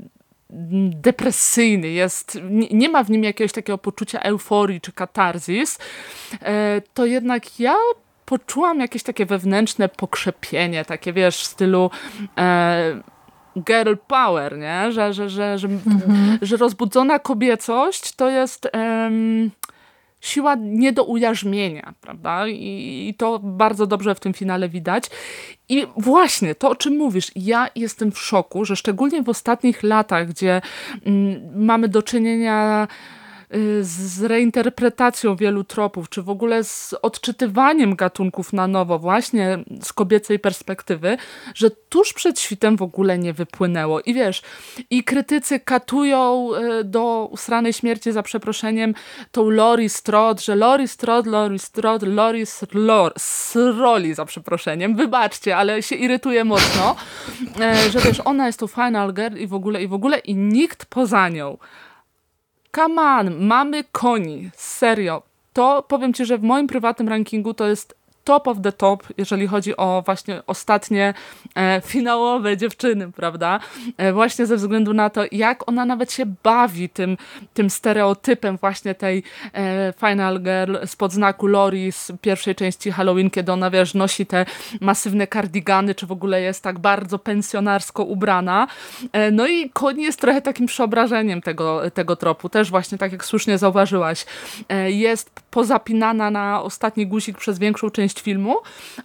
depresyjny, jest, nie, ma w nim jakiegoś takiego poczucia euforii czy katarzis, e, to jednak ja poczułam jakieś takie wewnętrzne pokrzepienie, takie wiesz, w stylu e, girl power, nie? Że, że, że, że, mhm. że rozbudzona kobiecość to jest siła nie do ujarzmienia, prawda? I, I, to bardzo dobrze w tym finale widać. I właśnie to, o czym mówisz, ja jestem w szoku, że szczególnie w ostatnich latach, gdzie mm, mamy do czynienia z reinterpretacją wielu tropów, czy w ogóle z odczytywaniem gatunków na nowo, właśnie z kobiecej perspektywy, że tuż przed świtem w ogóle nie wypłynęło. I wiesz, i krytycy katują y, do usranej śmierci za przeproszeniem tą Lori Strode, że Lori Strode, Lori Strode, Lori Sroli za przeproszeniem. Wybaczcie, ale się irytuje mocno, e, że wiesz, ona jest to final girl i w ogóle, i w ogóle, i nikt poza nią come on, mamy koni, serio. To powiem Ci, że w moim prywatnym rankingu to jest top of the top, jeżeli chodzi o właśnie ostatnie e, finałowe dziewczyny, prawda? E, właśnie ze względu na to, jak ona nawet się bawi tym, tym stereotypem właśnie tej e, Final Girl spod znaku Lori z pierwszej części Halloween, kiedy ona, wiesz, nosi te masywne kardigany, czy w ogóle jest tak bardzo pensjonarsko ubrana. E, no i Koni jest trochę takim przeobrażeniem tego, tego tropu. Też właśnie, tak jak słusznie zauważyłaś, e, jest pozapinana na ostatni guzik przez większą część filmu,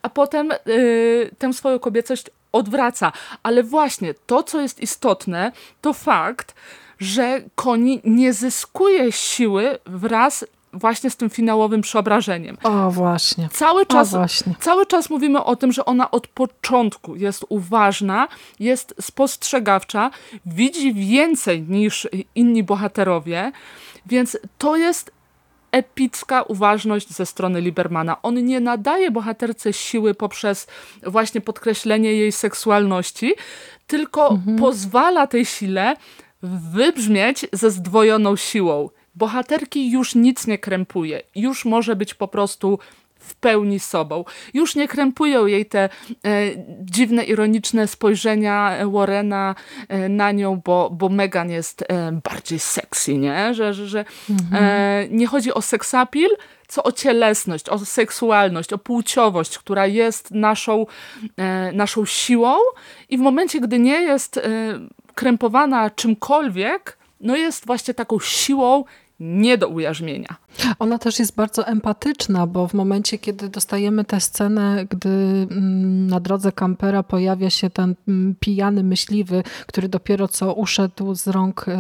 a potem yy, tę swoją kobiecość odwraca. Ale właśnie to, co jest istotne, to fakt, że Koni nie zyskuje siły wraz właśnie z tym finałowym przeobrażeniem. O, właśnie. Cały czas, o, właśnie. cały czas mówimy o tym, że ona od początku jest uważna, jest spostrzegawcza, widzi więcej niż inni bohaterowie, więc to jest epicka uważność ze strony Libermana. On nie nadaje bohaterce siły poprzez właśnie podkreślenie jej seksualności, tylko mhm. pozwala tej sile wybrzmieć ze zdwojoną siłą. Bohaterki już nic nie krępuje, już może być po prostu w pełni sobą. Już nie krępują jej te e, dziwne, ironiczne spojrzenia Warrena e, na nią, bo, bo Megan jest e, bardziej sexy, nie? Że, że, że mhm. E, nie chodzi o seksapil, co o cielesność, o seksualność, o płciowość, która jest naszą, e, naszą siłą i w momencie, gdy nie jest e, krępowana czymkolwiek, no jest właśnie taką siłą nie do ujarzmienia. Ona też jest bardzo empatyczna, bo w momencie, kiedy dostajemy tę scenę, gdy mm, na drodze kampera pojawia się ten mm, pijany myśliwy, który dopiero co uszedł z rąk y,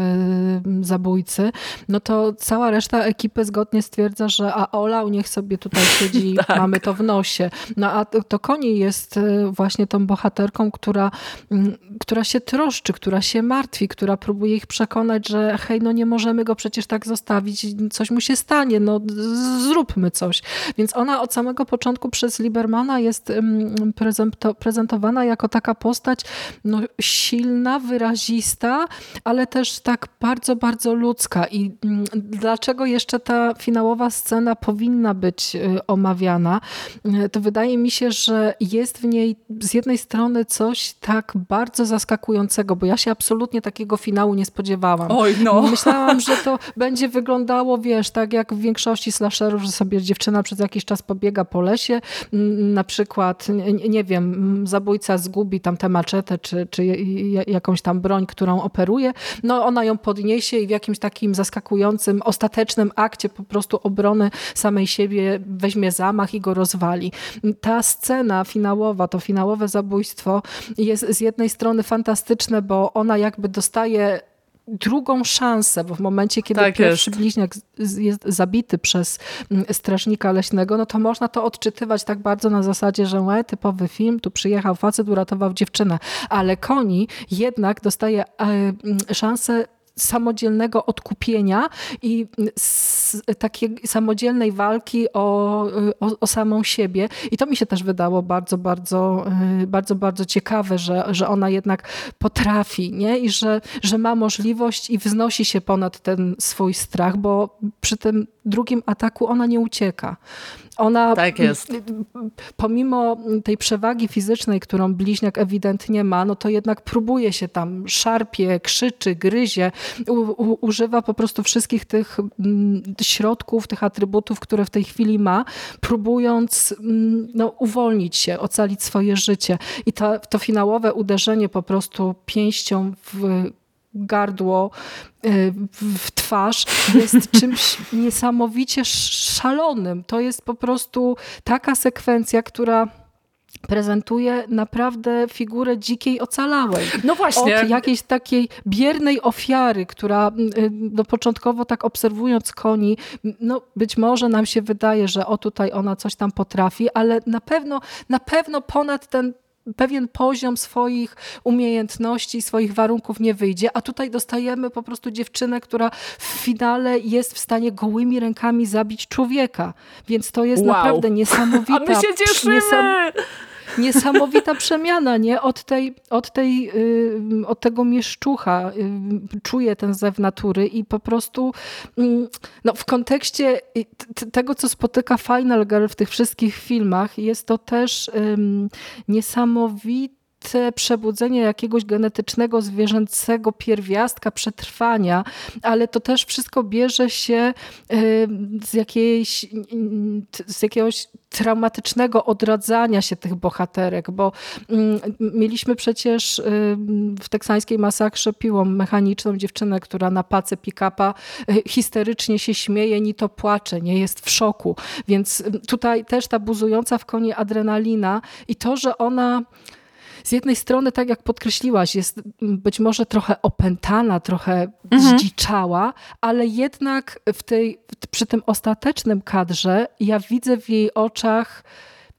zabójcy, no to cała reszta ekipy zgodnie stwierdza, że a Ola niech sobie tutaj siedzi, tak. mamy to w nosie. No a to Koni jest y, właśnie tą bohaterką, która, mm, która się troszczy, która się martwi, która próbuje ich przekonać, że hej, no nie możemy go przecież tak zostawić, coś mu się stanie stanie, no zróbmy coś. Więc ona od samego początku przez Libermana jest prezentowana jako taka postać no, silna, wyrazista, ale też tak bardzo, bardzo ludzka. I mm, dlaczego jeszcze ta finałowa scena powinna być y, omawiana? Y, to wydaje mi się, że jest w niej z jednej strony coś tak bardzo zaskakującego, bo ja się absolutnie takiego finału nie spodziewałam. Oj, no. Myślałam, że to będzie wyglądało, wiesz, tak jak w większości slasherów, że sobie dziewczyna przez jakiś czas pobiega po lesie, na przykład, nie, nie wiem, zabójca zgubi tam tę maczetę, czy, czy jakąś tam broń, którą operuje, no ona ją podniesie i w jakimś takim zaskakującym, ostatecznym akcie po prostu obrony samej siebie weźmie zamach i go rozwali. Ta scena finałowa, to finałowe zabójstwo jest z jednej strony fantastyczne, bo ona jakby dostaje drugą szansę, bo w momencie, kiedy tak pierwszy jest. bliźniak jest zabity przez mm, strażnika leśnego, no to można to odczytywać tak bardzo na zasadzie, że łe, typowy film, tu przyjechał facet, uratował dziewczynę, ale Koni jednak dostaje e, mm, szansę samodzielnego odkupienia i takiej samodzielnej walki o, o, o, samą siebie. I to mi się też wydało bardzo, bardzo, y, bardzo, bardzo ciekawe, że, że ona jednak potrafi nie? i że, że ma możliwość i wznosi się ponad ten swój strach, bo przy tym drugim ataku ona nie ucieka. Ona, tak jest. pomimo tej przewagi fizycznej, którą bliźniak ewidentnie ma, no to jednak próbuje się tam, szarpie, krzyczy, gryzie, u, u, używa po prostu wszystkich tych środków, tych atrybutów, które w tej chwili ma, próbując no, uwolnić się, ocalić swoje życie. I to, to finałowe uderzenie po prostu pięścią w gardło, y, w twarz jest czymś niesamowicie szalonym. To jest po prostu taka sekwencja, która prezentuje naprawdę figurę dzikiej ocalałej. No właśnie. Od jakiejś takiej biernej ofiary, która y, no, początkowo tak obserwując koni, no być może nam się wydaje, że o tutaj ona coś tam potrafi, ale na pewno, na pewno ponad ten pewien poziom swoich umiejętności, swoich warunków nie wyjdzie, a tutaj dostajemy po prostu dziewczynę, która w finale jest w stanie gołymi rękami zabić człowieka. Więc to jest wow. naprawdę niesamowita... A my się cieszymy! Niesam niesamowita przemiana, nie? Od, tej, od, tej, y, od tego mieszczucha y, czuje ten zew natury i po prostu mm, no, w kontekście tego, co spotyka Final Girl w tych wszystkich filmach, jest to też niesamowite przebudzenie jakiegoś genetycznego, zwierzęcego pierwiastka przetrwania, ale to też wszystko bierze się z, jakiejś, z jakiegoś traumatycznego odradzania się tych bohaterek, bo mm, mieliśmy przecież w teksańskiej masakrze piłą mechaniczną dziewczynę, która na pace pick-upa y, histerycznie się śmieje, ni to płacze, nie jest w szoku. Więc tutaj też ta buzująca w koni adrenalina i to, że ona z jednej strony, tak jak podkreśliłaś, jest być może trochę opętana, trochę mhm. zdziczała, ale jednak w tej, przy tym ostatecznym kadrze ja widzę w jej oczach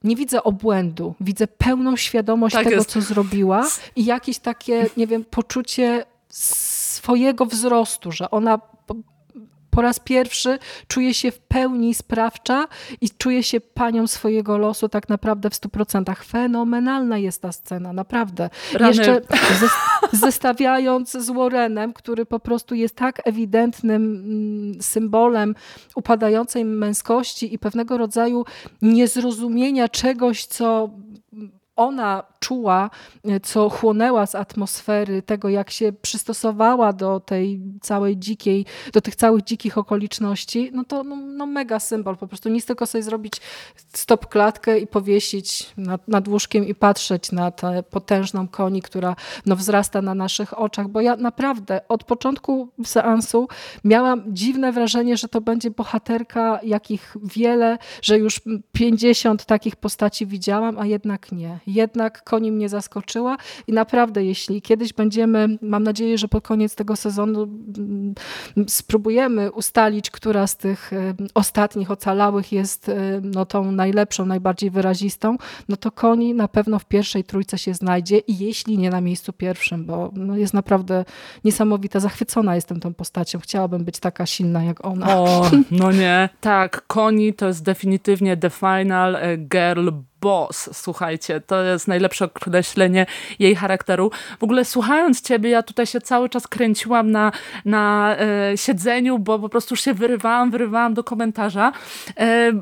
nie widzę obłędu, widzę pełną świadomość tak tego, jest. co zrobiła i jakieś takie, nie wiem, poczucie swojego wzrostu, że ona po raz pierwszy czuję się w pełni sprawcza i czuję się panią swojego losu tak naprawdę w stu procentach. Fenomenalna jest ta scena, naprawdę. Rany. Jeszcze zestawiając z Warrenem, który po prostu jest tak ewidentnym mm, symbolem upadającej męskości i pewnego rodzaju niezrozumienia czegoś, co ona czuła, e, co chłonęła z atmosfery, tego jak się przystosowała do tej całej dzikiej, do tych całych dzikich okoliczności, no to no, no mega symbol. Po prostu nic tylko sobie zrobić stop klatkę i powiesić nad, nad łóżkiem i patrzeć na tę potężną koni, która no, wzrasta na naszych oczach, bo ja naprawdę od początku seansu miałam dziwne wrażenie, że to będzie bohaterka, jakich wiele, że już 50 takich postaci widziałam, a jednak nie. Jednak koni mnie zaskoczyła i naprawdę, jeśli kiedyś będziemy, mam nadzieję, że pod koniec tego sezonu mm, spróbujemy ustalić, która z tych ostatnich ocalałych jest no, tą najlepszą, najbardziej wyrazistą, no to koni na pewno w pierwszej trójce się znajdzie i jeśli nie na miejscu pierwszym, bo no, jest naprawdę niesamowita. Zachwycona jestem tą postacią. Chciałabym być taka silna jak ona. O, no nie. Tak, koni to jest definitywnie the final e, girl boss, słuchajcie, to jest najlepsze określenie jej charakteru. W ogóle słuchając ciebie, ja tutaj się cały czas kręciłam na, na e, siedzeniu, bo po prostu już się wyrywałam, wyrywałam do komentarza. E,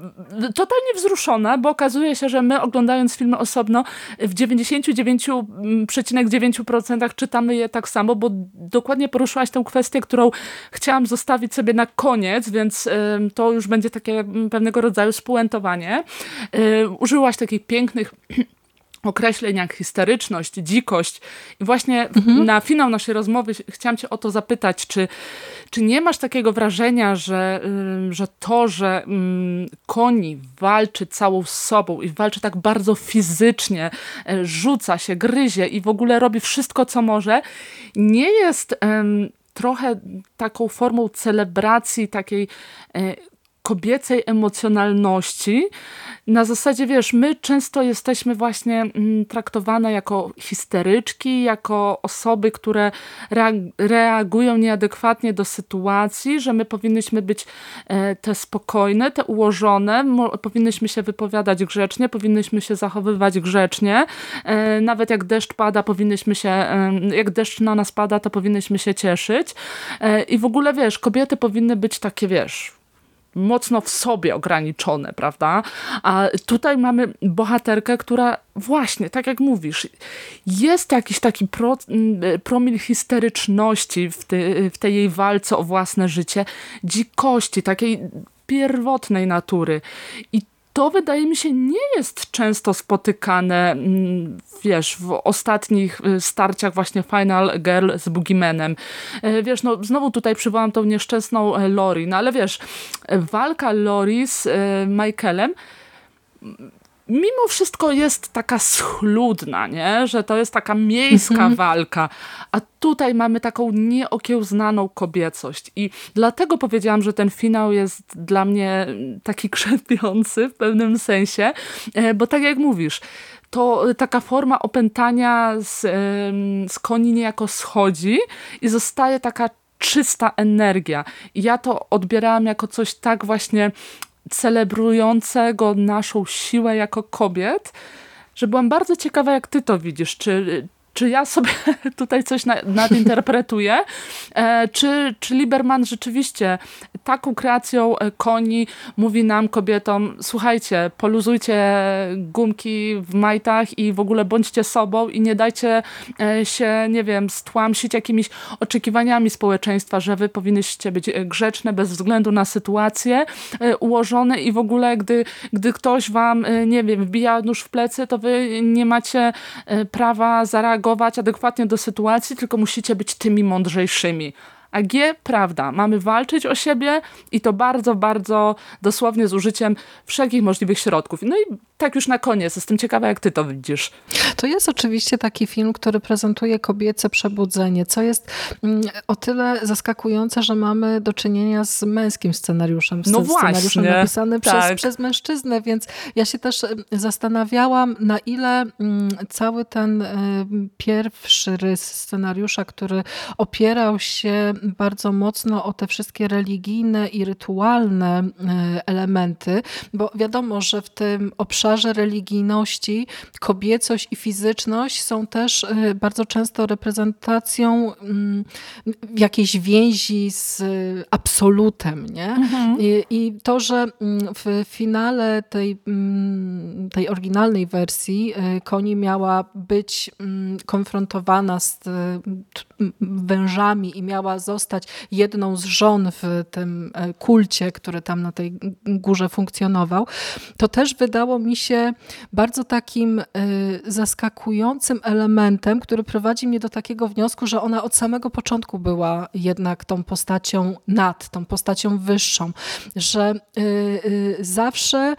totalnie wzruszona, bo okazuje się, że my oglądając filmy osobno w 99,9% czytamy je tak samo, bo dokładnie poruszyłaś tę kwestię, którą chciałam zostawić sobie na koniec, więc e, to już będzie takie pewnego rodzaju spuentowanie. E, użyłaś takich takich pięknych określeń jak histeryczność, dzikość. I właśnie mhm. na finał naszej rozmowy chciałam cię o to zapytać, czy, czy nie masz takiego wrażenia, że, że to, że koni walczy całą sobą i walczy tak bardzo fizycznie, e, rzuca się, gryzie i w ogóle robi wszystko, co może, nie jest trochę taką formą celebracji takiej e, kobiecej emocjonalności. Na zasadzie, wiesz, my często jesteśmy właśnie mm, traktowane jako histeryczki, jako osoby, które reagują nieadekwatnie do sytuacji, że my powinnyśmy być e, te spokojne, te ułożone, powinnyśmy się wypowiadać grzecznie, powinnyśmy się zachowywać grzecznie. E, nawet jak deszcz pada, powinnyśmy się, jak deszcz na nas pada, to powinnyśmy się cieszyć. E, I w ogóle, wiesz, kobiety powinny być takie, wiesz, mocno w sobie ograniczone, prawda? A tutaj mamy bohaterkę, która właśnie, tak jak mówisz, jest jakiś taki pro, promil histeryczności w, ty, w tej jej walce o własne życie, dzikości, takiej pierwotnej natury. I to wydaje mi się nie jest często spotykane, mm, wiesz, w ostatnich y, starciach właśnie Final Girl z Boogiemanem. E, wiesz, no znowu tutaj przywołam tą nieszczęsną e, Lori, no ale wiesz, walka Lori z e, Michaelem mimo wszystko jest taka schludna, nie? że to jest taka miejska mhm. walka, a tutaj mamy taką nieokiełznaną kobiecość i dlatego powiedziałam, że ten finał jest dla mnie taki krzepiący w pewnym sensie, e, bo tak jak mówisz, to taka forma opętania z, z koni niejako schodzi i zostaje taka czysta energia. I ja to odbierałam jako coś tak właśnie celebrującego naszą siłę jako kobiet, że byłam bardzo ciekawa, jak ty to widzisz. Czy, czy ja sobie tutaj coś nadinterpretuję, e, czy, czy Lieberman rzeczywiście taką kreacją e, koni mówi nam, kobietom, słuchajcie, poluzujcie gumki w majtach i w ogóle bądźcie sobą i nie dajcie e, się, nie wiem, stłamsić jakimiś oczekiwaniami społeczeństwa, że wy powinniście być grzeczne bez względu na sytuację, ułożone i w ogóle, gdy, gdy ktoś wam, nie wiem, wbija nóż w plecy, to wy nie macie prawa zareagować reagować adekwatnie do sytuacji, tylko musicie być tymi mądrzejszymi. A G, prawda, mamy walczyć o siebie i to bardzo, bardzo dosłownie z użyciem wszelkich możliwych środków. No i tak już na koniec, jestem ciekawa, jak ty to widzisz. To jest oczywiście taki film, który prezentuje kobiece przebudzenie, co jest mm, o tyle zaskakujące, że mamy do czynienia z męskim scenariuszem. Z no scenariuszem napisanym tak. przez, przez mężczyznę, więc ja się też zastanawiałam, na ile mm, cały ten pierwszy rys scenariusza, który opierał się bardzo mocno o te wszystkie religijne i rytualne e, elementy, bo wiadomo, że w tym obszarze religijności kobiecość i fizyczność są też e, bardzo często reprezentacją mm, jakiejś więzi z absolutem. Nie? Mhm. I, I, to, że mm, w finale tej, mm, tej oryginalnej wersji Koni miała być konfrontowana z wężami i miała zostać jedną z żon w tym e, kulcie, który tam na tej górze funkcjonował, to też wydało mi się bardzo takim e, zaskakującym elementem, który prowadzi mnie do takiego wniosku, że ona od samego początku była jednak tą postacią nad, tą postacią wyższą, że e, zawsze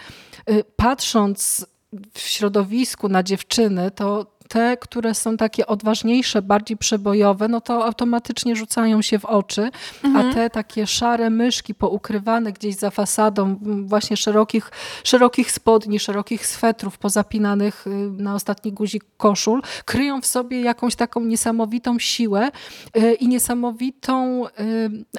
patrząc w środowisku na dziewczyny, to te, które są takie odważniejsze, bardziej przebojowe, no to automatycznie rzucają się w oczy, mhm. a te takie szare myszki poukrywane gdzieś za fasadą właśnie szerokich, szerokich spodni, szerokich swetrów pozapinanych y, na ostatni guzik koszul, kryją w sobie jakąś taką niesamowitą siłę y, i niesamowitą y,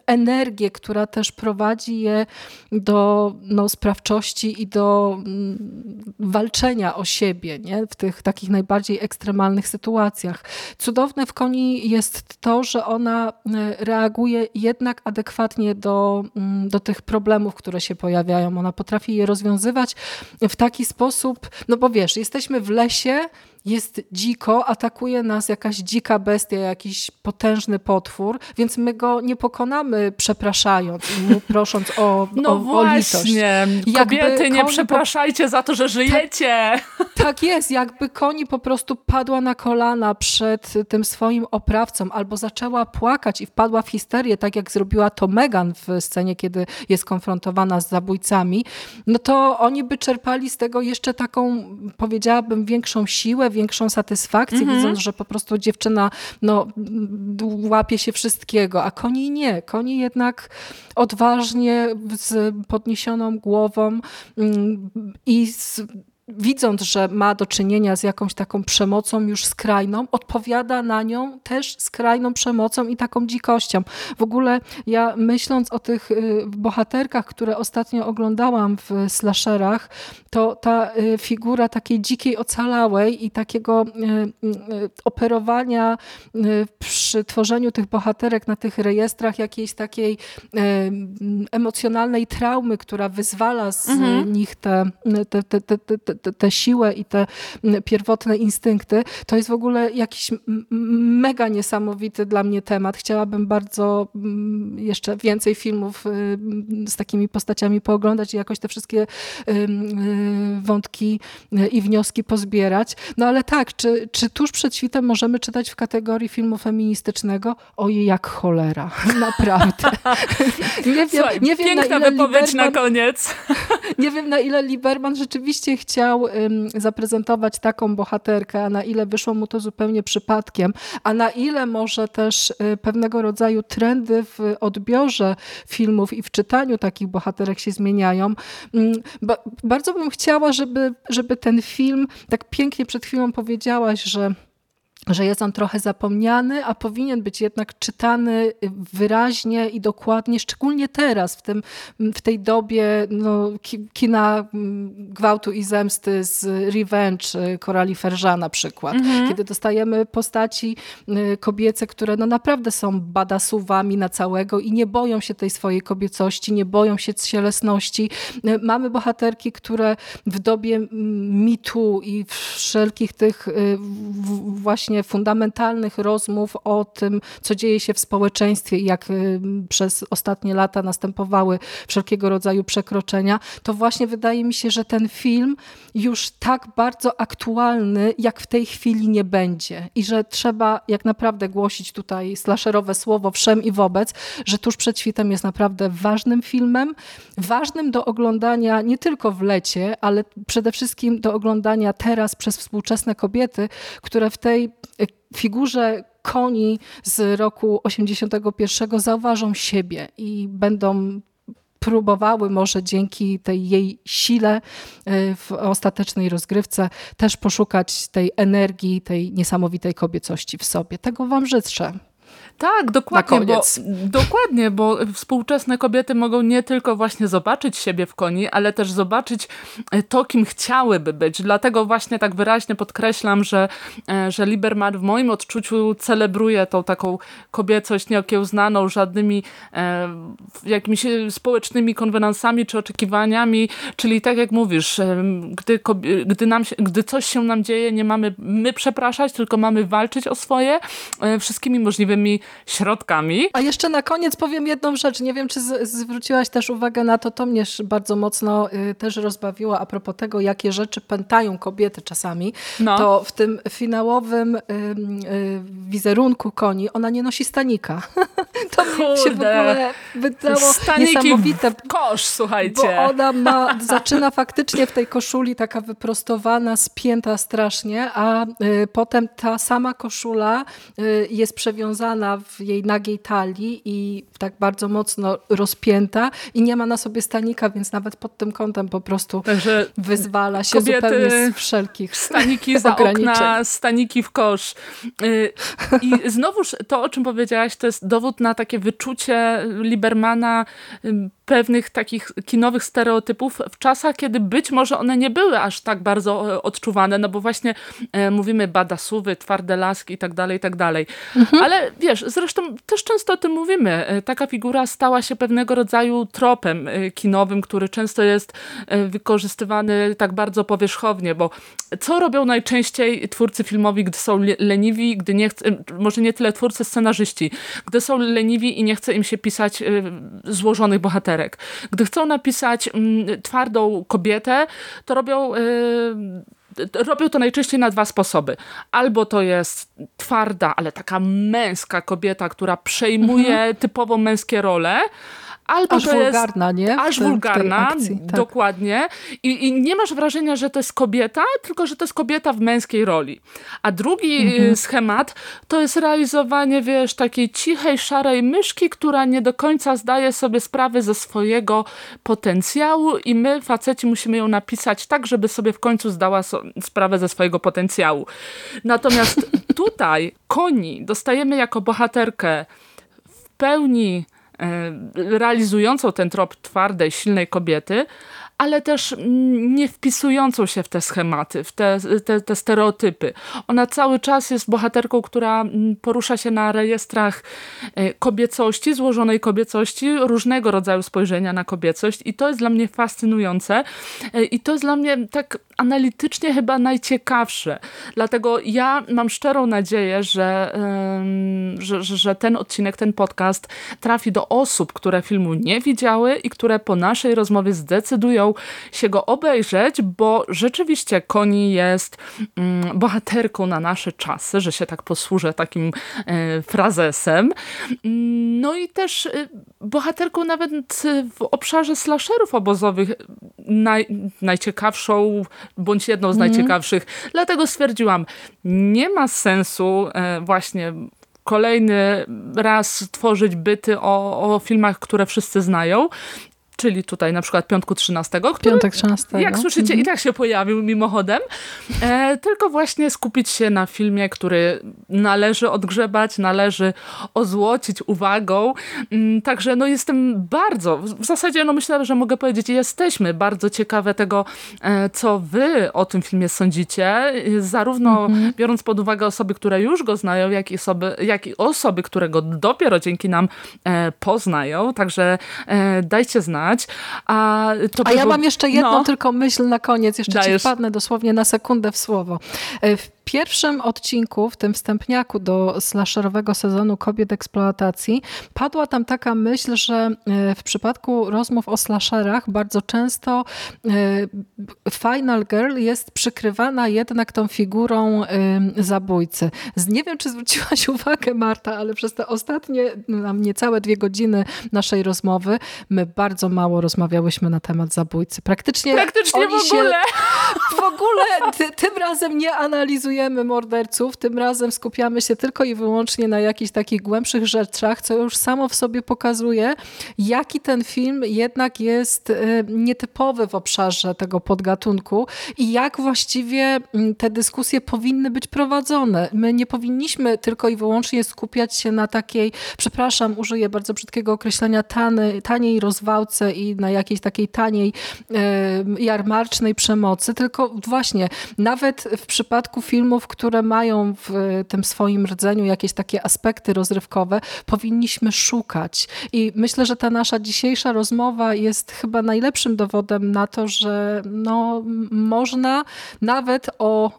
energię, która też prowadzi je do no, sprawczości i do mm, walczenia o siebie nie? w tych takich najbardziej ekstremalnych ekstremalnych sytuacjach. Cudowne w koni jest to, że ona e, reaguje jednak adekwatnie do, mm, do tych problemów, które się pojawiają. Ona potrafi je rozwiązywać w taki sposób, no bo wiesz, jesteśmy w lesie, jest dziko, atakuje nas jakaś dzika bestia, jakiś potężny potwór, więc my go nie pokonamy przepraszając i mu prosząc o, no o, właśnie. o Kobiety, nie przepraszajcie po... za to, że żyjecie. Tak, tak jest, jakby koni po prostu padła na kolana przed tym swoim oprawcą albo zaczęła płakać i wpadła w histerię, tak jak zrobiła to Megan w scenie, kiedy jest konfrontowana z zabójcami, no to oni by czerpali z tego jeszcze taką, powiedziałabym, większą siłę, większą satysfakcję, -hmm. widząc, że po prostu dziewczyna no, łapie się wszystkiego, a koni nie. Koni jednak odważnie, z podniesioną głową mm, i z widząc, że ma do czynienia z jakąś taką przemocą już skrajną, odpowiada na nią też skrajną przemocą i taką dzikością. W ogóle ja myśląc o tych y, bohaterkach, które ostatnio oglądałam w slasherach, to ta y, figura takiej dzikiej ocalałej i takiego y, operowania przy tworzeniu tych bohaterek na tych rejestrach jakiejś takiej emocjonalnej traumy, która wyzwala z mhm. nich te, te, te, te tę siłę i te pierwotne instynkty, to jest w ogóle jakiś mega niesamowity dla mnie temat. Chciałabym bardzo jeszcze więcej filmów y, z takimi postaciami pooglądać i jakoś te wszystkie y, y, wątki i wnioski pozbierać. No ale tak, czy, czy tuż przed świtem możemy czytać w kategorii filmu feministycznego? Ojej, jak cholera. Naprawdę. nie wiem, Słuchaj, nie wiem, piękna na ile wypowiedź Liberman, na koniec. nie wiem, na ile Liberman rzeczywiście chciał zaprezentować taką bohaterkę, a na ile wyszło mu to zupełnie przypadkiem, a na ile może też y, pewnego rodzaju trendy w odbiorze filmów i w czytaniu takich bohaterek się zmieniają. Bardzo bym chciała, żeby, żeby ten film, tak pięknie przed chwilą powiedziałaś, że że jest on trochę zapomniany, a powinien być jednak czytany wyraźnie i dokładnie, szczególnie teraz, w, tym, w tej dobie no, kina gwałtu i zemsty z Revenge Korali Ferża na przykład, mhm. kiedy dostajemy postaci y, kobiece, które no naprawdę są badasuwami na całego i nie boją się tej swojej kobiecości, nie boją się cielesności. Y, mamy bohaterki, które w dobie mitu i wszelkich tych y, właśnie właśnie fundamentalnych rozmów o tym, co dzieje się w społeczeństwie i jak y, przez ostatnie lata następowały wszelkiego rodzaju przekroczenia, to właśnie wydaje mi się, że ten film już tak bardzo aktualny, jak w tej chwili nie będzie. I że trzeba jak naprawdę głosić tutaj slasherowe słowo wszem i wobec, że tuż przed świtem jest naprawdę ważnym filmem, ważnym do oglądania nie tylko w lecie, ale przede wszystkim do oglądania teraz przez współczesne kobiety, które w tej figurze koni z roku 81 zauważą siebie i będą próbowały może dzięki tej jej sile y, w ostatecznej rozgrywce też poszukać tej energii, tej niesamowitej kobiecości w sobie. Tego Wam życzę. Tak, dokładnie, bo, dokładnie, bo współczesne kobiety mogą nie tylko właśnie zobaczyć siebie w koni, ale też zobaczyć e, to, kim chciałyby być. Dlatego właśnie tak wyraźnie podkreślam, że, e, że Liberman w moim odczuciu celebruje tą taką kobiecość nieokiełznaną żadnymi e, jakimiś społecznymi konwenansami czy oczekiwaniami, czyli tak jak mówisz, e, gdy, gdy, nam gdy coś się nam dzieje, nie mamy my przepraszać, tylko mamy walczyć o swoje e, wszystkimi możliwymi środkami. A jeszcze na koniec powiem jedną rzecz. Nie wiem, czy zwróciłaś też uwagę na to, to mnie bardzo mocno y, też rozbawiło a propos tego, jakie rzeczy pętają kobiety czasami. No. To w tym finałowym y, y, wizerunku koni ona nie nosi stanika. to mi się w ogóle wydało Staniki niesamowite. kosz, słuchajcie. Bo ona ma, zaczyna faktycznie w tej koszuli taka wyprostowana, spięta strasznie, a y, potem ta sama koszula y, jest przewiązana w jej nagiej talii i tak bardzo mocno rozpięta i nie ma na sobie stanika, więc nawet pod tym kątem po prostu Także wyzwala się zupełnie z wszelkich Staniki za okna, staniki w kosz. Y, I znowuż to, o czym powiedziałaś, to jest dowód na takie wyczucie Libermana pewnych takich kinowych stereotypów w czasach, kiedy być może one nie były aż tak bardzo e, odczuwane, no bo właśnie e, mówimy badasuwy, twarde laski i tak dalej, i tak dalej. Mhm. Ale wiesz, zresztą też często o tym mówimy. E, taka figura stała się pewnego rodzaju tropem e, kinowym, który często jest wykorzystywany tak bardzo powierzchownie, bo co robią najczęściej twórcy filmowi, gdy są leniwi, gdy nie chce, może nie tyle twórcy, scenarzyści, gdy są leniwi i nie chce im się pisać złożonych bohaterów bohaterek. Gdy chcą napisać mm, twardą kobietę, to robią y, robią to najczęściej na dwa sposoby. Albo to jest twarda, ale taka męska kobieta, która przejmuje mhm. typowo męskie role, Albo aż to wulgarna, jest nie? Aż wulgarna, akcji, tak. dokładnie. I, I, nie masz wrażenia, że to jest kobieta, tylko że to jest kobieta w męskiej roli. A drugi mhm. Y, schemat to jest realizowanie, wiesz, takiej cichej, szarej myszki, która nie do końca zdaje sobie sprawę ze swojego potencjału i my, faceci, musimy ją napisać tak, żeby sobie w końcu zdała so sprawę ze swojego potencjału. Natomiast tutaj koni dostajemy jako bohaterkę w pełni realizującą ten trop twardej, silnej kobiety, ale też nie wpisującą się w te schematy, w te, te, te, stereotypy. Ona cały czas jest bohaterką, która porusza się na rejestrach e, kobiecości, złożonej kobiecości, różnego rodzaju spojrzenia na kobiecość i to jest dla mnie fascynujące e, i to jest dla mnie tak analitycznie chyba najciekawsze. Dlatego ja mam szczerą nadzieję, że, że, że ten odcinek, ten podcast trafi do osób, które filmu nie widziały i które po naszej rozmowie zdecydują się go obejrzeć, bo rzeczywiście Koni jest mm, bohaterką na nasze czasy, że się tak posłużę takim e, frazesem. No i też e, bohaterką nawet w obszarze slasherów obozowych naj, najciekawszą bądź jedną z mm. najciekawszych. Dlatego stwierdziłam, nie ma sensu e, właśnie kolejny raz tworzyć byty o, o filmach, które wszyscy znają czyli tutaj na przykład piątku 13, który, Piątek 13. jak słyszycie mhm. i tak się pojawił mimochodem, e, tylko właśnie skupić się na filmie, który należy odgrzebać, należy ozłocić uwagą, mm, także no jestem bardzo, w zasadzie no myślę, że mogę powiedzieć, jesteśmy bardzo ciekawe tego, e, co wy o tym filmie sądzicie, zarówno mhm. biorąc pod uwagę osoby, które już go znają, jak i osoby, jak i osoby które go dopiero dzięki nam e, poznają, także e, dajcie znać, a, a ja mam jeszcze jedną no. tylko myśl na koniec, jeszcze Dajesz. ci wpadnę dosłownie na sekundę w słowo. E, w pierwszym odcinku, w tym wstępniaku do slasherowego sezonu kobiet eksploatacji, padła tam taka myśl, że e, w przypadku rozmów o slasherach bardzo często e, Final Girl jest przykrywana jednak tą figurą zabójcy. Nie wiem, czy zwróciłaś uwagę, Marta, ale przez te ostatnie nam niecałe dwie godziny naszej rozmowy my bardzo mało rozmawiałyśmy na temat zabójcy. Praktycznie, Praktycznie w ogóle. Się, ogóle ty, tym razem nie analizujemy morderców, tym razem skupiamy się tylko i wyłącznie na jakichś takich głębszych rzeczach, co już samo w sobie pokazuje, jaki ten film jednak jest y, nietypowy w obszarze tego podgatunku i jak właściwie mm, te dyskusje powinny być prowadzone. My nie powinniśmy tylko i wyłącznie skupiać się na takiej, przepraszam, użyję bardzo brzydkiego określenia, tany, taniej rozwałce i na jakiejś takiej taniej y, jarmarcznej przemocy, tylko właśnie nawet w przypadku filmów, które mają w tym swoim rdzeniu jakieś takie aspekty rozrywkowe, powinniśmy szukać. I myślę, że ta nasza dzisiejsza rozmowa jest chyba najlepszym dowodem na to, że no, można nawet o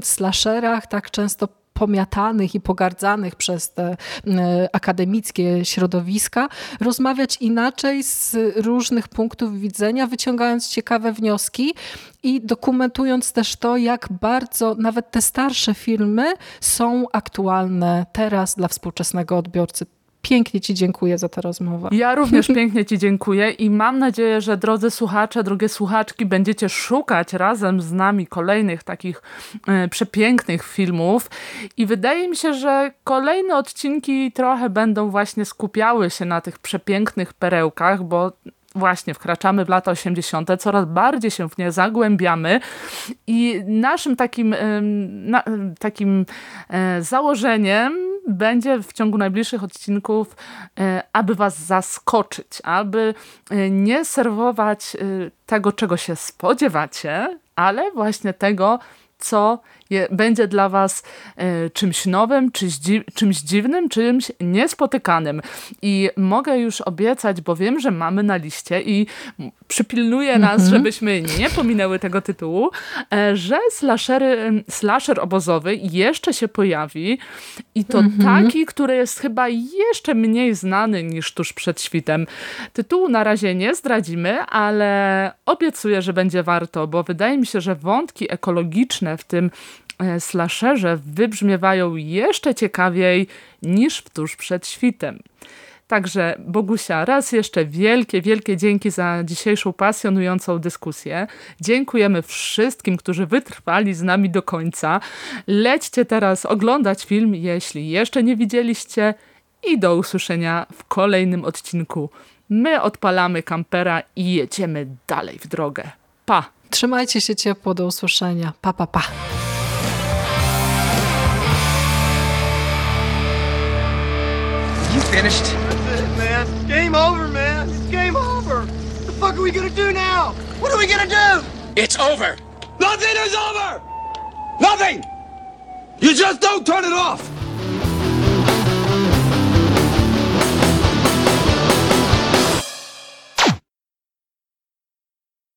y, slasherach tak często pomiatanych i pogardzanych przez te e, akademickie środowiska, rozmawiać inaczej z różnych punktów widzenia, wyciągając ciekawe wnioski i dokumentując też to, jak bardzo nawet te starsze filmy są aktualne teraz dla współczesnego odbiorcy pięknie Ci dziękuję za tę rozmowę. Ja również pięknie Ci dziękuję i mam nadzieję, że drodzy słuchacze, drogie słuchaczki, będziecie szukać razem z nami kolejnych takich e, przepięknych filmów. I wydaje mi się, że kolejne odcinki trochę będą właśnie skupiały się na tych przepięknych perełkach, bo właśnie wkraczamy w lata 80., coraz bardziej się w nie zagłębiamy i naszym takim, takim e, założeniem będzie w ciągu najbliższych odcinków, e, aby was zaskoczyć, aby e, nie serwować tego, czego się spodziewacie, ale właśnie tego, co je, będzie dla was e, czymś nowym, czymś, dzi czymś dziwnym, czymś niespotykanym. I mogę już obiecać, bo wiem, że mamy na liście i przypilnuję nas, mm -hmm. żebyśmy nie pominęły tego tytułu, e, że slashery, slasher obozowy jeszcze się pojawi i to mm -hmm. taki, który jest chyba jeszcze mniej znany niż tuż przed świtem. Tytułu na razie nie zdradzimy, ale obiecuję, że będzie warto, bo wydaje mi się, że wątki ekologiczne w tym E, slasherze wybrzmiewają jeszcze ciekawiej niż w tuż przed świtem. Także Bogusia, raz jeszcze wielkie, wielkie dzięki za dzisiejszą pasjonującą dyskusję. Dziękujemy wszystkim, którzy wytrwali z nami do końca. Lećcie teraz oglądać film, jeśli jeszcze nie widzieliście i do usłyszenia w kolejnym odcinku. My odpalamy kampera i jedziemy dalej w drogę. Pa! Trzymajcie się ciepło, do usłyszenia. Pa, pa, pa. You finished? That's it, man. Game over, man. It's game over. What the fuck are we gonna do now? What are we gonna do? It's over. Nothing is over! Nothing! You just don't turn it off!